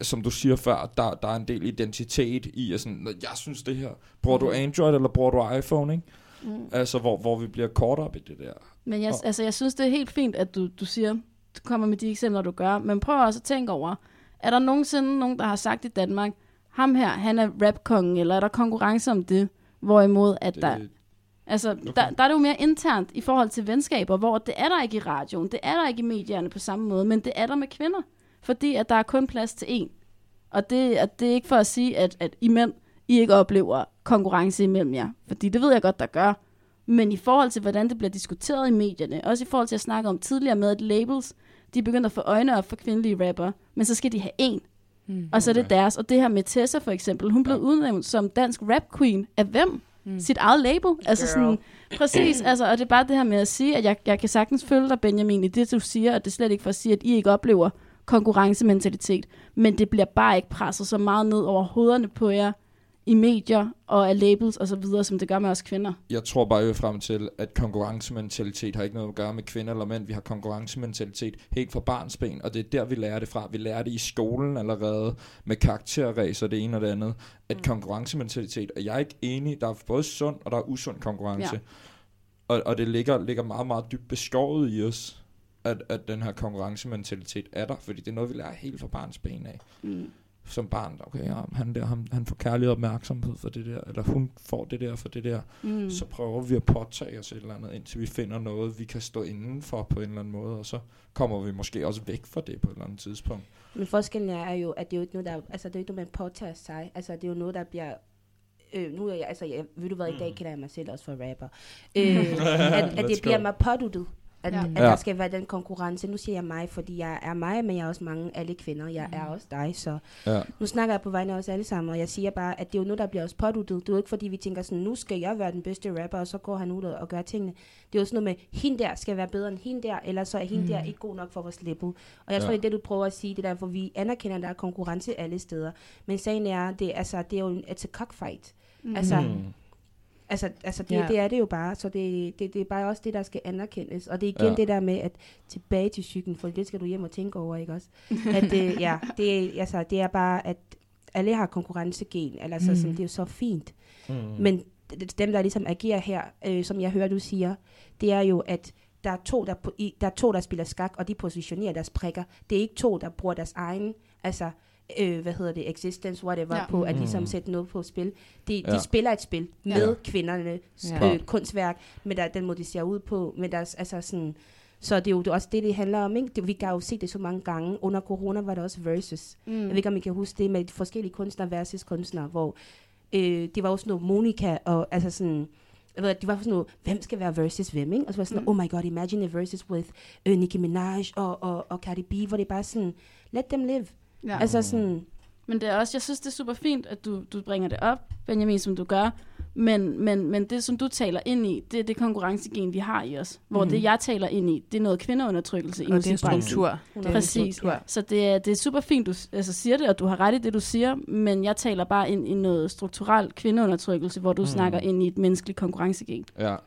som du siger før, der, der er en del identitet i, at sådan, "Nå, jeg synes det her. Bruger du Mhm. Android, eller bruger du iPhone, ikke? Mm. Altså, hvor, hvor vi bliver kort op i det der. Men jeg, Og- altså, jeg synes, det er helt fint, at du, du siger, du kommer med de eksempler, du gør. Men prøv også at tænke over, er der nogensinde nogen, der har sagt i Danmark, ham her, han er rapkongen, eller er der konkurrence om det? Hvorimod, at der, Det, altså, Okay. der, der er det jo mere internt i forhold til venskaber, hvor det er der ikke i radioen, det er der ikke i medierne på samme måde, men det er der med kvinder. Fordi at der er kun plads til én. Og det, at det er ikke for at sige, at, at I mænd, I ikke oplever konkurrence imellem jer. Fordi det ved jeg godt, der gør. Men i forhold til, hvordan det bliver diskuteret i medierne, også i forhold til at snakke om tidligere med, at labels, de er begyndt at få øjne op for kvindelige rapper, men så skal de have en, Mm. og så er det deres. Og det her med Tessa for eksempel, hun blev Ja. udnævnt som dansk rap queen af hvem? Mm. Sit eget label. Altså Girl. sådan, præcis, altså, og det er bare det her med at sige, at jeg, jeg kan sagtens følge dig, Benjamin, i det, du siger, og det er slet ikke for at sige, at I ikke oplever konkurrencementalitet, men det bliver bare ikke presset så meget ned over hovederne på jer i medier og af labels og så videre, som det gør med os kvinder. jeg tror bare, vil frem til, at konkurrencementalitet har ikke noget at gøre med kvinder eller mænd. Vi har konkurrencementalitet helt fra barnsben, og det er der, vi lærer det fra. Vi lærer det i skolen allerede med karakterræs og det ene og det andet. At Mm. konkurrencementalitet, og jeg er ikke enig, der er både sund og der er usund konkurrence. Ja. Og, og det ligger, ligger meget, meget dybt beskåret i os, at, at den her konkurrencementalitet er der, fordi det er noget, vi lærer helt fra barnsben af Mm. Som barn, okay, ja, han der, han, han får kærlighed og opmærksomhed for det der, eller hun får det der for det der, Mm. mm. så prøver vi at påtage os et eller andet, indtil vi finder noget, vi kan stå inden for på en eller anden måde, og så kommer vi måske også væk fra det på et eller andet tidspunkt. Men forskellen er jo, at det er jo ikke noget, der, altså det er jo ikke noget, man påtager sig. Altså det er jo noget, der bliver Øh, nu er jeg, altså, jeg, ved du hvad, i dag kender jeg mig selv også for rapper. Øh, at, at det bliver mig påduttet. At, Ja. at der skal være den konkurrence. Nu siger jeg mig, fordi jeg er mig, men jeg er også mange, alle kvinder. Jeg er også dig, så Ja. nu snakker jeg på vegne af os alle sammen, og jeg siger bare, at det er jo noget, der bliver os påduttet. Det er jo ikke, fordi vi tænker sådan, nu skal jeg være den bedste rapper, og så går han ud og gør tingene. Det er jo sådan noget med, hende der skal være bedre end hende der, eller så er hende mm. der ikke god nok for vores label. Og jeg tror, Ja. det er det, du prøver at sige, det der, for vi anerkender, at der er konkurrence alle steder. Men sagen er, det, er- altså, det er jo en, it's a cockfight. Mm. Altså, Mm. Altså, altså det, Ja. det er det jo bare, så det, det, det er bare også det, der skal anerkendes. Og det er igen Ja. det der med, at tilbage til cyklen, for det skal du hjem og tænke over, ikke også? At det, ja, det, altså, det er bare, at alle har konkurrencegen, eller så, Mm. sådan, det er jo så fint. Mm. Men dem, der ligesom agerer her, øh, som jeg hører, du siger, det er jo, at der er, to, der, i- der er to, der spiller skak, og de positionerer deres prikker. Det er ikke to, der bruger deres egen, altså, øh, hvad hedder det, existence, whatever, Ja. ja. på at ligesom Mm. sætte noget på spil. De, Ja. de spiller et spil Ja. med kvinderne, Ja. øh, kunstværk, med der, den måde, de ser ud på, med deres, altså sådan, så det er jo også det, det handler om, ikke? Det, vi kan jo se det så mange gange. Under corona var der også versus. Mm. Jeg ved ikke, om I kan huske det med de forskellige kunstnere versus kunstnere, hvor øh, det var også noget Monica, og altså sådan, jeg ved, det var sådan noget, hvem skal være versus hvem, ikke? Og så var sådan, Mm. oh my god, imagine a versus with øh, Nicki Minaj og, og, og Cardi B, hvor det er bare sådan, let them live. Ja. Altså sådan, Men det er også, jeg synes, det er super fint, at du, du bringer det op, Benjamin, som du gør. Men, men, men det, som du taler ind i, det er det konkurrencegen, vi har i os. Hvor mm. det, jeg taler ind i, det er noget kvindeundertrykkelse i Og det er en musikbranchen. struktur. Det er Præcis. struktur. Så det er, det er super fint, du altså, siger det, og du har ret i det, du siger, men jeg taler bare ind i noget strukturel kvindeundertrykkelse, hvor du mm. Snakker ind i et menneskeligt konkurrencegen. Ja. Jeg,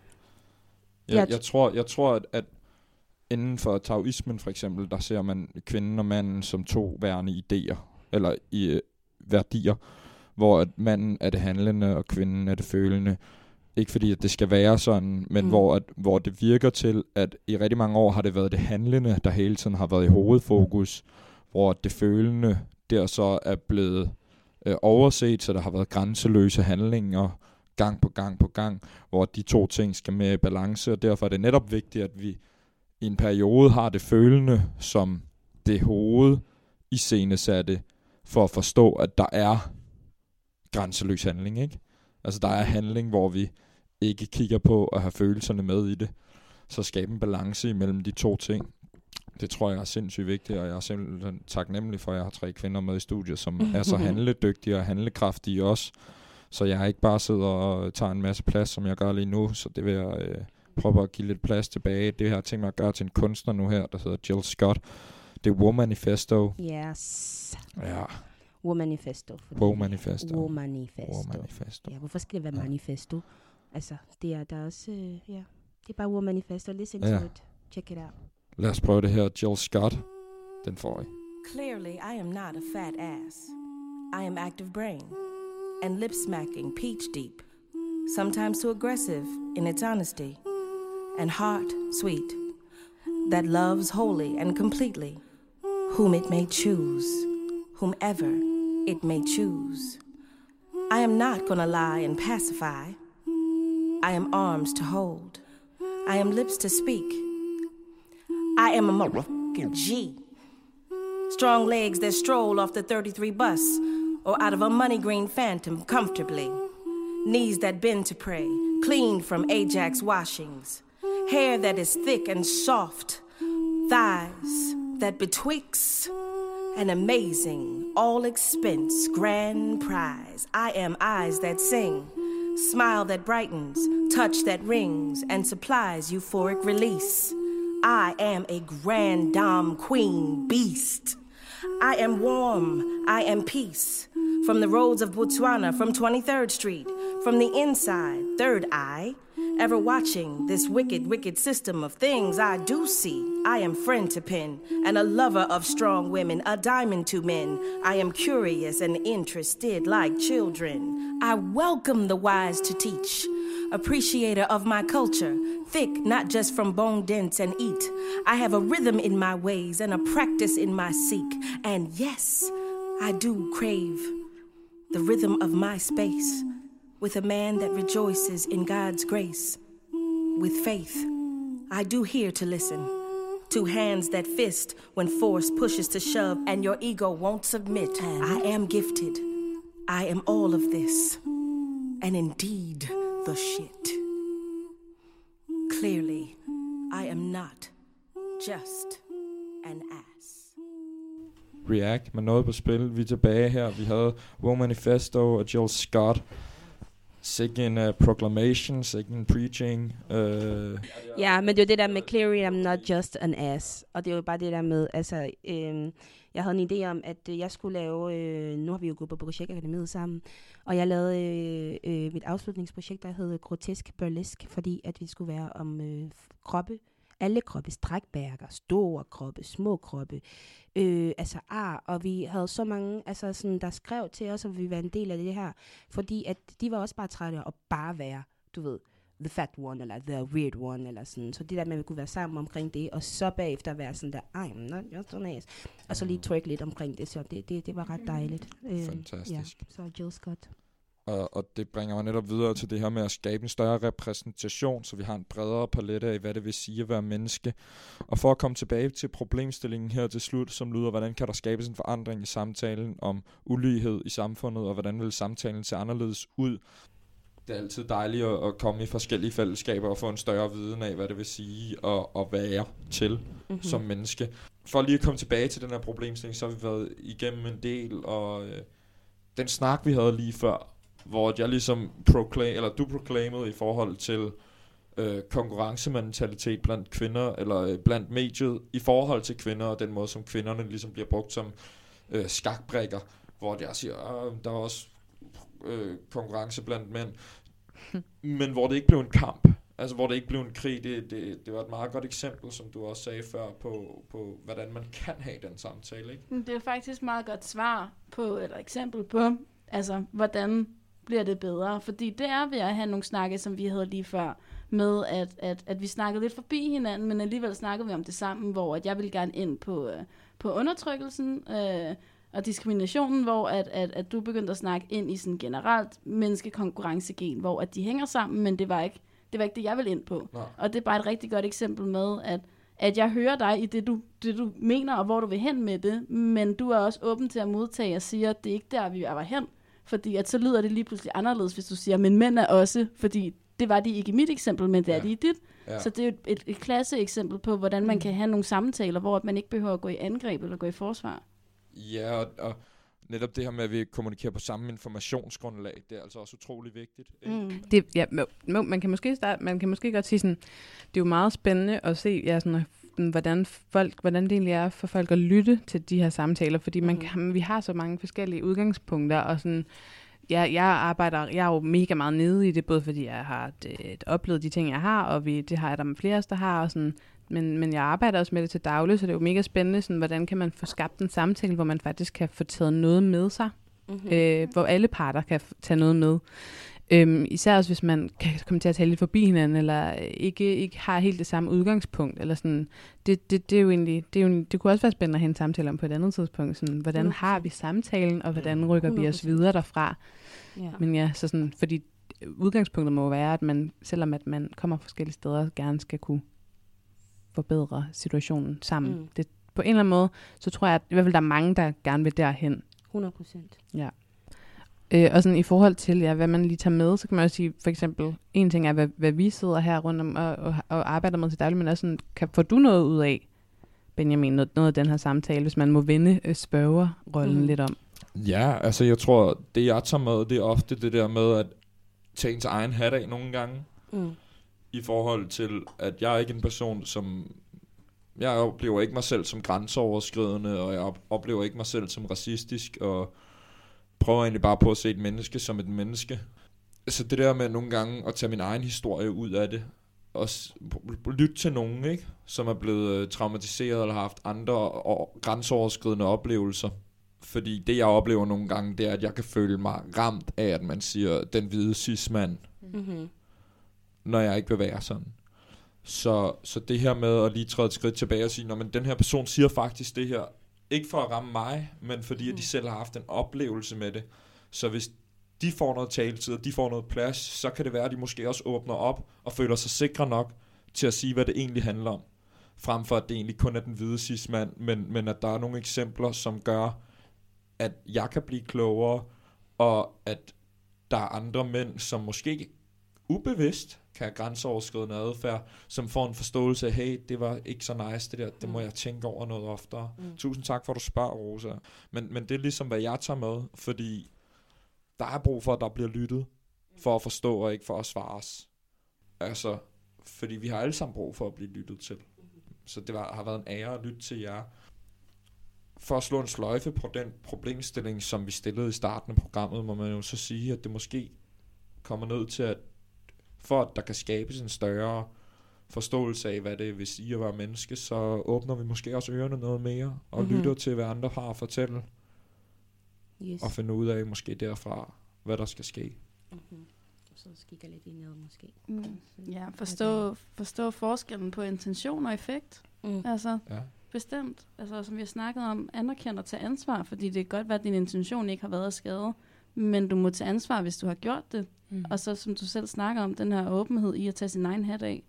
Jeg- jeg, tror, jeg tror, at, at inden for taoismen for eksempel, der ser man kvinden og manden som to værende idéer, eller i øh, værdier, hvor at manden er det handlende, og kvinden er det følende. Ikke fordi, at det skal være sådan, men mm. Hvor, at, hvor det virker til, at i rigtig mange år har det været det handlende, der hele tiden har været i hovedfokus, hvor det følende der så er blevet øh, overset, så der har været grænseløse handlinger gang på gang på gang, hvor de to ting skal med i balance, og derfor er det netop vigtigt, at vi i en periode har det følende som det hoved i scenesatte, for at forstå, at der er grænseløs handling, ikke? Altså der er handling, hvor vi ikke kigger på at have følelserne med i det. Så skabe en balance imellem de to ting. Det tror jeg er sindssygt vigtigt, og jeg er simpelthen taknemmelig for, at jeg har tre kvinder med i studiet, som er så handledygtige og handlekraftige også. Så jeg ikke bare sidder og tager en masse plads, som jeg gør lige nu. Så det vil jeg øh, prøve at give lidt plads tilbage. Det har jeg tænkt mig at gøre til en kunstner nu her, der hedder Jill Scott. Det er Womanifesto. Yes. Ja, Womanifesto. Womanifesto. Womanifesto. Womanifesto. Ja, hvorfor skal det være Ja. manifesto? Altså, det er der er også, øh, ja, det er bare Womanifesto. Listen Ja. to it. Check it out. Lad os prøve det her. Jill Scott. Den får I. Clearly, I am not a fat ass. I am active brain and lip smacking peach deep, sometimes too aggressive in its honesty, and heart sweet, that loves wholly and completely whom it may choose, whomever it may choose. I am not gonna lie and pacify. I am arms to hold. I am lips to speak. I am a motherfucking G. Strong legs that stroll off the 33 bus or out of a money green phantom comfortably. Knees that bend to pray, clean from Ajax washings. Hair that is thick and soft. Thighs that betwixt an amazing, all expense, grand prize. I am eyes that sing, smile that brightens, touch that rings, and supplies euphoric release. I am a grand dame queen beast. I am warm, I am peace. From the roads of Botswana, from 23rd Street, from the inside, third eye, ever watching this wicked, wicked system of things I do see. I am friend to pen and a lover of strong women, a diamond to men. I am curious and interested like children. I welcome the wise to teach, appreciator of my culture, thick not just from bone dents and eat. I have a rhythm in my ways and a practice in my seek. And yes, I do crave the rhythm of my space with a man that rejoices in God's grace. With faith, I do hear to listen. Two hands that fist when force pushes to shove and your ego won't submit. I am gifted. I am all of this. And indeed, the shit. Clearly, I am not just an ass. React med noget på spil. Vi er tilbage her. Vi havde Womanifesto og Jill Scott. Sikke en uh, proclamation, sikke en preaching. Uh, Ja, men det er jo det der med clearly I'm not just an ass. Og det er jo bare det der med, altså, øhm, jeg havde en idé om, at øh, jeg skulle lave, øh, nu har vi jo gået på projektakademiet sammen, og jeg lavede øh, øh, mit afslutningsprojekt, der hed Grotesk Burlesk, fordi at vi skulle være om øh, kroppe, alle kroppe, strækbærker, store kroppe, små kroppe, øh, altså ar, og vi havde så mange, altså sådan, der skrev til os, at vi var en del af det her, fordi at de var også bare trætte af at bare være, du ved, the fat one, eller the weird one, eller sådan. Så det der med, at vi kunne være sammen omkring det, og så bagefter være sådan der, I'm not just an ass. Og så lige twerk lidt omkring det, så det, det, det var ret dejligt. Øh, Fantastisk. Ja, så Jill Scott. Og, og det bringer mig netop videre til det her med at skabe en større repræsentation, så vi har en bredere palette af, hvad det vil sige at være menneske. Og for at komme tilbage til problemstillingen her til slut, som lyder, hvordan kan der skabes en forandring i samtalen om ulighed i samfundet, og hvordan vil samtalen se anderledes ud? Det er altid dejligt at, at komme i forskellige fællesskaber og få en større viden af, hvad det vil sige at, at være til Mm-hmm. som menneske. For lige at komme tilbage til den her problemstilling, så har vi været igennem en del, og øh, den snak, vi havde lige før, hvor jeg ligesom proclaim, eller du proclaimede i forhold til øh, konkurrencementalitet blandt kvinder, eller øh, blandt mediet, i forhold til kvinder, og den måde, som kvinderne ligesom bliver brugt som øh, skakbrikker, hvor jeg siger, der er også øh, konkurrence blandt mænd, men hvor det ikke blev en kamp. Altså, hvor det ikke blev en krig, det, det, det var et meget godt eksempel, som du også sagde før, på, på hvordan man kan have den samtale, ikke? Det er faktisk meget godt svar på, eller eksempel på, altså, hvordan bliver det bedre? Fordi det er ved at have nogle snakke, som vi havde lige før, med at, at, at vi snakkede lidt forbi hinanden, men alligevel snakkede vi om det sammen, hvor at jeg ville gerne ind på, øh, på undertrykkelsen øh, og diskriminationen, hvor at, at, at du begyndte at snakke ind i sådan generelt menneskekonkurrencegen, hvor at de hænger sammen, men det var ikke det, var ikke det jeg ville ind på. Nej. Og det er bare et rigtig godt eksempel med, at at jeg hører dig i det du, det, du mener, og hvor du vil hen med det, men du er også åben til at modtage og sige, at det er ikke der, vi er hen. Fordi at så lyder det lige pludselig anderledes, hvis du siger, men mænd er også, fordi det var de ikke i mit eksempel, men det er Ja. de i dit. Ja. Så det er jo et, et, et klasse eksempel på, hvordan man kan have nogle samtaler, hvor man ikke behøver at gå i angreb eller gå i forsvar. Ja, og, og netop det her med, at vi kommunikerer på samme informationsgrundlag, det er altså også utrolig vigtigt. ikke? Mm. Det, ja, man, kan måske starte, man kan måske godt sige sådan, det er jo meget spændende at se, ja, sådan, sådan, hvordan, folk, hvordan det egentlig er for folk at lytte til de her samtaler, fordi man Mhm. kan, vi har så mange forskellige udgangspunkter, og sådan, ja, jeg arbejder, jeg er jo mega meget nede i det, både fordi jeg har det, oplevet de ting, jeg har, og vi, det har jeg der med flere, der har, og sådan, men, men jeg arbejder også med det til daglig, så det er jo mega spændende, sådan, hvordan kan man få skabt en samtale, hvor man faktisk kan få taget noget med sig, Mm-hmm. øh, hvor alle parter kan tage noget med. Øhm, især også hvis man kan komme til at tale lidt forbi hinanden, eller ikke, ikke har helt det samme udgangspunkt. Eller sådan. Det, det, det, er jo egentlig, det, er jo, det kunne også være spændende at have en samtale om på et andet tidspunkt. Sådan, hvordan 100%. har vi samtalen, og hvordan rykker vi os 100%. videre derfra? Ja. Men ja, så sådan, fordi udgangspunktet må være, at man, selvom at man kommer forskellige steder, gerne skal kunne forbedre situationen sammen. Mm. Det, på en eller anden måde, så tror jeg, at i hvert fald der er mange, der gerne vil derhen. 100 procent. Øh, og sådan i forhold til, ja, hvad man lige tager med, så kan man også sige, for eksempel, en ting er, hvad, hvad vi sidder her rundt om og, og, og arbejder med til daglig, men også sådan, kan, får du noget ud af, Benjamin, noget, noget af den her samtale, hvis man må vende øh, spørgerrollen mm. lidt om? Ja, altså jeg tror, det jeg tager med, det er ofte det der med at tage ens egen hat af nogle gange, Mm. i forhold til, at jeg er ikke en person, som... Jeg oplever ikke mig selv som grænseoverskridende, og jeg op- oplever ikke mig selv som racistisk, og prøver egentlig bare på at se et menneske som et menneske. Så det der med nogle gange at tage min egen historie ud af det, og lytte til nogen, ikke? som er blevet øh, traumatiseret eller har haft andre og grænseoverskridende oplevelser. Fordi det, jeg oplever nogle gange, det er, at jeg kan føle mig ramt af, at man siger, den hvide cis-mand, Mm-hmm. når jeg ikke vil være sådan. Så, så det her med at lige træde et skridt tilbage og sige, men den her person siger faktisk det her, ikke for at ramme mig, men fordi at de selv har haft en oplevelse med det. Så hvis de får noget taletid, og de får noget plads, så kan det være, at de måske også åbner op og føler sig sikre nok til at sige, hvad det egentlig handler om. Frem for, at det egentlig kun er den hvide cis-mand, men, men at der er nogle eksempler, som gør, at jeg kan blive klogere, og at der er andre mænd, som måske ubevidst have grænseoverskridende adfærd, som får en forståelse af, hey, det var ikke så nice det der, det må Mm. jeg tænke over noget oftere. Mm. Tusind tak for, at du spørger, Rosa. Men, men det er ligesom, hvad jeg tager med, fordi der er brug for, at der bliver lyttet, for at forstå og ikke for at svares. Altså, fordi vi har alle sammen brug for at blive lyttet til. Så det var, har været en ære at lytte til jer. For at slå en sløjfe på den problemstilling, som vi stillede i starten af programmet, må man jo så sige, at det måske kommer ned til, at for at der kan skabes en større forståelse af, hvad det vil sige at være menneske, så åbner vi måske også ørerne noget mere, og Mhm. mm-hmm. lytter til, hvad andre har at fortælle, Yes. og finder ud af måske derfra, hvad der skal ske. Mm-hmm. Så kigger lidt indad måske. Mm. Ja, forstå, forstå forskellen på intention og effekt. Mm. Altså, Ja. bestemt. Altså, som vi har snakket om, anerkende og tage ansvar, fordi det kan godt være, at din intention ikke har været at skade, men du må tage ansvar, hvis du har gjort det. Mm. Og så, som du selv snakker om, den her åbenhed i at tage sin egen hat af.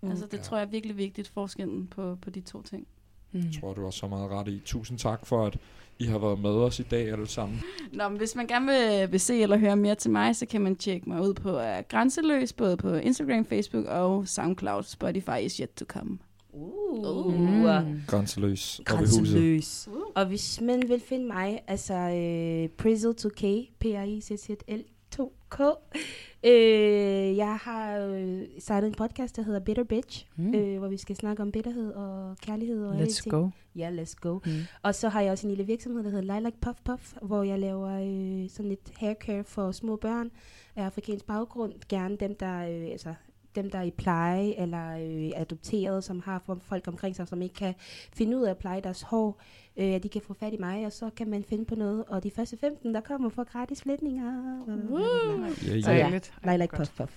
Mm. Altså, det Ja. tror jeg er virkelig vigtigt, forskellen på, på de to ting. Mm. Jeg tror, du har så meget ret i. Tusind tak for, at I har været med os i dag alle sammen. Nå, men hvis man gerne vil, vil se eller høre mere til mig, så kan man tjekke mig ud på uh, Grænseløs, både på Instagram, Facebook og SoundCloud. Spotify is yet to come. Uh. Mm. Grænseløs. Grænseløs. Og hvis man vil finde mig, altså øh, Prizzle2K, p r i z z l 2 k øh, jeg har øh, startet en podcast, der hedder Bitter Bitch, Mm. øh, hvor vi skal snakke om bitterhed og kærlighed og Let's go. Ja, let's go. Mm. Og så har jeg også en lille virksomhed, der hedder Lilac Puff Puff, hvor jeg laver øh, sådan lidt haircare for små børn af afrikansk baggrund. Gerne dem, der, øh, altså, dem, der er i pleje eller øh, adopteret, som har folk omkring sig, som ikke kan finde ud af at pleje deres hår. Øh, at de kan få fat i mig, og så kan man finde på noget. Og de første 15, der kommer for gratis flætninger. Ja, Så ja. ja, Dejligt. Lilac Godt. Puff Puff.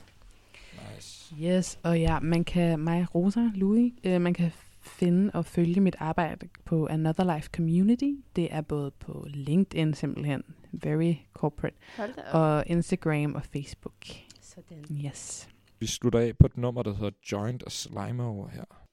Nice. Yes, og ja, man kan, mig, Rosa, Louis, øh, man kan finde og følge mit arbejde på Another Life Community. Det er både på LinkedIn simpelthen, very corporate, og Instagram og Facebook. Sådan. Yes. Vi slutter af på et nummer, der hedder Joint og Slime over her.